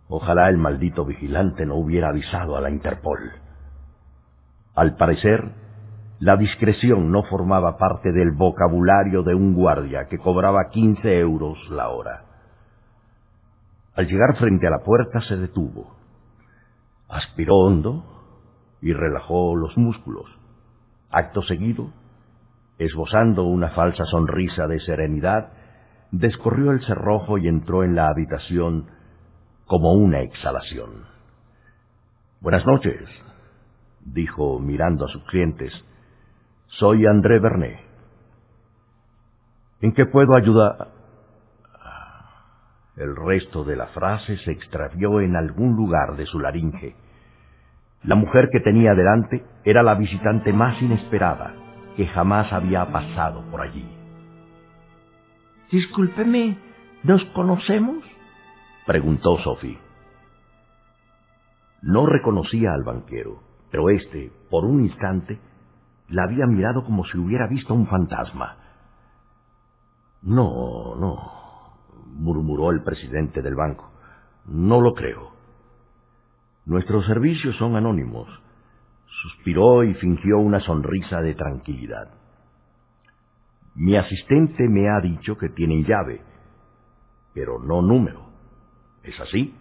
Ojalá el maldito vigilante no hubiera avisado a la Interpol. Al parecer, la discreción no formaba parte del vocabulario de un guardia que cobraba quince euros la hora. Al llegar frente a la puerta se detuvo. Aspiró hondo y relajó los músculos. Acto seguido, esbozando una falsa sonrisa de serenidad, descorrió el cerrojo y entró en la habitación como una exhalación. Buenas noches, dijo mirando a sus clientes. Soy André Bernet. ¿En qué puedo ayudar? El resto de la frase se extravió en algún lugar de su laringe. La mujer que tenía delante era la visitante más inesperada que jamás había pasado por allí. Discúlpeme, ¿nos conocemos? preguntó Sophie. No reconocía al banquero, pero éste, por un instante, la había mirado como si hubiera visto un fantasma. No, no, murmuró el presidente del banco. No lo creo. Nuestros servicios son anónimos. Suspiró y fingió una sonrisa de tranquilidad. Mi asistente me ha dicho que tienen llave, pero no número. ¿Es así?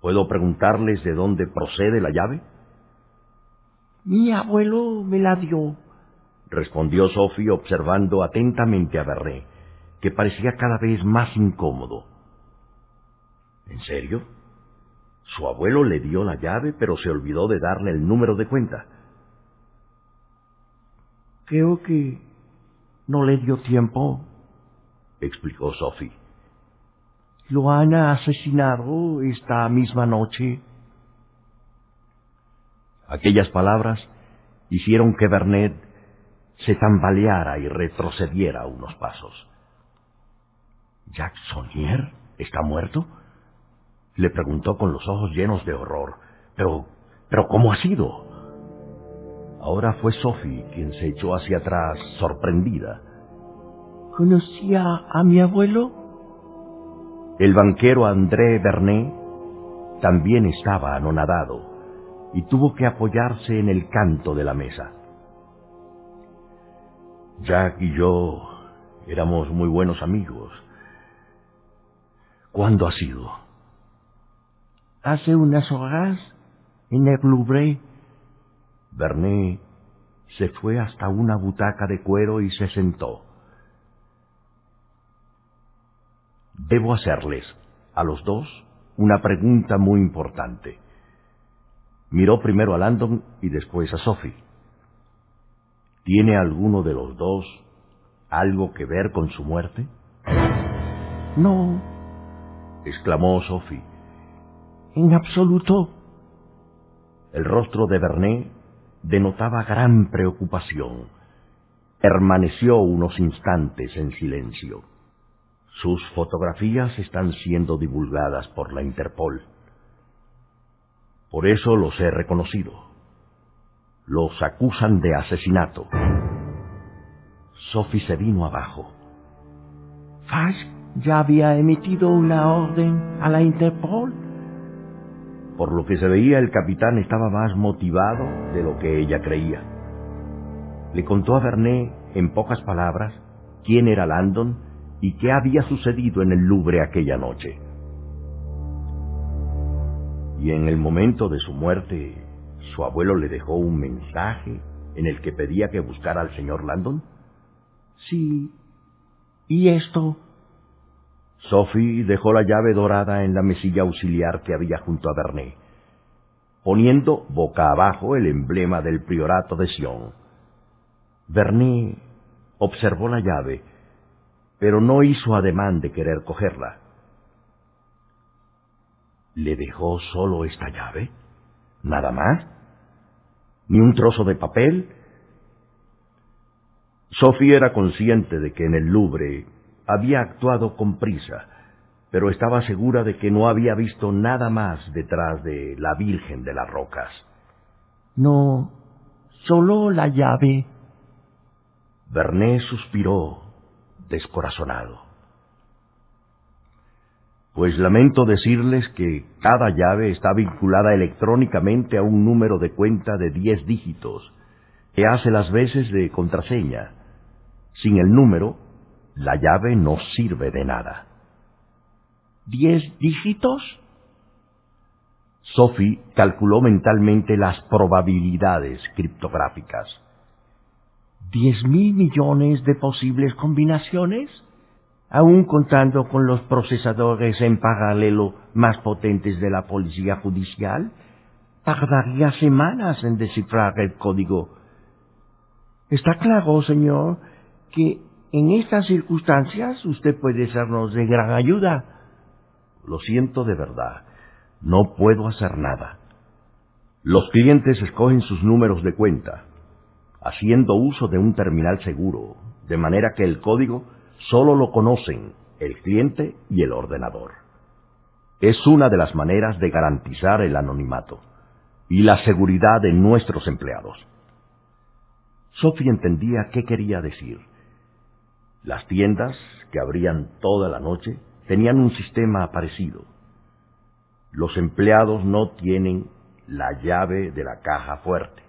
¿Puedo preguntarles de dónde procede la llave? Mi abuelo me la dio, respondió Sophie observando atentamente a Berré, que parecía cada vez más incómodo. ¿En serio? Su abuelo le dio la llave, pero se olvidó de darle el número de cuenta. Creo que no le dio tiempo, explicó Sophie. Lo han asesinado esta misma noche. Aquellas palabras hicieron que Bernet se tambaleara y retrocediera unos pasos. ¿Jacksonier está muerto? Le preguntó con los ojos llenos de horror. Pero, pero ¿cómo ha sido? Ahora fue Sophie quien se echó hacia atrás, sorprendida. ¿Conocía a mi abuelo? El banquero André Bernet también estaba anonadado y tuvo que apoyarse en el canto de la mesa. Jack y yo éramos muy buenos amigos. ¿Cuándo ha sido? Hace unas horas, en el Louvre. Bernet se fue hasta una butaca de cuero y se sentó. Debo hacerles, a los dos, una pregunta muy importante. Miró primero a Landon y después a Sophie. ¿Tiene alguno de los dos algo que ver con su muerte? No, exclamó Sophie. En absoluto. El rostro de Bernet denotaba gran preocupación. Permaneció unos instantes en silencio. Sus fotografías están siendo divulgadas por la Interpol. Por eso los he reconocido. Los acusan de asesinato. Sophie se vino abajo. Fash ya había emitido una orden a la Interpol. Por lo que se veía, el capitán estaba más motivado de lo que ella creía. Le contó a Vernet, en pocas palabras, quién era Landon y qué había sucedido en el Louvre aquella noche. Y en el momento de su muerte, su abuelo le dejó un mensaje en el que pedía que buscara al señor Landon. Sí. ¿Y esto? Sophie dejó la llave dorada en la mesilla auxiliar que había junto a Bernet, poniendo boca abajo el emblema del priorato de Sion. Bernet observó la llave, pero no hizo ademán de querer cogerla. ¿Le dejó solo esta llave? ¿Nada más? ¿Ni un trozo de papel? Sophie era consciente de que en el Louvre había actuado con prisa, pero estaba segura de que no había visto nada más detrás de la Virgen de las Rocas. No, solo la llave. Bernet suspiró, descorazonado. Pues lamento decirles que cada llave está vinculada electrónicamente a un número de cuenta de diez dígitos, que hace las veces de contraseña. Sin el número, la llave no sirve de nada. ¿Diez dígitos? Sophie calculó mentalmente las probabilidades criptográficas. ¿Diez mil millones de posibles combinaciones? aún contando con los procesadores en paralelo más potentes de la policía judicial, tardaría semanas en descifrar el código. Está claro, señor, que en estas circunstancias usted puede sernos de gran ayuda. Lo siento de verdad, no puedo hacer nada. Los clientes escogen sus números de cuenta, haciendo uso de un terminal seguro, de manera que el código solo lo conocen el cliente y el ordenador. Es una de las maneras de garantizar el anonimato y la seguridad de nuestros empleados. Sophie entendía qué quería decir. Las tiendas, que abrían toda la noche, tenían un sistema parecido. Los empleados no tienen la llave de la caja fuerte.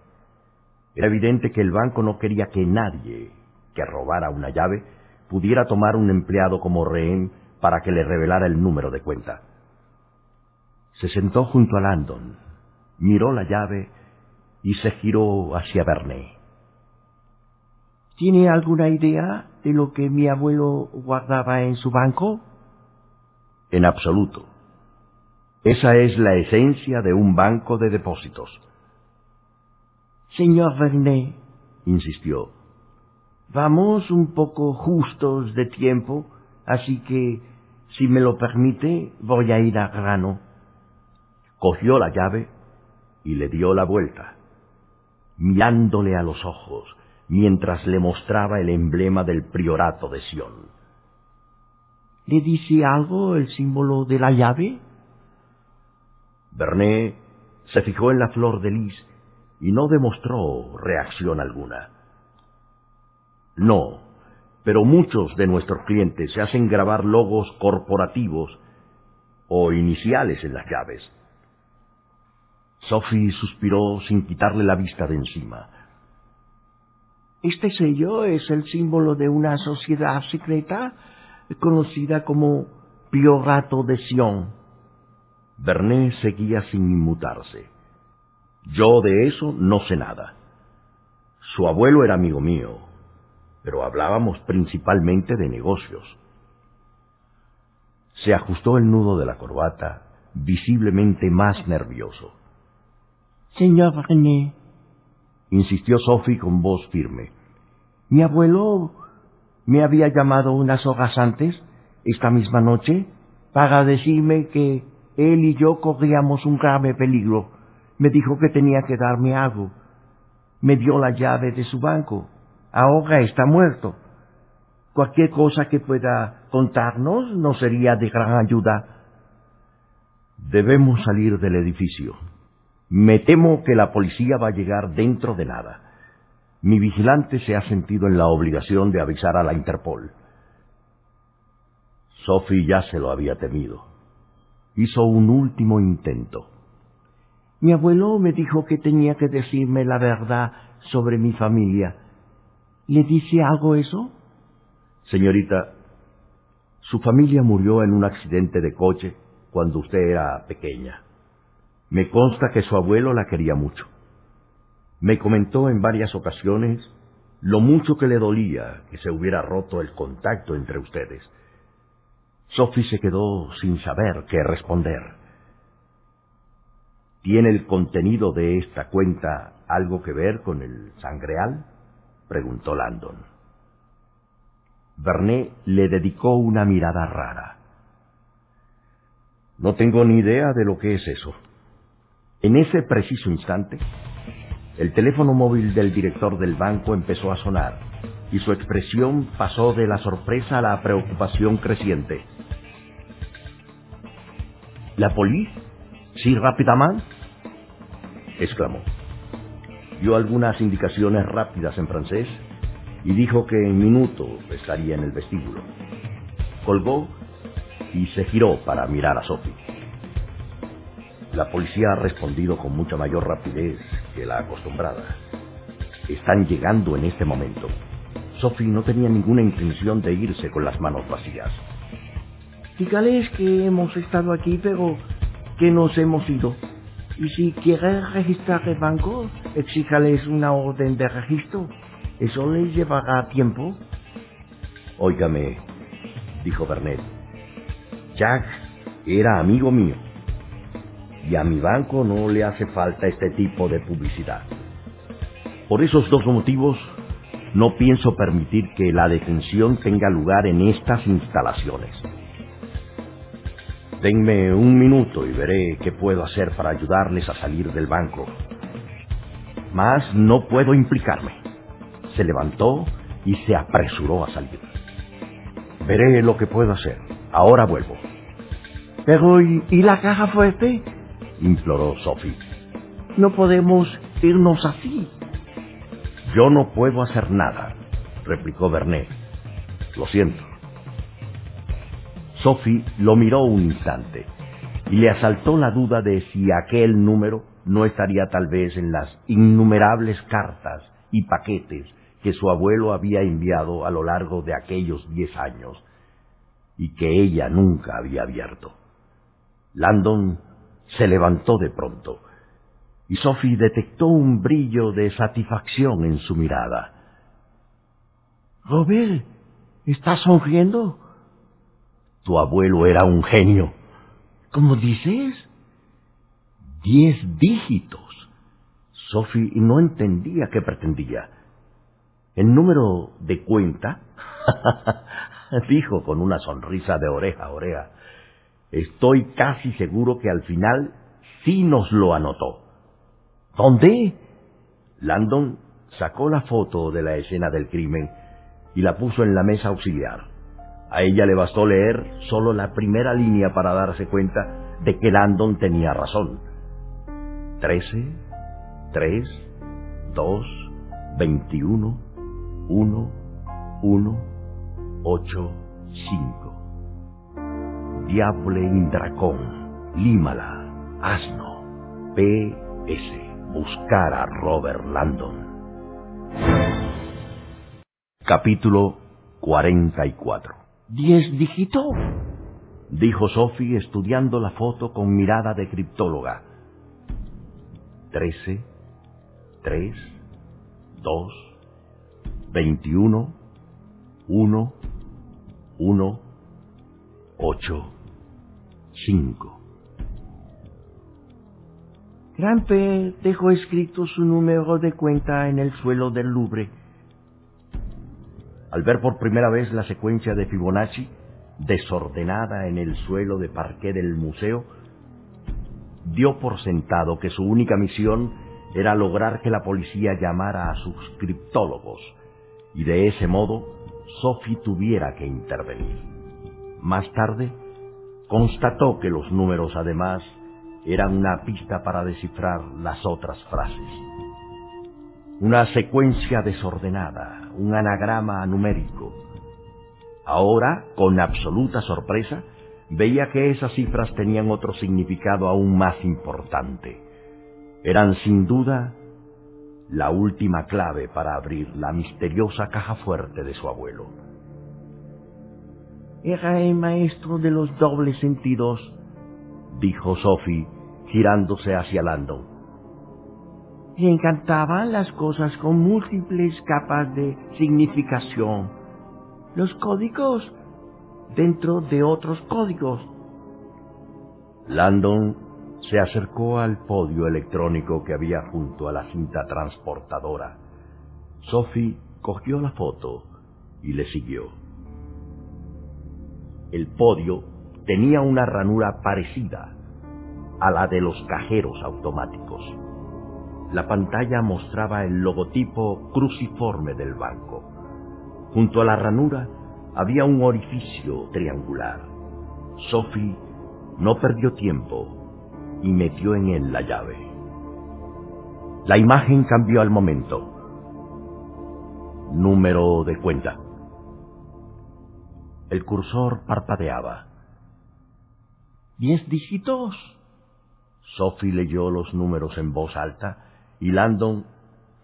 Era evidente que el banco no quería que nadie que robara una llave pudiera tomar un empleado como rehén para que le revelara el número de cuenta. Se sentó junto a Landon, miró la llave y se giró hacia Bernet. ¿Tiene alguna idea de lo que mi abuelo guardaba en su banco? En absoluto. Esa es la esencia de un banco de depósitos. Señor Vernet, insistió, vamos un poco justos de tiempo, así que, si me lo permite, voy a ir a grano. Cogió la llave y le dio la vuelta, mirándole a los ojos mientras le mostraba el emblema del priorato de Sion. ¿Le dice algo el símbolo de la llave? Bernet se fijó en la flor de lis y no demostró reacción alguna. No, pero muchos de nuestros clientes se hacen grabar logos corporativos o iniciales en las llaves. Sophie suspiró sin quitarle la vista de encima. Este sello es el símbolo de una sociedad secreta conocida como Priorato de Sion. Bernet seguía sin inmutarse. Yo de eso no sé nada. Su abuelo era amigo mío, pero hablábamos principalmente de negocios. Se ajustó el nudo de la corbata, visiblemente más nervioso. Señor Bernet, insistió Sophie con voz firme. Mi abuelo me había llamado unas horas antes, esta misma noche, para decirme que él y yo corríamos un grave peligro. Me dijo que tenía que darme algo. Me dio la llave de su banco. Ahora está muerto. Cualquier cosa que pueda contarnos no sería de gran ayuda. Debemos salir del edificio. Me temo que la policía va a llegar dentro de nada. Mi vigilante se ha sentido en la obligación de avisar a la Interpol. Sophie ya se lo había temido hizo un último intento. Mi abuelo me dijo que tenía que decirme la verdad sobre mi familia. ¿Le dice algo eso? Señorita, su familia murió en un accidente de coche cuando usted era pequeña. Me consta que su abuelo la quería mucho. Me comentó en varias ocasiones lo mucho que le dolía que se hubiera roto el contacto entre ustedes. Sophie se quedó sin saber qué responder. ¿Tiene el contenido de esta cuenta algo que ver con el sangreal? preguntó Landon. Bernet le dedicó una mirada rara. No tengo ni idea de lo que es eso. En ese preciso instante, el teléfono móvil del director del banco empezó a sonar y su expresión pasó de la sorpresa a la preocupación creciente. ¿La policía? Sí, rápidamente. exclamó. Dio algunas indicaciones rápidas en francés y dijo que en minuto estaría en el vestíbulo. Colgó y se giró para mirar a Sophie. La policía ha respondido con mucha mayor rapidez que la acostumbrada. Están llegando en este momento. Sophie no tenía ninguna intención de irse con las manos vacías. Dígales que hemos estado aquí, pero que nos hemos ido. Y si quiere registrar el banco, exíjales una orden de registro. Eso les llevará tiempo. Óigame, dijo Bernet. Jack era amigo mío. Y a mi banco no le hace falta este tipo de publicidad. Por esos dos motivos, no pienso permitir que la detención tenga lugar en estas instalaciones. Denme un minuto y veré qué puedo hacer para ayudarles a salir del banco. Mas no puedo implicarme. Se levantó y se apresuró a salir. Veré lo que puedo hacer. Ahora vuelvo. Pero, ¿y, y la caja fuerte? Imploró Sophie. No podemos irnos así. Yo no puedo hacer nada, replicó Bernet. Lo siento. Sophie lo miró un instante y le asaltó la duda de si aquel número no estaría tal vez en las innumerables cartas y paquetes que su abuelo había enviado a lo largo de aquellos diez años y que ella nunca había abierto. Landon se levantó de pronto y Sophie detectó un brillo de satisfacción en su mirada. Robert, ¿estás sonriendo? Tu abuelo era un genio. ¿Cómo dices? Diez dígitos. Sophie no entendía qué pretendía. El número de cuenta, dijo con una sonrisa de oreja a oreja, estoy casi seguro que al final sí nos lo anotó. ¿Dónde? Landon sacó la foto de la escena del crimen y la puso en la mesa auxiliar. A ella le bastó leer solo la primera línea para darse cuenta de que Landon tenía razón. Trece, tres, dos, veintiuno, uno, uno, ocho, cinco. Diable Indracón, Límala, Asno, P.S. Buscar a Robert Landon. Capítulo 44 ¿Diez dígitos? Dijo Sophie estudiando la foto con mirada de criptóloga. Trece, tres, dos, veintiuno, uno, uno, ocho, cinco. Grampe dejó escrito su número de cuenta en el suelo del Louvre. Al ver por primera vez la secuencia de Fibonacci, desordenada en el suelo de parqué del museo, dio por sentado que su única misión era lograr que la policía llamara a sus criptólogos y de ese modo Sophie tuviera que intervenir. Más tarde, constató que los números además eran una pista para descifrar las otras frases. Una secuencia desordenada, un anagrama numérico. Ahora, con absoluta sorpresa, veía que esas cifras tenían otro significado aún más importante. Eran sin duda la última clave para abrir la misteriosa caja fuerte de su abuelo. Era el maestro de los dobles sentidos, dijo Sophie, girándose hacia Landon. Le encantaban las cosas con múltiples capas de significación. Los códigos dentro de otros códigos. Landon se acercó al podio electrónico que había junto a la cinta transportadora. Sophie cogió la foto y le siguió. El podio tenía una ranura parecida a la de los cajeros automáticos. La pantalla mostraba el logotipo cruciforme del banco. Junto a la ranura había un orificio triangular. Sophie no perdió tiempo y metió en él la llave. La imagen cambió al momento. Número de cuenta. El cursor parpadeaba. ¿Diez dígitos? Sophie leyó los números en voz alta y Landon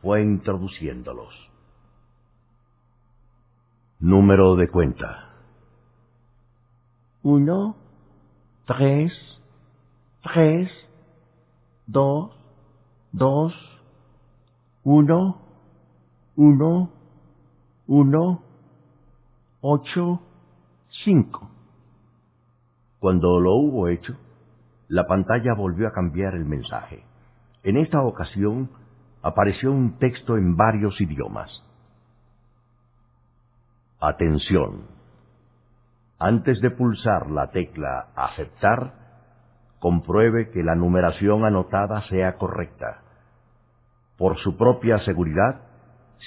fue introduciéndolos. Número de cuenta. Uno, tres, tres, dos, dos, uno, uno, uno, ocho, Cinco. Cuando lo hubo hecho, la pantalla volvió a cambiar el mensaje. En esta ocasión apareció un texto en varios idiomas. Atención. Antes de pulsar la tecla Aceptar, compruebe que la numeración anotada sea correcta. Por su propia seguridad,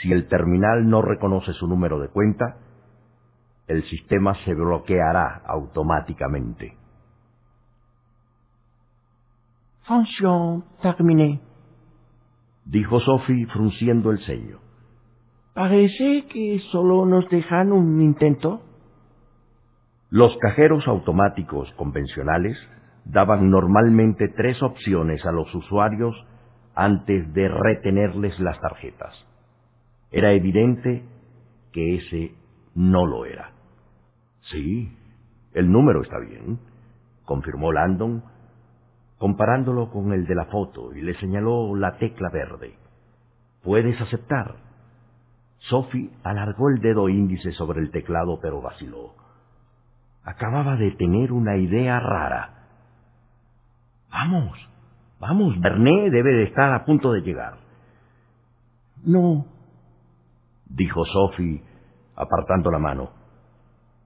si el terminal no reconoce su número de cuenta, el sistema se bloqueará automáticamente. Función terminé, dijo Sophie frunciendo el ceño. Parece que solo nos dejan un intento. Los cajeros automáticos convencionales daban normalmente tres opciones a los usuarios antes de retenerles las tarjetas. Era evidente que ese no lo era. Sí, el número está bien, confirmó Landon, comparándolo con el de la foto, y le señaló la tecla verde. Puedes aceptar. Sophie alargó el dedo índice sobre el teclado, pero vaciló. Acababa de tener una idea rara. Vamos, vamos, Bernet debe de estar a punto de llegar. No, dijo Sophie, apartando la mano.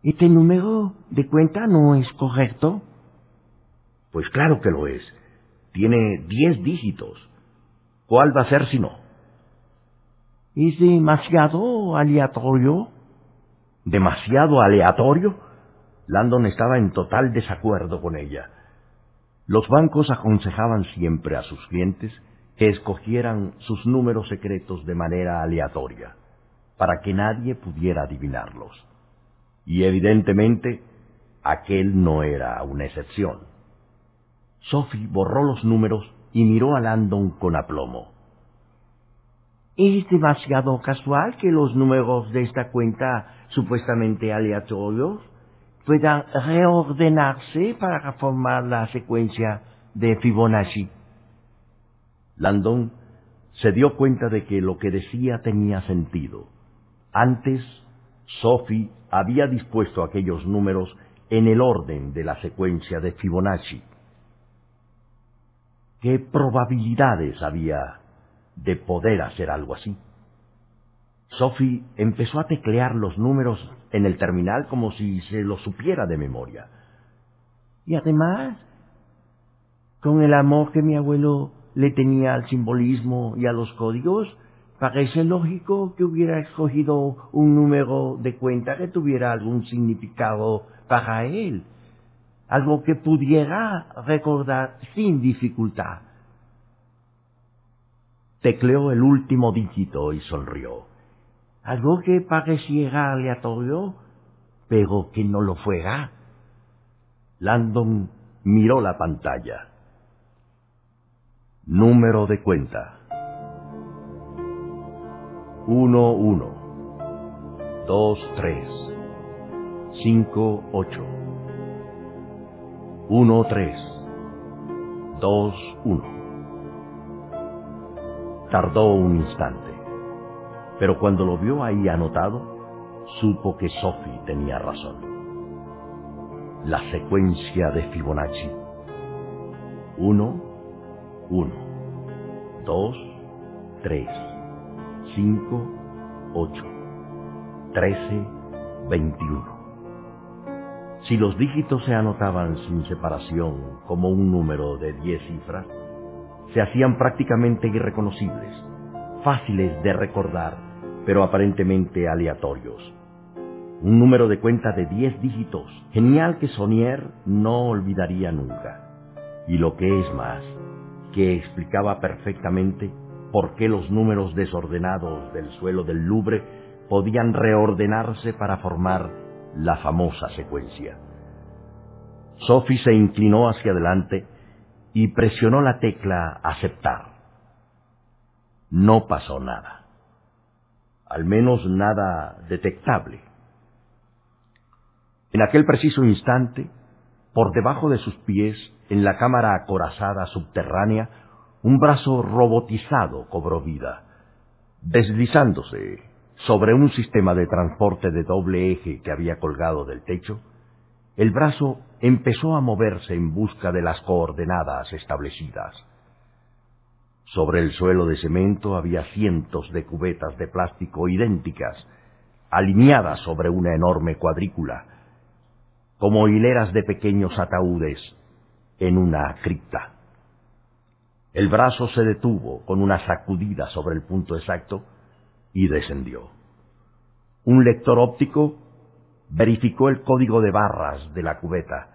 ¿Este número de cuenta no es correcto? Pues claro que lo es. Tiene diez dígitos. ¿Cuál va a ser si no? ¿Es demasiado aleatorio? ¿Demasiado aleatorio? Landon estaba en total desacuerdo con ella. Los bancos aconsejaban siempre a sus clientes que escogieran sus números secretos de manera aleatoria, para que nadie pudiera adivinarlos. Y evidentemente, aquel no era una excepción. Sophie borró los números y miró a Landon con aplomo. ¿Es demasiado casual que los números de esta cuenta supuestamente aleatorios puedan reordenarse para formar la secuencia de Fibonacci? Landon se dio cuenta de que lo que decía tenía sentido. Antes, Sophie había dispuesto aquellos números en el orden de la secuencia de Fibonacci. ¿Qué probabilidades había de poder hacer algo así? Sophie empezó a teclear los números en el terminal como si se los supiera de memoria. Y además, con el amor que mi abuelo le tenía al simbolismo y a los códigos, parece lógico que hubiera escogido un número de cuenta que tuviera algún significado para él, algo que pudiera recordar sin dificultad. Tecleó el último dígito y sonrió. Algo que pareciera aleatorio, pero que no lo fuera. Landon miró la pantalla. Número de cuenta. 1, 1, 2, 3, 5, 8, 1, 3, 2, 1. Tardó un instante, pero cuando lo vio ahí anotado, supo que Sophie tenía razón. La secuencia de Fibonacci. 1, 1, 2, 3, 5, 8, 13, 21. Si los dígitos se anotaban sin separación como un número de 10 cifras, se hacían prácticamente irreconocibles, fáciles de recordar, pero aparentemente aleatorios. Un número de cuenta de 10 dígitos, genial que Sonier no olvidaría nunca. Y lo que es más, que explicaba perfectamente por qué los números desordenados del suelo del Louvre podían reordenarse para formar la famosa secuencia. Sophie se inclinó hacia adelante y presionó la tecla aceptar. No pasó nada. Al menos nada detectable. En aquel preciso instante, por debajo de sus pies, en la cámara acorazada subterránea, un brazo robotizado cobró vida, deslizándose sobre un sistema de transporte de doble eje que había colgado del techo, el brazo empezó a moverse en busca de las coordenadas establecidas. Sobre el suelo de cemento había cientos de cubetas de plástico idénticas, alineadas sobre una enorme cuadrícula, como hileras de pequeños ataúdes en una cripta. El brazo se detuvo con una sacudida sobre el punto exacto y descendió. Un lector óptico verificó el código de barras de la cubeta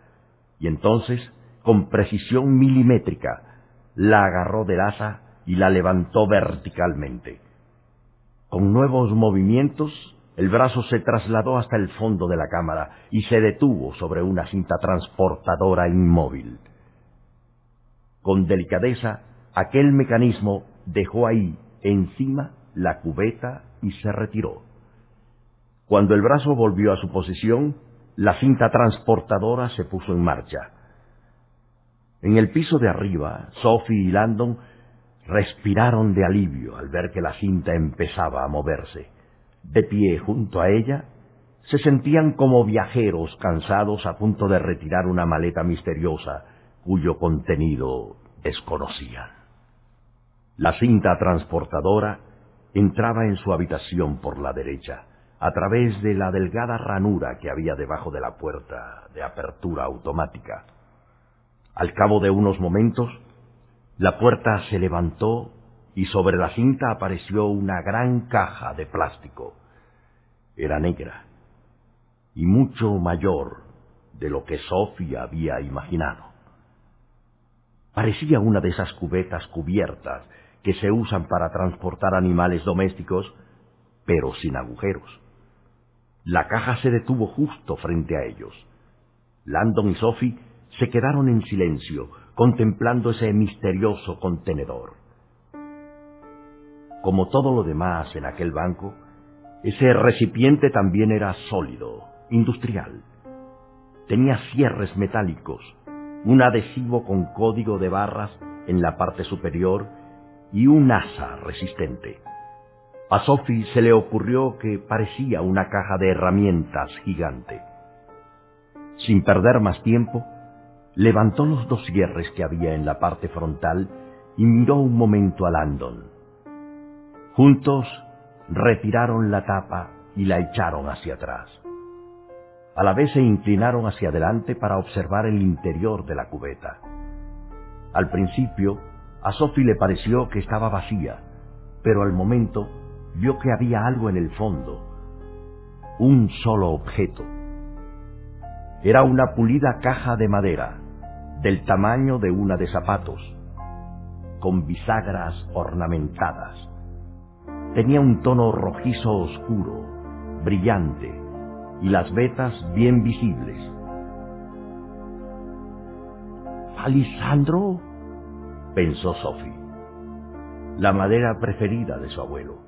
y entonces, con precisión milimétrica, la agarró del asa y la levantó verticalmente. Con nuevos movimientos, el brazo se trasladó hasta el fondo de la cámara y se detuvo sobre una cinta transportadora inmóvil. Con delicadeza, aquel mecanismo dejó ahí, encima, la cubeta y se retiró. Cuando el brazo volvió a su posición, la cinta transportadora se puso en marcha. En el piso de arriba, Sophie y Landon respiraron de alivio al ver que la cinta empezaba a moverse. De pie junto a ella, se sentían como viajeros cansados a punto de retirar una maleta misteriosa cuyo contenido desconocían. La cinta transportadora entraba en su habitación por la derecha, a través de la delgada ranura que había debajo de la puerta de apertura automática. Al cabo de unos momentos, la puerta se levantó y sobre la cinta apareció una gran caja de plástico. Era negra y mucho mayor de lo que Sofía había imaginado. Parecía una de esas cubetas cubiertas que se usan para transportar animales domésticos, pero sin agujeros. La caja se detuvo justo frente a ellos. Landon y Sophie se quedaron en silencio, contemplando ese misterioso contenedor. Como todo lo demás en aquel banco, ese recipiente también era sólido, industrial. Tenía cierres metálicos, un adhesivo con código de barras en la parte superior y un asa resistente. A Sophie se le ocurrió que parecía una caja de herramientas gigante. Sin perder más tiempo, levantó los dos cierres que había en la parte frontal y miró un momento a Landon. Juntos retiraron la tapa y la echaron hacia atrás. A la vez se inclinaron hacia adelante para observar el interior de la cubeta. Al principio, a Sophie le pareció que estaba vacía, pero al momento vio que había algo en el fondo, un solo objeto. Era una pulida caja de madera, del tamaño de una de zapatos, con bisagras ornamentadas. Tenía un tono rojizo oscuro, brillante, y las vetas bien visibles. ¿Alisandro? Pensó Sophie. La madera preferida de su abuelo.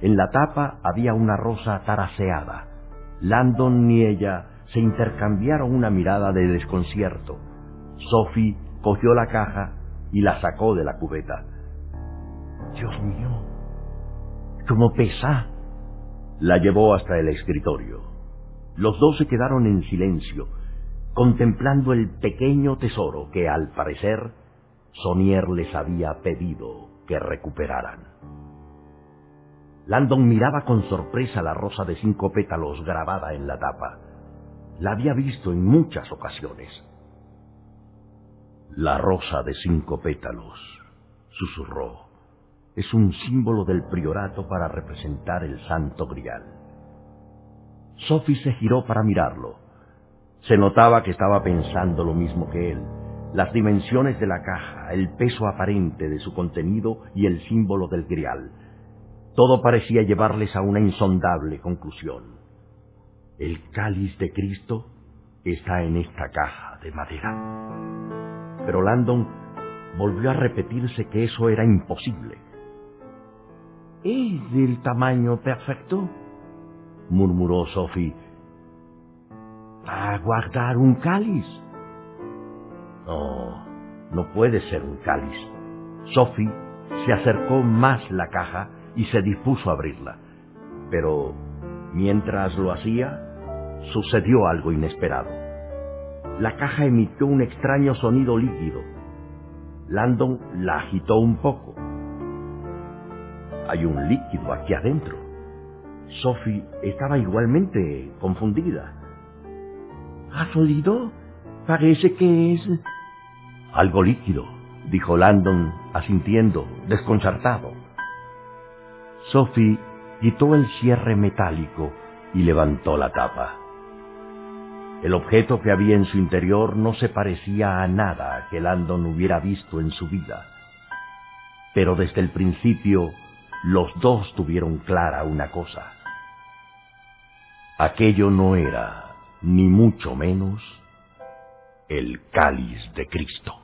En la tapa había una rosa taraseada. Landon y ella se intercambiaron una mirada de desconcierto. Sophie cogió la caja y la sacó de la cubeta. Dios mío, ¿cómo pesa? La llevó hasta el escritorio. Los dos se quedaron en silencio, contemplando el pequeño tesoro que, al parecer, Sonier les había pedido que recuperaran. Landon miraba con sorpresa la rosa de cinco pétalos grabada en la tapa. La había visto en muchas ocasiones. La rosa de cinco pétalos, susurró, es un símbolo del priorato para representar el santo grial. Sophie se giró para mirarlo. Se notaba que estaba pensando lo mismo que él las dimensiones de la caja, el peso aparente de su contenido y el símbolo del grial. Todo parecía llevarles a una insondable conclusión. El cáliz de Cristo está en esta caja de madera. Pero Landon volvió a repetirse que eso era imposible. ¿Es del tamaño perfecto? murmuró Sophie. ¿Para guardar un cáliz? No, no puede ser un cáliz. Sophie se acercó más la caja y se dispuso a abrirla. Pero mientras lo hacía, sucedió algo inesperado. la caja emitió un extraño sonido líquido. Landon la agitó un poco. Hay un líquido aquí adentro. Sophie estaba igualmente confundida. ¿Has oído? Parece que es... Algo líquido, dijo Landon, asintiendo, desconcertado. Sophie quitó el cierre metálico y levantó la tapa. El objeto que había en su interior no se parecía a nada que Landon hubiera visto en su vida. Pero desde el principio los dos tuvieron clara una cosa. Aquello no era, ni mucho menos, el cáliz de Cristo.